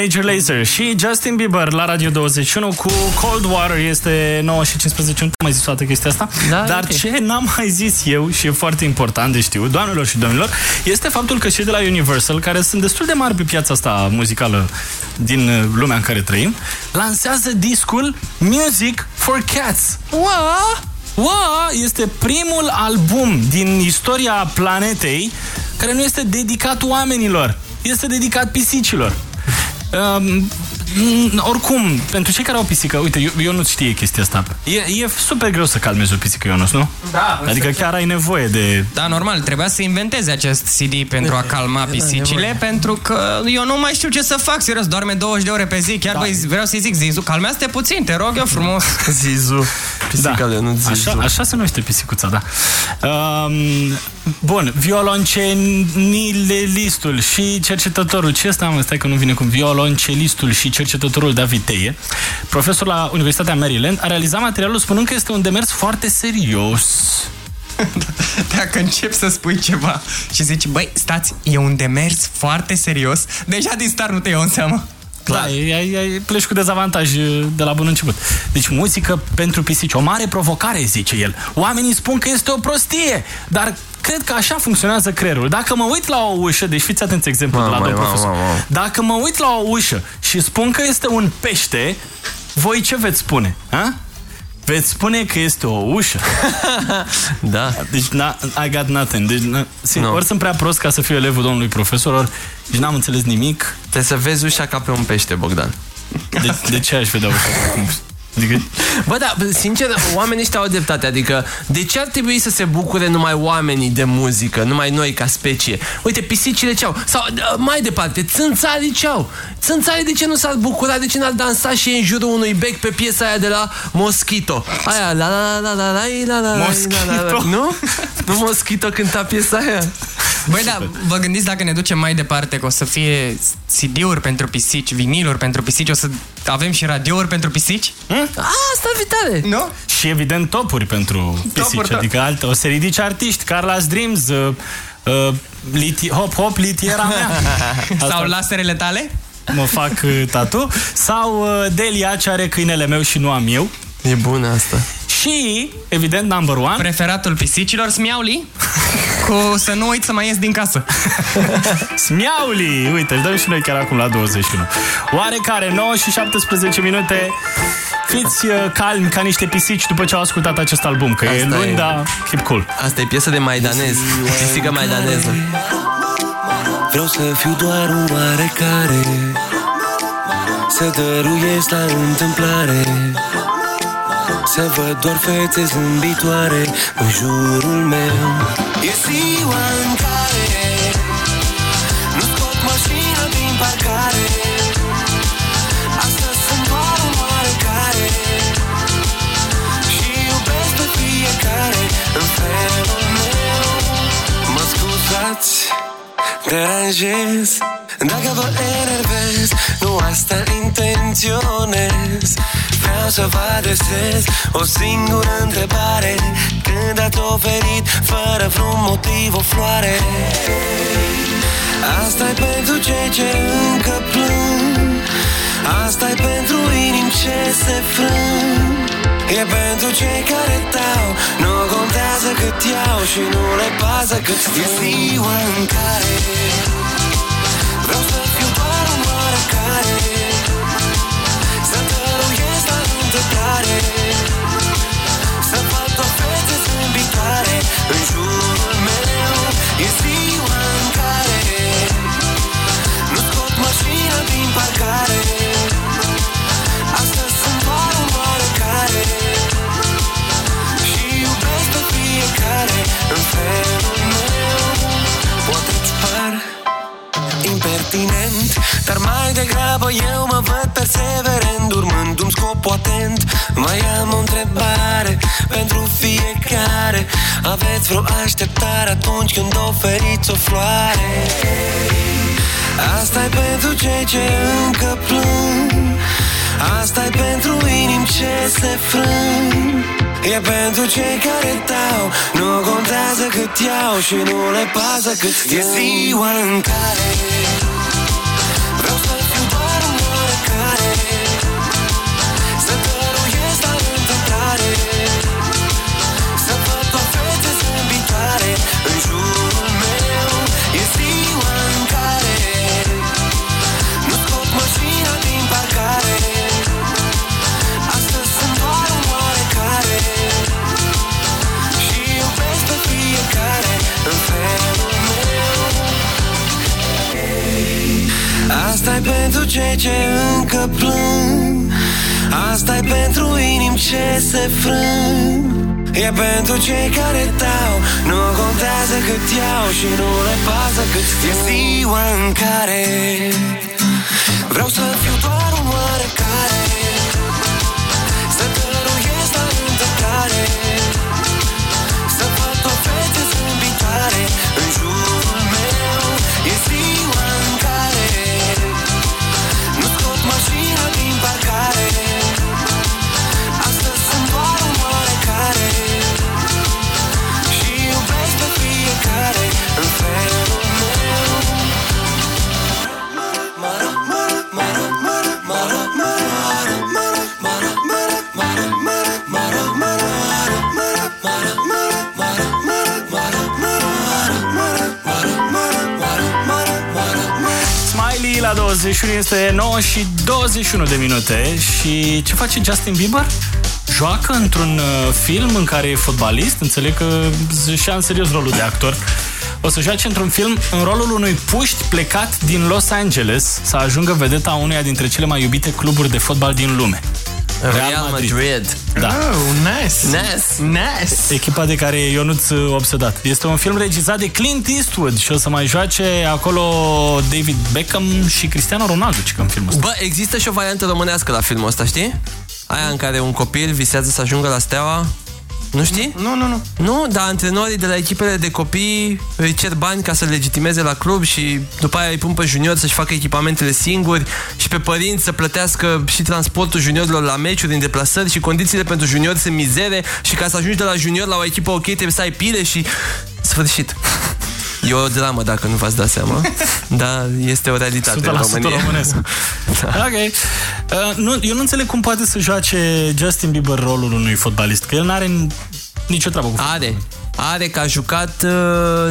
Major Lazer și Justin Bieber la Radio 21 cu Cold Water este 9 și 15, nu am mai zis toată chestia asta, Da, dar ok. ce n-am mai zis eu și e foarte important de știut, doamnelor și domnilor, este faptul că cei de la Universal, care sunt destul de mari pe piața asta muzicală din uh, lumea în care trăim, lansează discul Music for Cats. Ua! Ua! Este primul album din istoria planetei care nu este dedicat oamenilor, este dedicat pisicilor. Um, oricum, pentru cei care au pisică, uite, eu, eu nu știe chestia asta. E, e super greu să calmezi o pisică, Ionuț, nu? Da. Adică chiar ai nevoie de... Da, normal, trebuia să inventeze acest CD pentru a calma pisicile, pentru că eu nu mai știu ce să fac, serios, doarme 20 de ore pe zi, chiar da. vreau să-i zic, Zizu, calmează-te puțin, te rog eu frumos. Zizu, pisicale, nu Zizu. Așa, așa se numește pisicuța, da. Um, bun, violoncelistul și cercetătorul, ce ăsta, mă, stai că nu vine cum, violoncelistul și cercetătorul David Teie, profesor la Universitatea Maryland, a realizat materialul spunând că este un demers foarte serios. Dacă încep să spui ceva și zici, băi, stați, e un demers foarte serios, deja din start nu te iau în seamă. Da, ai, ai, ai, pleci cu dezavantaj uh, de la bun început. Deci muzică pentru pisici, o mare provocare, zice el. Oamenii spun că este o prostie, dar cred că așa funcționează creierul. Dacă mă uit la o ușă, deci fiți atenți exemplu de la Mamă, domnul mamă, profesor. mamă. Dacă mă uit la o ușă și spun că este un pește, voi ce veți spune? Ha? Veți spune că este o ușă. da. Deci, na, I got nothing. Deci, na, No. ori sunt prea prost ca să fiu elevul domnului profesor, ori deci n-am înțeles nimic. Trebuie să vezi ușa ca pe un pește, Bogdan. De, de ce aș vedea ușa? Adică, Bă, da, sincer, oamenii ăștia au dreptate. Adică, de ce ar trebui să se bucure numai oamenii de muzică, numai noi ca specie? Uite, pisicile ce au? Sau, uh, mai departe, țânțarii ce au? Țânțarii de ce nu s-ar bucura? De ce n-ar dansa și ei în jurul unui bec pe piesa aia de la Mosquito? Aia, la la la la la la la la la la la Nu? Nu Mosquito cânta piesa aia? Băi, da, vă gândiți dacă ne ducem mai departe că o să fie CD-uri pentru pisici, viniluri pentru pisici, o să avem și radiouri pentru pisici? Hm? A, asta ar fi tare! Nu? Și evident topuri pentru pisici, Topuri, da. adică alte, o să ridici artiști, Carla's Dreams, uh, uh, liti, hop hop, litiera mea. Sau laserele tale? Mă fac uh, tatu. Sau uh, Delia ce are câinele meu și nu am eu. E bună asta. Și, evident, number one. Preferatul pisicilor, Smiauli? Cu să nu uit să mai ies din casă. Smiauli! Uite, îl dăm și noi chiar acum la 21. Oarecare, 9 și 17 minute. Fiți uh, calmi ca niște pisici după ce au ascultat acest album, că e Asta luni, e. dar keep cool. Asta e piesă de maidanez. Pisică maidaneză. Vreau să fiu doar un oarecare Să dăruiesc la întâmplare Să văd doar fețe zâmbitoare în jurul meu E ziua în care Nu scot mașina din parcare scuzați deranjez Dacă vă enervez Nu asta intenționez. Menționez Vreau să vă adresez o singură întrebare. Când ați oferit fără vreun motiv o floare? Asta e pentru cei ce încă plâng. Asta e pentru inimi ce se frâng. E pentru cei care dau Nu contează cât iau Și nu le pasă cât E ziua în care Vreau să fiu doar un oarecare. Să dăruiesc la întâmplare. Să fac o fețe zâmbitoare. În jurul degrabă eu mă văd perseverent Urmându-mi scopul atent. Mai am o întrebare pentru fiecare. Aveți vreo așteptare atunci când oferiți o floare? Asta e pentru cei ce încă plâng. Asta e pentru inimi ce se frâng. E pentru cei care dau Nu contează cât iau Și nu le pasă cât E ziua în care pentru cei ce încă plâng. Asta e pentru inimi ce se frâng. E pentru cei care dau. Nu contează cât iau Și nu le pasă cât E ziua în care Vreau să fiu doar 21 este 9 și 21 de minute Și ce face Justin Bieber? Joacă într-un uh, film în care e fotbalist Înțeleg că își ia în serios rolul de actor o să joace într-un film în rolul unui puști plecat din Los Angeles să ajungă vedeta uneia dintre cele mai iubite cluburi de fotbal din lume. Real Madrid. Da. Oh, nice. Nice. Nice. Echipa de care Ionuț uh, obsedat. Este un film regizat de Clint Eastwood și o să mai joace acolo David Beckham și Cristiano Ronaldo, ci că în filmul ăsta. Bă, există și o variantă românească la filmul ăsta, știi? Aia în care un copil visează să ajungă la steaua nu știi? Nu, nu, nu. Nu, dar antrenorii de la echipele de copii îi cer bani ca să legitimeze la club și după aia îi pun pe juniori să-și facă echipamentele singuri și pe părinți să plătească și transportul juniorilor la meciuri în deplasări și condițiile pentru juniori sunt mizere și ca să ajungi de la junior la o echipă ok trebuie să ai pile și sfârșit. E o dramă, dacă nu v-ați dat seama. Dar este o realitate în 100% România. românesc. Ok. Uh, nu, eu nu înțeleg cum poate să joace Justin Bieber rolul unui fotbalist, că el n-are nicio treabă cu Are. Are că a jucat uh,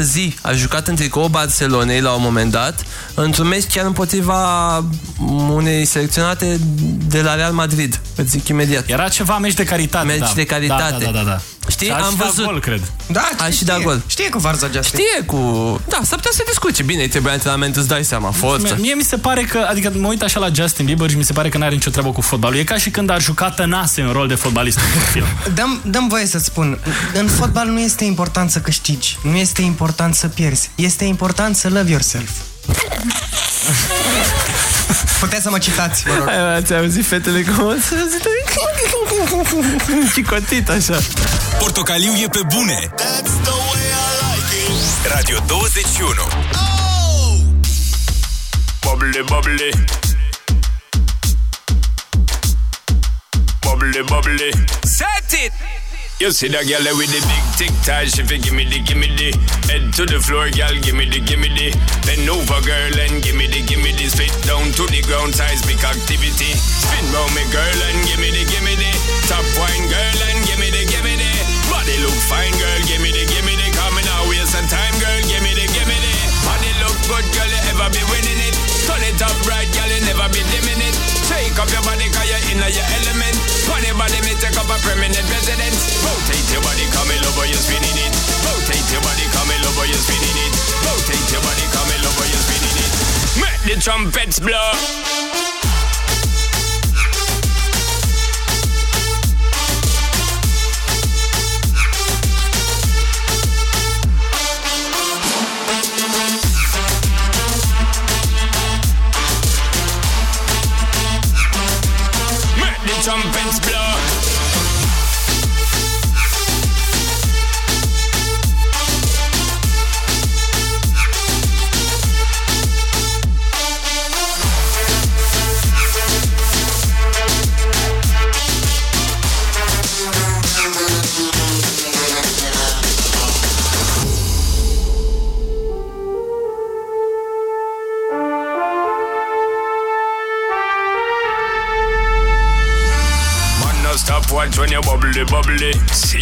zi, a jucat în tricou Barcelonei la un moment dat, într-un meci chiar împotriva unei selecționate de la Real Madrid. Îți zic imediat. Era ceva meci de caritate. Meci da. de caritate. Da, da, da, da. Știi, Și aș am și dat văzut. gol, cred. Da, Aș și dat gol. Știe cu Varza Justin. Știe cu... Da, s-ar putea să discuce. Bine, îi trebuie antrenament, îți dai seama, forță. Mie, mie mi se pare că, adică mă uit așa la Justin Bieber și mi se pare că n-are nicio treabă cu fotbalul. E ca și când ar juca Tănase în rol de fotbalist în film. Dăm, dăm voie să-ți spun, în fotbal nu este important să câștigi, nu este important să pierzi, este important să love yourself. Puteți să mă citați, vă rog. Hai, ați auzit fetele cum ați auzit? Chicotit așa. Portocaliu e pe bune. Radio 21. Bubbly, bubbly. bubbly, bubbly. Set it! You see that girl with the big tic tac, she fi gimme the, gimme the Head to the floor, girl, gimme the, gimme the Bend over, girl, and gimme the, gimme the Spit down to the ground, seismic activity Spin round me, girl, and gimme the, gimme the Top wine, girl, and fine, girl, gimme the, gimme the Coming out, waste some time, girl, gimme the, gimme the. Body look good, girl, you ever be winning it. Turn it up right, girl, you never be dimming it. Shake up your body, cause you're in your element. Funny body, me take up a permanent residence. Rotate your body, come in over, you're spinning it. Rotate your body, come in over, you're spinning it. Rotate your body, come in over, you're spinning it. Make the trumpets blow Make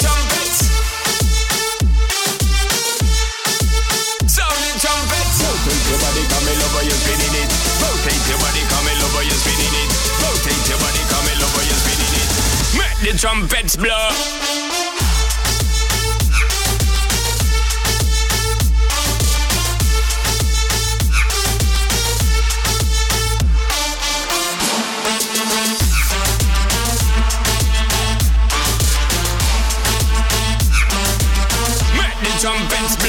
Trumpets. Sound Make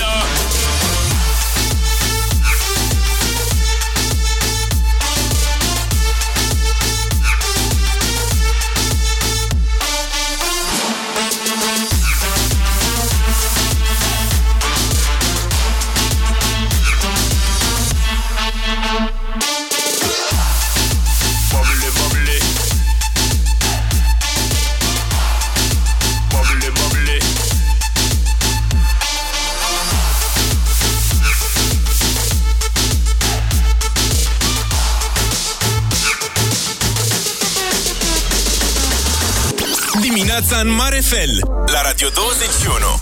Dimineața în mare fel la Radio 21.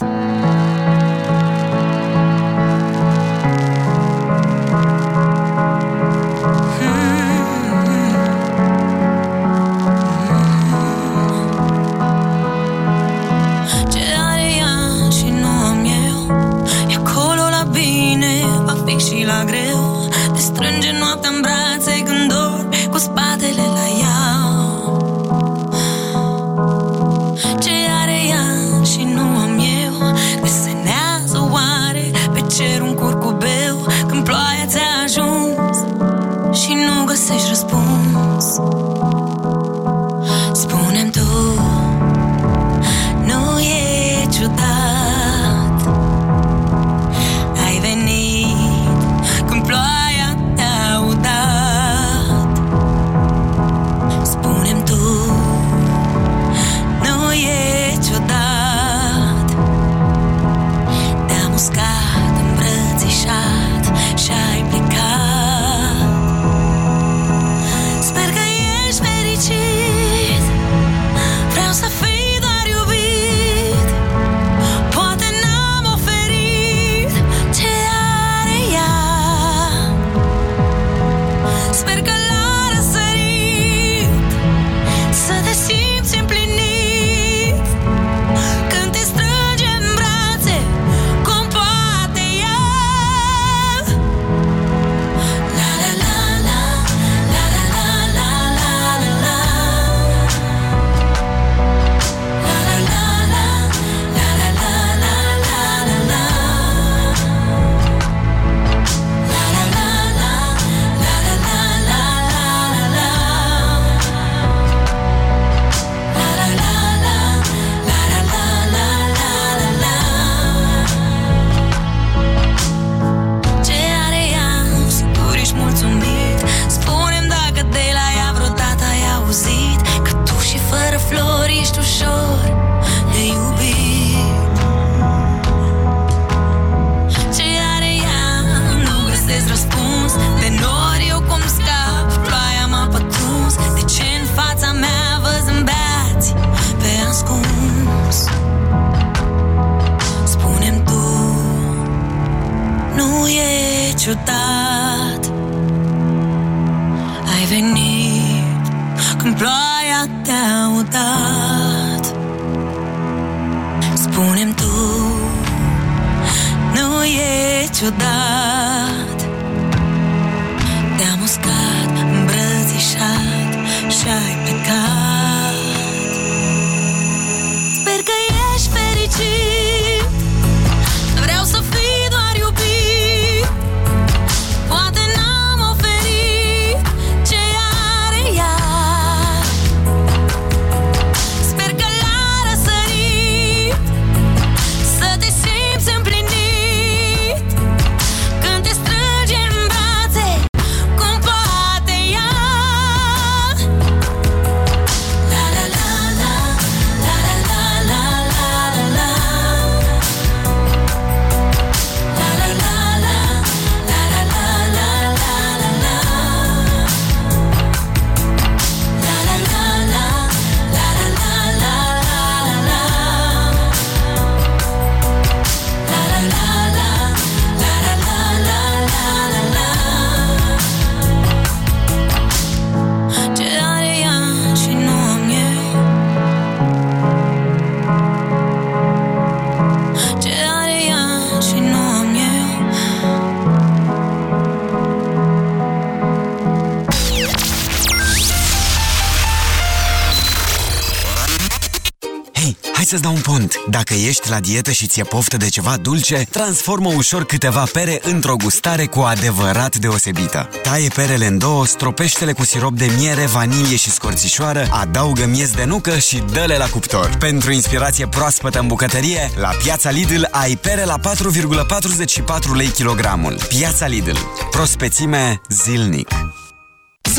Să-ți dau un pont. Dacă ești la dietă și ți-e poftă de ceva dulce, transformă ușor câteva pere într-o gustare cu adevărat deosebită. Taie perele în două, stropește-le cu sirop de miere, vanilie și scorțișoară, adaugă miez de nucă și dă-le la cuptor. Pentru inspirație proaspătă în bucătărie, la Piața Lidl ai pere la 4,44 lei kilogramul. Piața Lidl. Prospețime zilnic.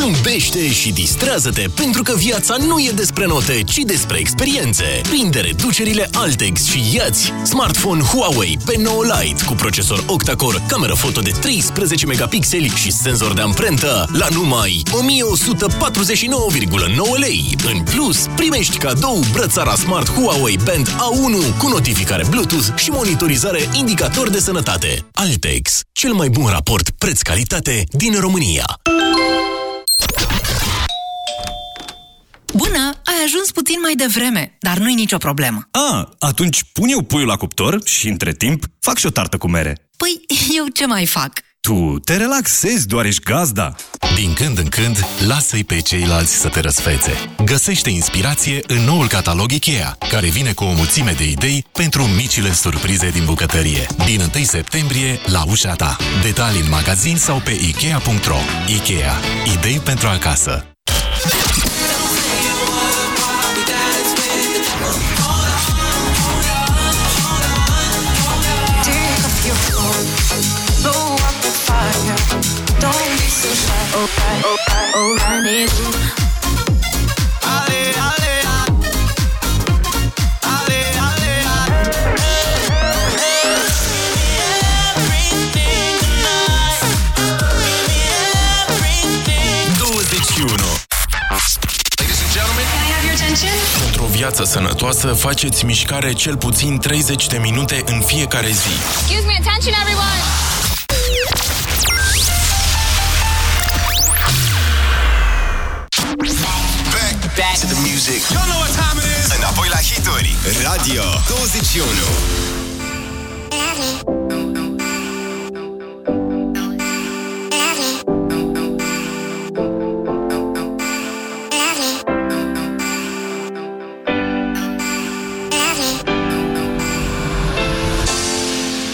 Zâmbește și distrează-te pentru că viața nu e despre note, ci despre experiențe. Prinde reducerile Altex și iați smartphone Huawei P9 Lite cu procesor octa-core, cameră foto de 13 megapixeli și senzor de amprentă la numai 1149,9 lei. În plus, primești cadou brățara Smart Huawei Band A1 cu notificare Bluetooth și monitorizare indicator de sănătate. Altex, cel mai bun raport preț-calitate din România. Bună, ai ajuns puțin mai devreme, dar nu-i nicio problemă. A, atunci pun eu puiul la cuptor și între timp fac și o tartă cu mere. Păi, eu ce mai fac? Tu te relaxezi, doar ești gazda. Din când în când, lasă-i pe ceilalți să te răsfețe. Găsește inspirație în noul catalog IKEA, care vine cu o mulțime de idei pentru micile surprize din bucătărie. Din 1 septembrie, la ușa ta. Detalii în magazin sau pe Ikea.ro. Ikea. Idei pentru acasă. Viață sănătoasă, faceți mișcare cel puțin 30 de minute în fiecare zi. Excuse me, attention everyone. Hituri. Radio 21.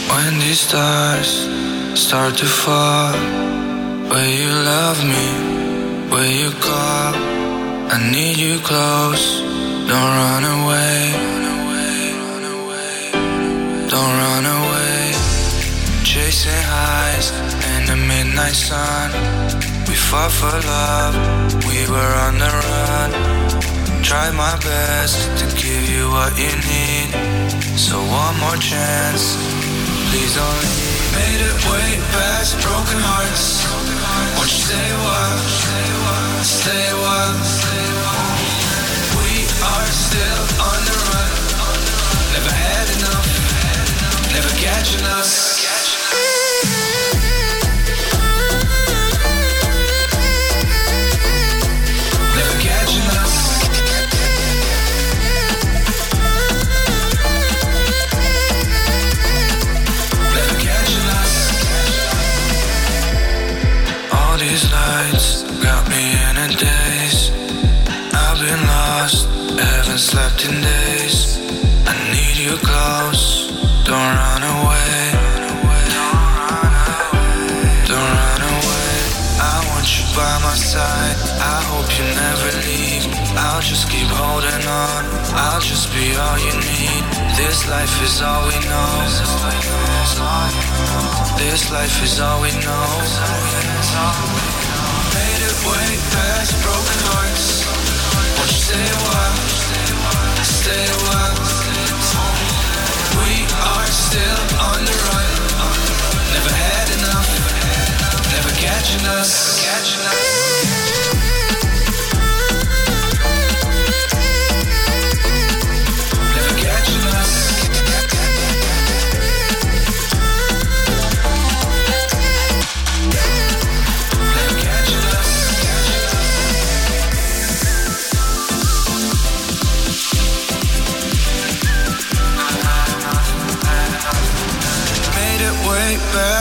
When these stars start to fall, will you love me? Will you call? I need you close. Don't run away. Don't run away. Chasing highs in the midnight sun. We fought for love. We were on the run. Tried my best to give you what you need. So one more chance. Please don't leave. Made it way past broken hearts. You stay a? Stay a. We are still on the run. Never had enough, never catching us. Never catching us. Never catching us. All these nights got me in a day. Slept in days. I need you close. Don't run away. Don't run away. I want you by my side. I hope you never leave. I'll just keep holding on. I'll just be all you need. This life is all we know. This life is all we know. Made it way past broken hearts. Won't you stay a Never had enough. Never catching us.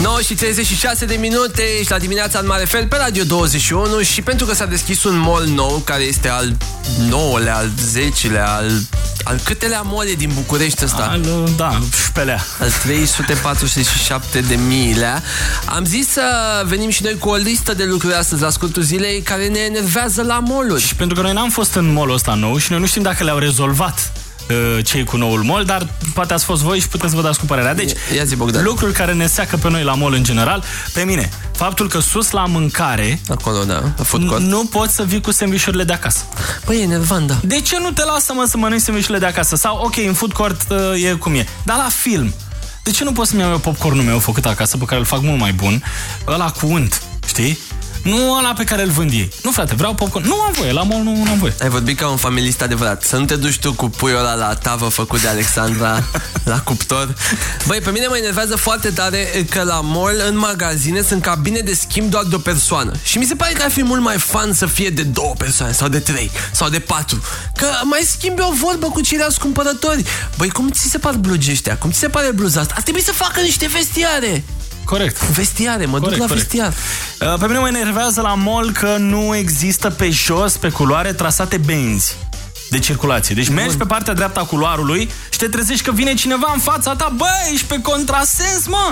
9 și 36 de minute, ești la dimineața în mare fel pe Radio 21 și pentru că s-a deschis un mall nou, care este al 9-lea, al 10-lea, al, al câtelea mole din București ăsta? Al, da, șpelea. Al 347 de miilea. Am zis să venim și noi cu o listă de lucruri astăzi la scurtul zilei care ne enervează la mall Și pentru că noi n-am fost în mall ăsta nou și noi nu știm dacă le-au rezolvat uh, cei cu noul mall, dar poate ați fost voi și puteți să vă dați cu părerea. Deci, Ia zi, Bogdan. lucruri care ne seacă pe noi la mall în general, pe mine, faptul că sus la mâncare Acolo, da, la food court. nu poți să vii cu sandvișurile de acasă. Păi, e enervant, da. De ce nu te lasă, mă, să mănânci sandvișurile de acasă? Sau, ok, în food court uh, e cum e. Dar la film, de ce nu pot să-mi iau eu popcornul meu făcut acasă, pe care îl fac mult mai bun, ăla cu unt, știi? Nu ăla pe care îl vând ei. Nu, frate, vreau popcorn. Nu am voie, la mall nu, nu am voie. Ai vorbit ca un familist adevărat. Să nu te duci tu cu puiul ăla la tavă făcut de Alexandra la cuptor. Băi, pe mine mă enervează foarte tare că la mall, în magazine, sunt cabine de schimb doar de o persoană. Și mi se pare că ar fi mult mai fan să fie de două persoane, sau de trei, sau de patru. Că mai schimbi o vorbă cu ceilalți cumpărători. Băi, cum ți se par blugi ăștia? Cum ți se pare bluza asta? Ar trebui să facă niște vestiare. Corect. Vestiare, mă Corect, duc la corect. vestiar. Uh, Pe mine mă enervează la mall că nu există pe jos, pe culoare, trasate benzi de circulație. Deci mergi pe partea dreaptă a culoarului și te trezești că vine cineva în fața ta. Bă, ești pe contrasens, mă!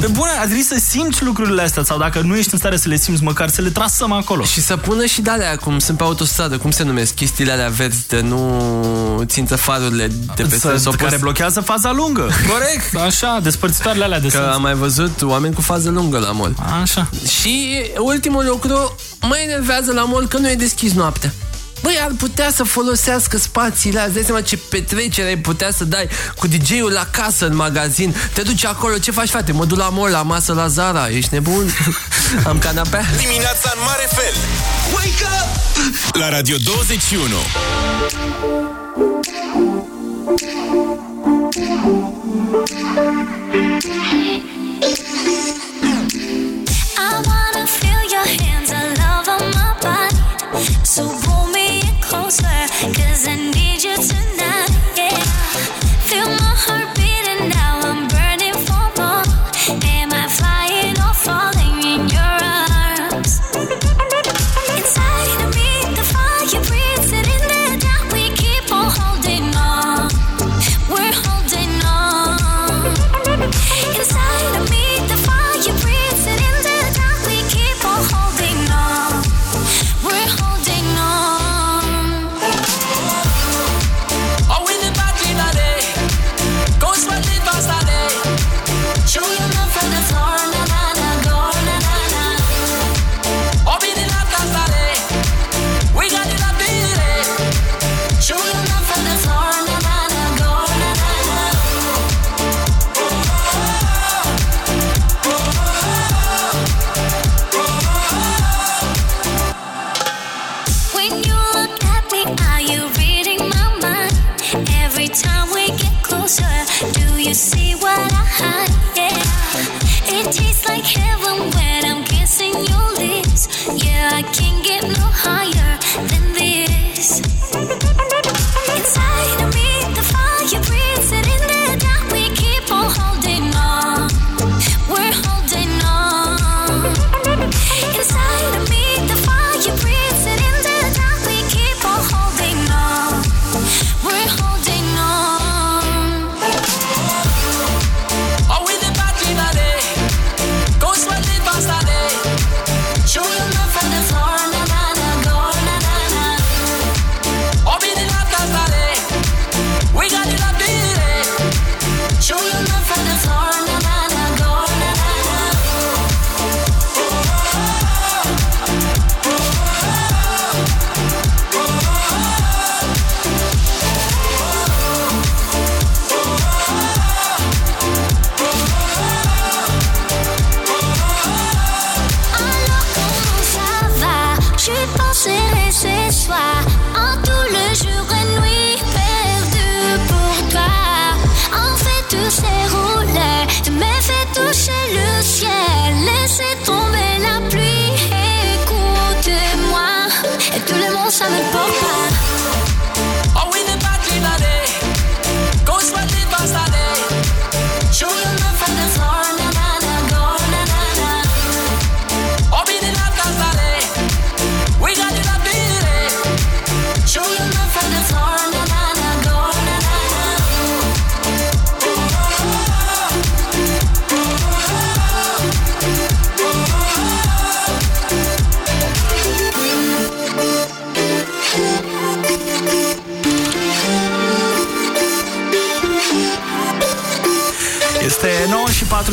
Pe bune, ar trebui să simți lucrurile astea sau dacă nu ești în stare să le simți, măcar să le trasăm acolo. Și să pună și de alea, cum sunt pe autostradă, cum se numesc, chestiile alea verzi de nu țință farurile de pe Să, sens opus. care blochează faza lungă. Corect. Așa, despărțitoarele alea de Că sens. am mai văzut oameni cu fază lungă la mall. Așa. Și ultimul lucru, mă enervează la mall că nu e deschis noaptea. Băi, ar putea să folosească spațiile astea. Îți dai seama ce petrecere ai putea să dai cu DJ-ul la casă în magazin. Te duci acolo, ce faci, frate? Mă duc la mall, la masă, la Zara. Ești nebun? Am canapea. Dimineața în mare fel. Wake up! La Radio 21. Și cause I need you tonight. Tastes like heaven when I'm kissing your lips. Yeah, I can't get no higher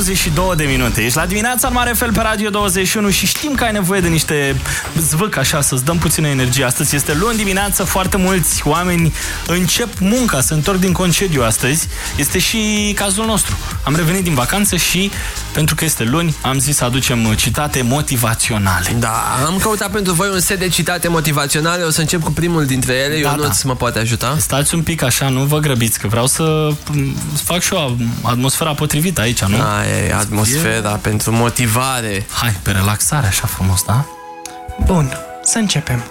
22 de minute. Ești la dimineața în mare fel pe Radio 21 și știm că ai nevoie de niște zvâc așa, să-ți dăm puțină energie. Astăzi este luni dimineață, foarte mulți oameni încep munca, se întorc din concediu astăzi. Este și cazul nostru. Am revenit din vacanță și pentru că este luni, am zis să aducem citate motivaționale. Da, am căutat pentru voi un set de citate motivaționale. O să încep cu primul dintre ele. Da, Eu nu da. mă poate ajuta. Stați un pic așa, nu vă grăbiți, că vreau să m, fac și eu atmosfera potrivită aici, nu? Aia e atmosfera pentru motivare. Hai, pe relaxare, așa frumos, da? Bun, să începem.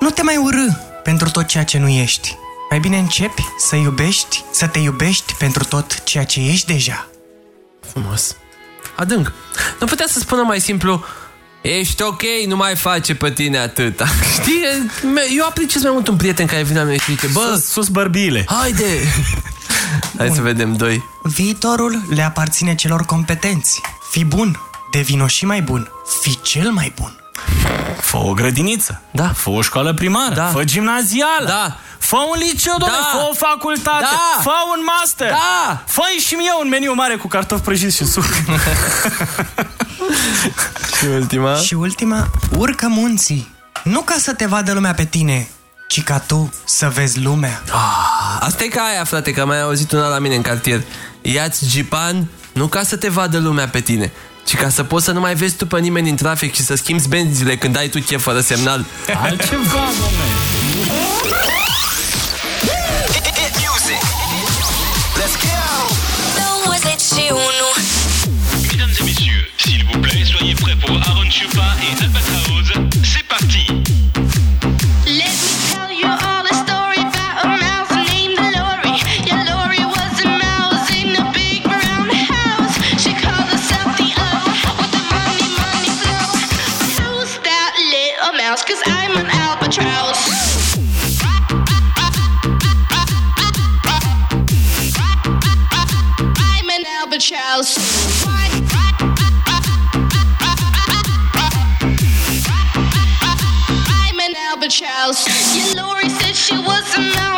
Nu te mai urâ pentru tot ceea ce nu ești. Mai bine începi să iubești, să te iubești pentru tot ceea ce ești deja. Frumos. Adânc. Nu putea să spună mai simplu Ești ok, nu mai face pe tine atâta. Știi, eu apreciez mai mult un prieten care vine la mine și zice Bă, sus, sus bărbiile. Haide! Hai să vedem doi. Viitorul le aparține celor competenți. Fii bun, devino și mai bun. Fii cel mai bun. Fă o grădiniță. Da. Fă o școală primară. Da. Fă gimnazială. Da. Fă un liceu, domnule, Da. fă o facultate. Da. Fă un master. Da. fă și mie un meniu mare cu cartofi prăjiți și suc. Și ultima. Și ultima, urcă munții. Nu ca să te vadă lumea pe tine, ci ca tu să vezi lumea. Asta e ca aia, frate, că am mai auzit una la mine în cartier. Ia-ți gipan, nu ca să te vadă lumea pe tine, ci ca să poți să nu mai vezi tu pe nimeni în trafic și să schimbi benzile când ai tu chef fără semnal. Altceva, domnule. Mesdames et messieurs, s'il vous plaît, soyez prêts pour Aaron Chupa et Albatraoz. C'est parti albatross. I'm an albatross. Yeah, Lori said she was a mouse.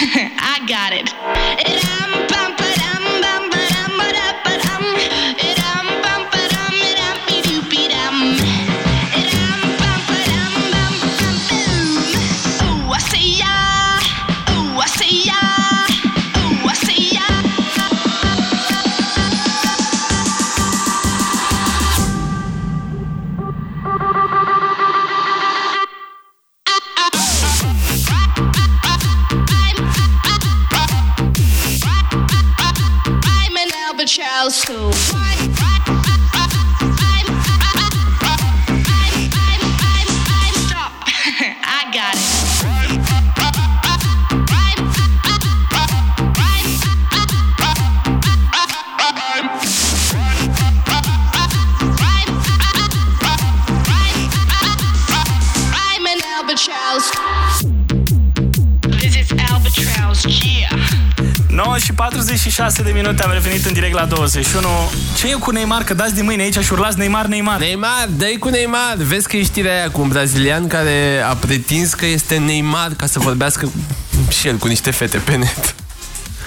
I got it. I'm an albatross too. Și 46 de minute am revenit în direct la 21. Ce e cu Neymar? Că dați din mâine aici și urlați Neymar, Neymar. Neymar, dai cu Neymar. Vezi că e știrea aia cu un brazilian care a pretins că este Neymar ca să vorbească și el cu niște fete pe net.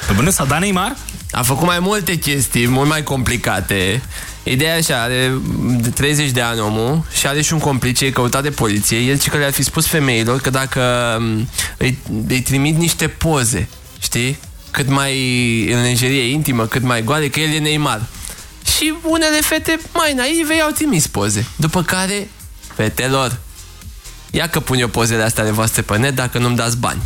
Pe bune s-a dat Neymar? A făcut mai multe chestii, mult mai complicate. Ideea e așa, are de 30 de ani omul și are și un complice căutat de poliție. El ce că le-ar fi spus femeilor că dacă m, îi, îi trimit niște poze, știi? Cât mai în lenjerie intimă, cât mai goale, că el e Neymar. Și unele fete mai naive i-au trimis poze. După care, fetelor, ia că pun eu pozele astea ale voastre pe net dacă nu-mi dați bani.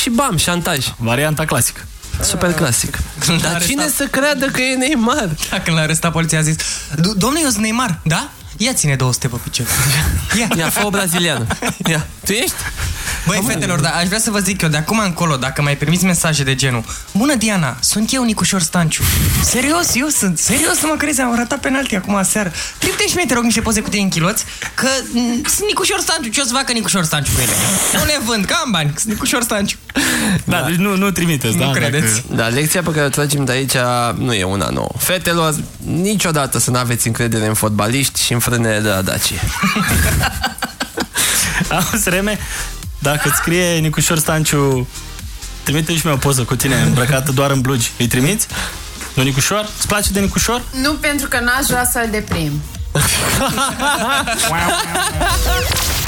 Și bam, șantaj. Varianta clasică. Super clasic. Când l-a Dar cine arestat- să creadă că e Neymar? Da, când l-a arestat poliția a zis "Do- Domnule, eu sunt Neymar, da? Ia ține 200 pe picior. Ia, Ia, fă o braziliană. Ia, tu ești? Băi, fetelor, dar aș vrea să vă zic eu, de acum încolo, dacă mai permiți mesaje de genul Bună, Diana, sunt eu, Nicușor Stanciu. Serios, eu sunt. Serios să mă crezi, am ratat penalti acum aseară. Trimite și mie, te rog, niște poze cu tine în chiloți, că m, sunt Nicușor Stanciu. Ce o să facă Nicușor Stanciu cu ele? Nu le vând, că am bani, sunt Nicușor Stanciu. Da, deci nu, nu trimiteți, Nu da? credeți? Dacă... Da, lecția pe care o tragem de aici nu e una nouă. Fetelor, niciodată să nu aveți încredere în fotbaliști și în frânele de la Dacie. Auzi, Reme, dacă îți scrie Nicușor Stanciu trimite și mie o poză cu tine îmbrăcată doar în blugi. Îi trimiți? Nu Nicușor? Îți place de Nicușor? Nu pentru că n-aș vrea să-l deprim.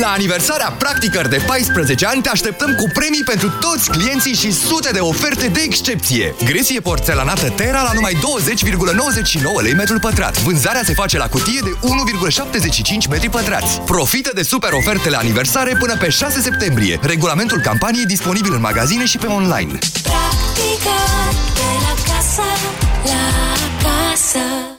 La aniversarea Practicăr de 14 ani te așteptăm cu premii pentru toți clienții și sute de oferte de excepție. Gresie porțelanată Terra la numai 20,99 lei metrul pătrat. Vânzarea se face la cutie de 1,75 metri pătrați. Profită de super oferte la aniversare până pe 6 septembrie. Regulamentul campaniei disponibil în magazine și pe online. Practică de la casă la casă.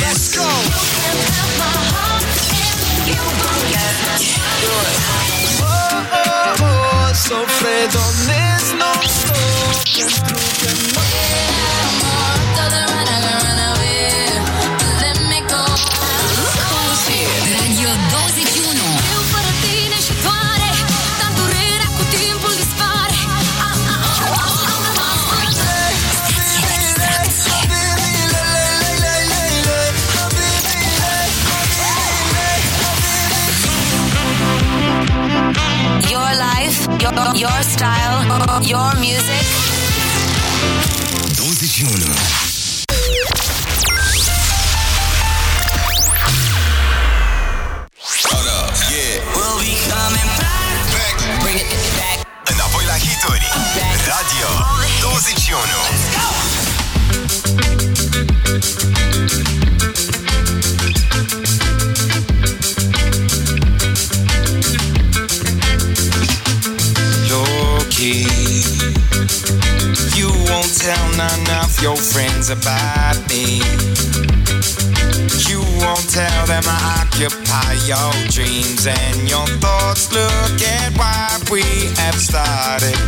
Let's go! Oh, oh, oh, Sofredo nesno Pentru că your, your style, your music. 21. We'll be coming back Bring it back Înapoi la hituri. Radio 21. Low key You won't tell none of your friends about me. You won't tell them I occupy your dreams and your thoughts. Look at what we have started.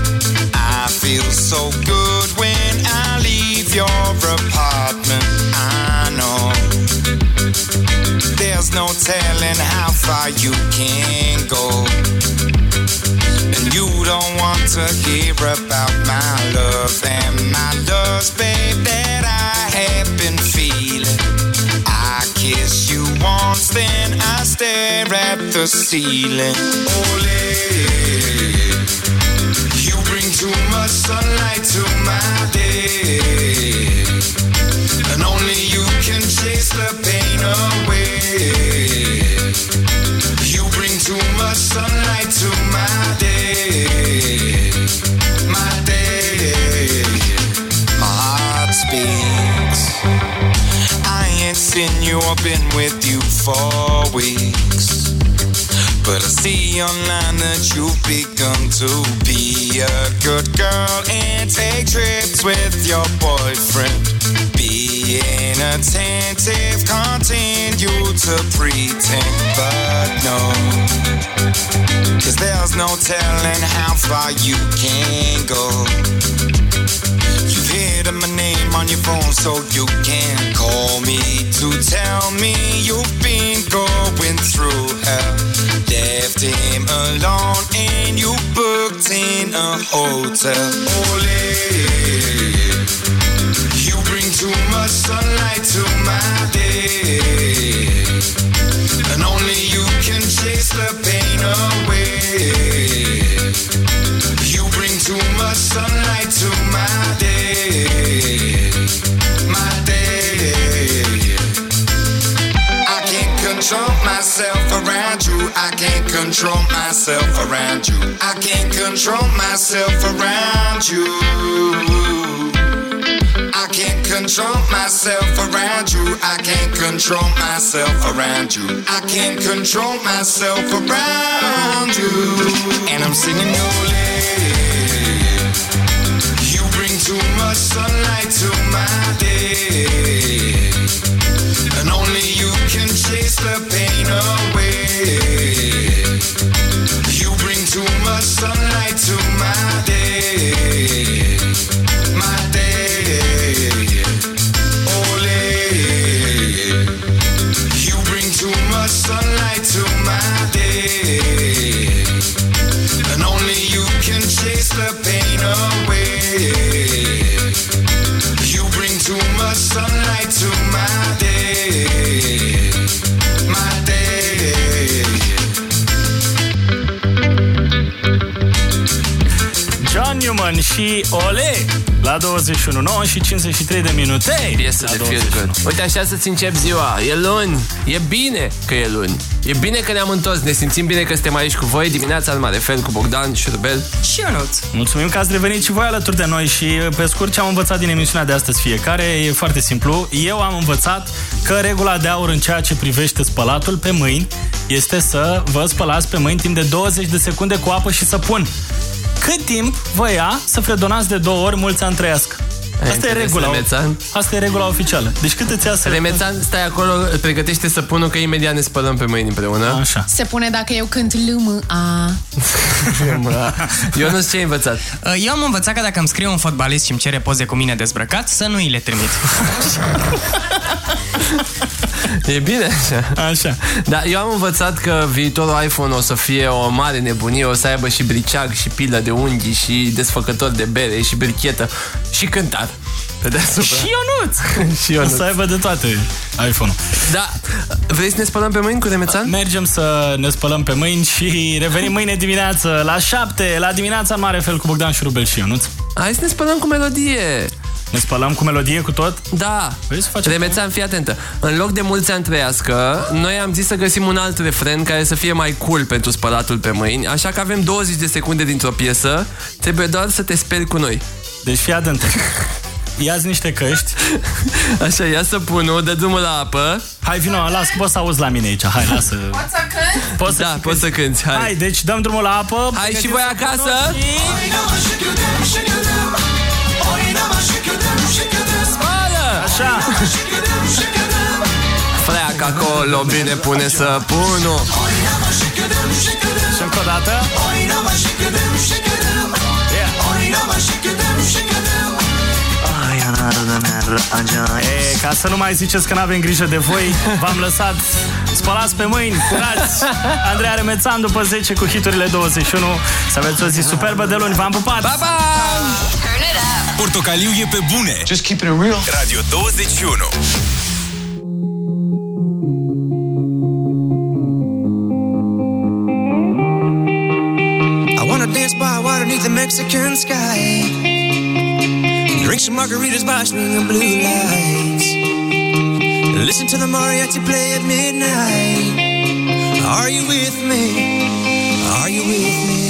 I feel so good when I leave your apartment. I know there's no telling how far you can go. And you don't want to hear about my love and my loves, babe, that I have been feeling. I kiss you once, then I stare at the ceiling. Ole, too much sunlight to my day, and only you can chase the pain away. You bring too much sunlight to my day, my day. My heart. I ain't seen you been with you for weeks. But I see online that you've begun to be a good girl and take trips with your boyfriend. Being attentive, continue to pretend, but no. Cause there's no telling how far you can go. You've hidden my name on your phone so you can call me to tell me you've been going through hell. Left him alone and you booked in a hotel. Ole, you too much sunlight to my day, and only you can chase the pain away. You bring too much sunlight to my day, my day. I can't control myself around you. I can't control myself around you. I can't control myself around you. I can't control myself around you. I can't control myself around you. I can't control myself around you. And I'm singing Ole. You bring too much sunlight to my day. And only you can chase the pain away. You bring too much sunlight to my day. Sunlight to my day. And only you can chase the pain away. You bring too much sunlight to my day. My day. John Newman și Ole la 21, 9 și 53 de minute. Piesă La de feel good. Uite, așa să-ți încep ziua. E luni. E bine că e luni. E bine că ne-am întors. Ne simțim bine că suntem aici cu voi. Dimineața în mare fel cu Bogdan, Șurubel. Și Ionuț. Mulțumim că ați revenit și voi alături de noi și pe scurt ce am învățat din emisiunea de astăzi fiecare e foarte simplu. Eu am învățat că regula de aur în ceea ce privește spălatul pe mâini este să vă spălați pe mâini timp de 20 de secunde cu apă și săpun. Cât timp vă ia să fredonați de două ori mulți ani trăiască? Asta e înțeles, regula. Remețan? Asta e regula oficială. Deci cât îți ia să... Remețan, stai acolo, îl pregătește să pună că imediat ne spălăm pe mâini împreună. Așa. Se pune dacă eu cânt L-M-A. Eu nu știu ce ai învățat. Eu am învățat că dacă îmi scrie un fotbalist și îmi cere poze cu mine dezbrăcat, să nu îi le trimit. E bine așa. Așa. Da, eu am învățat că viitorul iPhone o să fie o mare nebunie, o să aibă și briceag, și pilă de unghi, și desfăcător de bere, și brichetă, și cântar. Pe deasupra. Și Ionuț! și Ionuț. O să aibă de toate iPhone-ul. Da. Vrei să ne spălăm pe mâini cu Remețan? Mergem să ne spălăm pe mâini și revenim mâine dimineață la 7, la dimineața în mare fel cu Bogdan Șurubel și Ionuț. Hai să ne spălăm cu melodie. Ne spălăm cu melodie cu tot? Da. Vrei să facem Remețan, fii atentă. În loc de mulți ani trăiască, noi am zis să găsim un alt refren care să fie mai cool pentru spălatul pe mâini, așa că avem 20 de secunde dintr-o piesă, trebuie doar să te speri cu noi. Deci fii atent. Ia-ți niște căști. Așa, ia să pun dă drumul la apă. Hai, vino, las, poți să auzi la mine aici. Hai, lasă. Poți să cânt? Poți să Da, poți să cânti, hai. Hai, deci dăm drumul la apă. Hai și pregătiți voi săpunul acasă. și- Spală! Așa! Pleacă acolo, bine pune săpunul Și încă o dată E, ca să nu mai ziceți că n-avem grijă de voi V-am lăsat spălați pe mâini, curați Andrei Remețan după 10 cu hiturile 21 Să aveți o zi superbă de luni. V-am pupat! Pa, pa! Portocaliu e pe bune. Just keep it real. Radio 21. I wanna dance by water beneath the Mexican sky. Drink some margaritas by swinging blue lights. Listen to the mariachi play at midnight. Are you with me? Are you with me?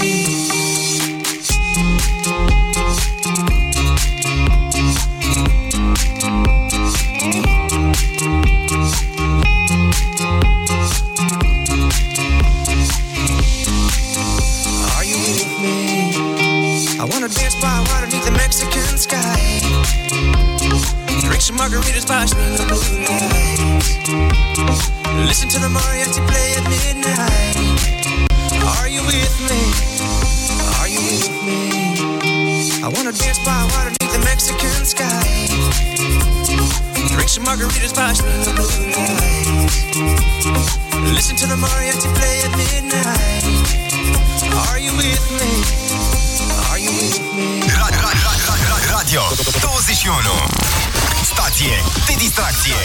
The Mexican sky. Drink some margaritas by blue lights. Listen to the mariachi play at midnight. Are you with me? Are you with me? I wanna dance by water beneath the Mexican sky. Drink some margaritas by blue lights. Listen to the mariachi play at midnight. Are you with me? Ra- ra- ra- ra- ra- Radio 21. Stație de distracție.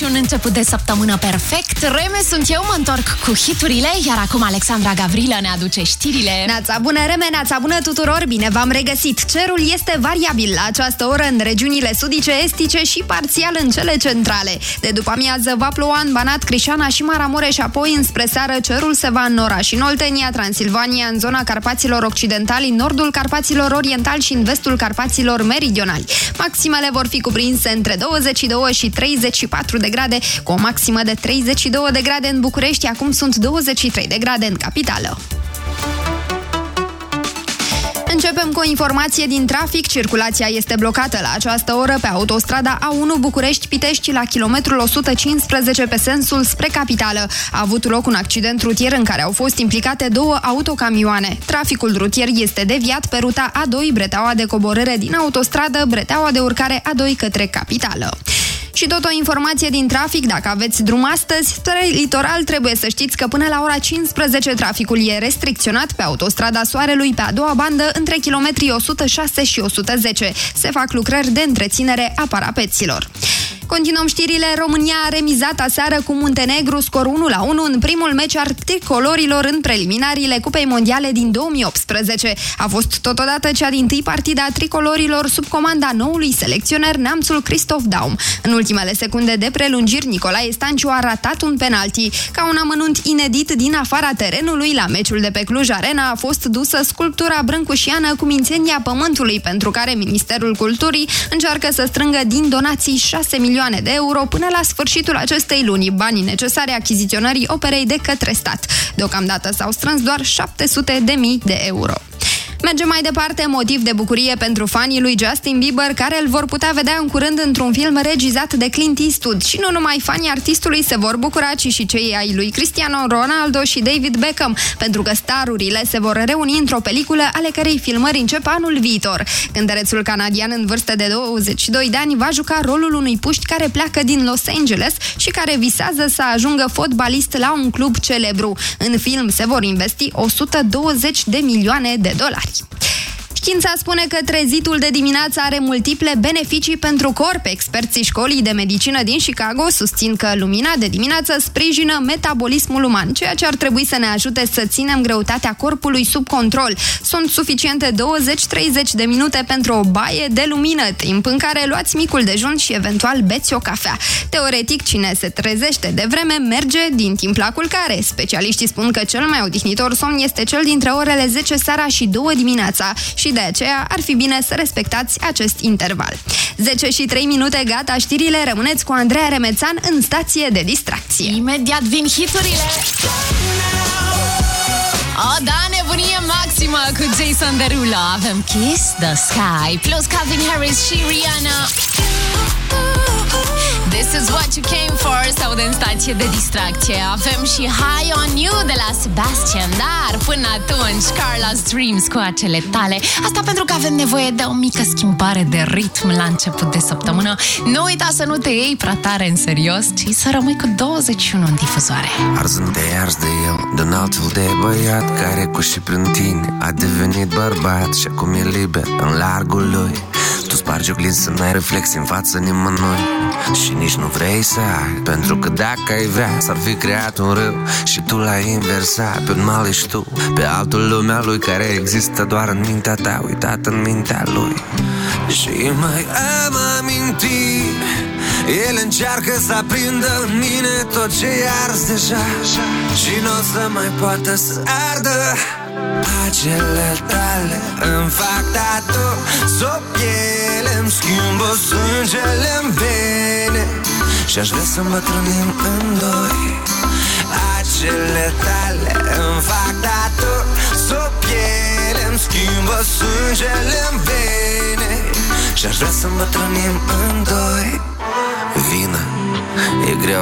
Și un început de săptămână perfect. Reme sunt eu, mă întorc cu hiturile, iar acum Alexandra Gavrilă ne aduce știrile. Nața bună, Reme, nața bună tuturor, bine v-am regăsit. Cerul este variabil la această oră în regiunile sudice, estice și parțial în cele centrale. De după amiază va ploua în Banat, Crișana și Maramureș, apoi înspre seară cerul se va înnora și în Oltenia, Transilvania, în zona Carpaților Occidentali, în nordul Carpaților Orientali și în vestul Carpaților Meridionali. Maximele vor fi cuprinse între 22 și 34 de grade, cu o maximă de 32 de grade în București, acum sunt 23 de grade în capitală. Începem cu o informație din trafic. Circulația este blocată la această oră pe autostrada A1 București-Pitești la kilometrul 115 pe sensul spre capitală. A avut loc un accident rutier în care au fost implicate două autocamioane. Traficul rutier este deviat pe ruta A2 Breteaua de coborâre din autostradă Breteaua de urcare A2 către capitală. Și tot o informație din trafic, dacă aveți drum astăzi, spre litoral trebuie să știți că până la ora 15 traficul e restricționat pe autostrada Soarelui pe a doua bandă între kilometrii 106 și 110. Se fac lucrări de întreținere a parapeților. Continuăm știrile. România a remizat aseară cu Muntenegru scor 1 la 1 în primul meci al tricolorilor în preliminariile Cupei Mondiale din 2018. A fost totodată cea din tâi partida a tricolorilor sub comanda noului selecționer neamțul Christoph Daum. În ultimele secunde de prelungiri, Nicolae Stanciu a ratat un penalti. Ca un amănunt inedit din afara terenului, la meciul de pe Cluj Arena a fost dusă sculptura brâncușiană cu mințenia pământului, pentru care Ministerul Culturii încearcă să strângă din donații 6 milioane de euro până la sfârșitul acestei luni, banii necesari achiziționării operei de către stat. Deocamdată s-au strâns doar 700 de mii de euro. Mergem mai departe, motiv de bucurie pentru fanii lui Justin Bieber, care îl vor putea vedea în curând într-un film regizat de Clint Eastwood. Și nu numai fanii artistului se vor bucura, ci și cei ai lui Cristiano Ronaldo și David Beckham, pentru că starurile se vor reuni într-o peliculă ale cărei filmări încep anul viitor. Cântărețul canadian în vârstă de 22 de ani va juca rolul unui puști care pleacă din Los Angeles și care visează să ajungă fotbalist la un club celebru. În film se vor investi 120 de milioane de dolari. Tschüss. Știința spune că trezitul de dimineață are multiple beneficii pentru corp. Experții școlii de medicină din Chicago susțin că lumina de dimineață sprijină metabolismul uman, ceea ce ar trebui să ne ajute să ținem greutatea corpului sub control. Sunt suficiente 20-30 de minute pentru o baie de lumină, timp în care luați micul dejun și eventual beți o cafea. Teoretic, cine se trezește de vreme merge din timp la culcare. Specialiștii spun că cel mai odihnitor somn este cel dintre orele 10 seara și 2 dimineața și de aceea ar fi bine să respectați acest interval. 10 și 3 minute, gata, știrile, rămâneți cu Andreea Remețan în stație de distracție. Imediat vin hiturile! O, da, nebunie maximă cu Jason Derulo. Avem Kiss the Sky, plus Calvin Harris și Rihanna. This is what you came for Sau în stație de distracție. Avem și High on You de la Sebastian Dar până atunci Carla's Dreams cu acele tale. Asta pentru că avem nevoie de o mică schimbare de ritm La început de săptămână. Nu uita să nu te iei prea tare în serios Ci să rămâi cu 21 în difuzoare. Arzând de ars de el De un alt fel de băiat Care cu și prin tine A devenit bărbat Și acum e liber în largul lui. Tu spargi oglinzi să n-ai reflex în fața nimănui Și nici nu vrei să ai Pentru că dacă ai vrea S-ar fi creat un râu Și tu l-ai inversat. Pe un mal ești tu Pe altul lumea lui Care există doar în mintea ta Uitat în mintea lui. Și mai am amintiri el încearcă să aprindă în mine tot ce e ars deja. Și nu o să mai poată să ardă Acele tale îmi fac tatu Sub piele îmi schimbă sângele în vene. Și aș vrea să îmbătrânim în doi. Acele tale îmi fac tatu Sub piele îmi schimbă sângele în vene. Și aș vrea să îmbătrânim în doi. Vină E greu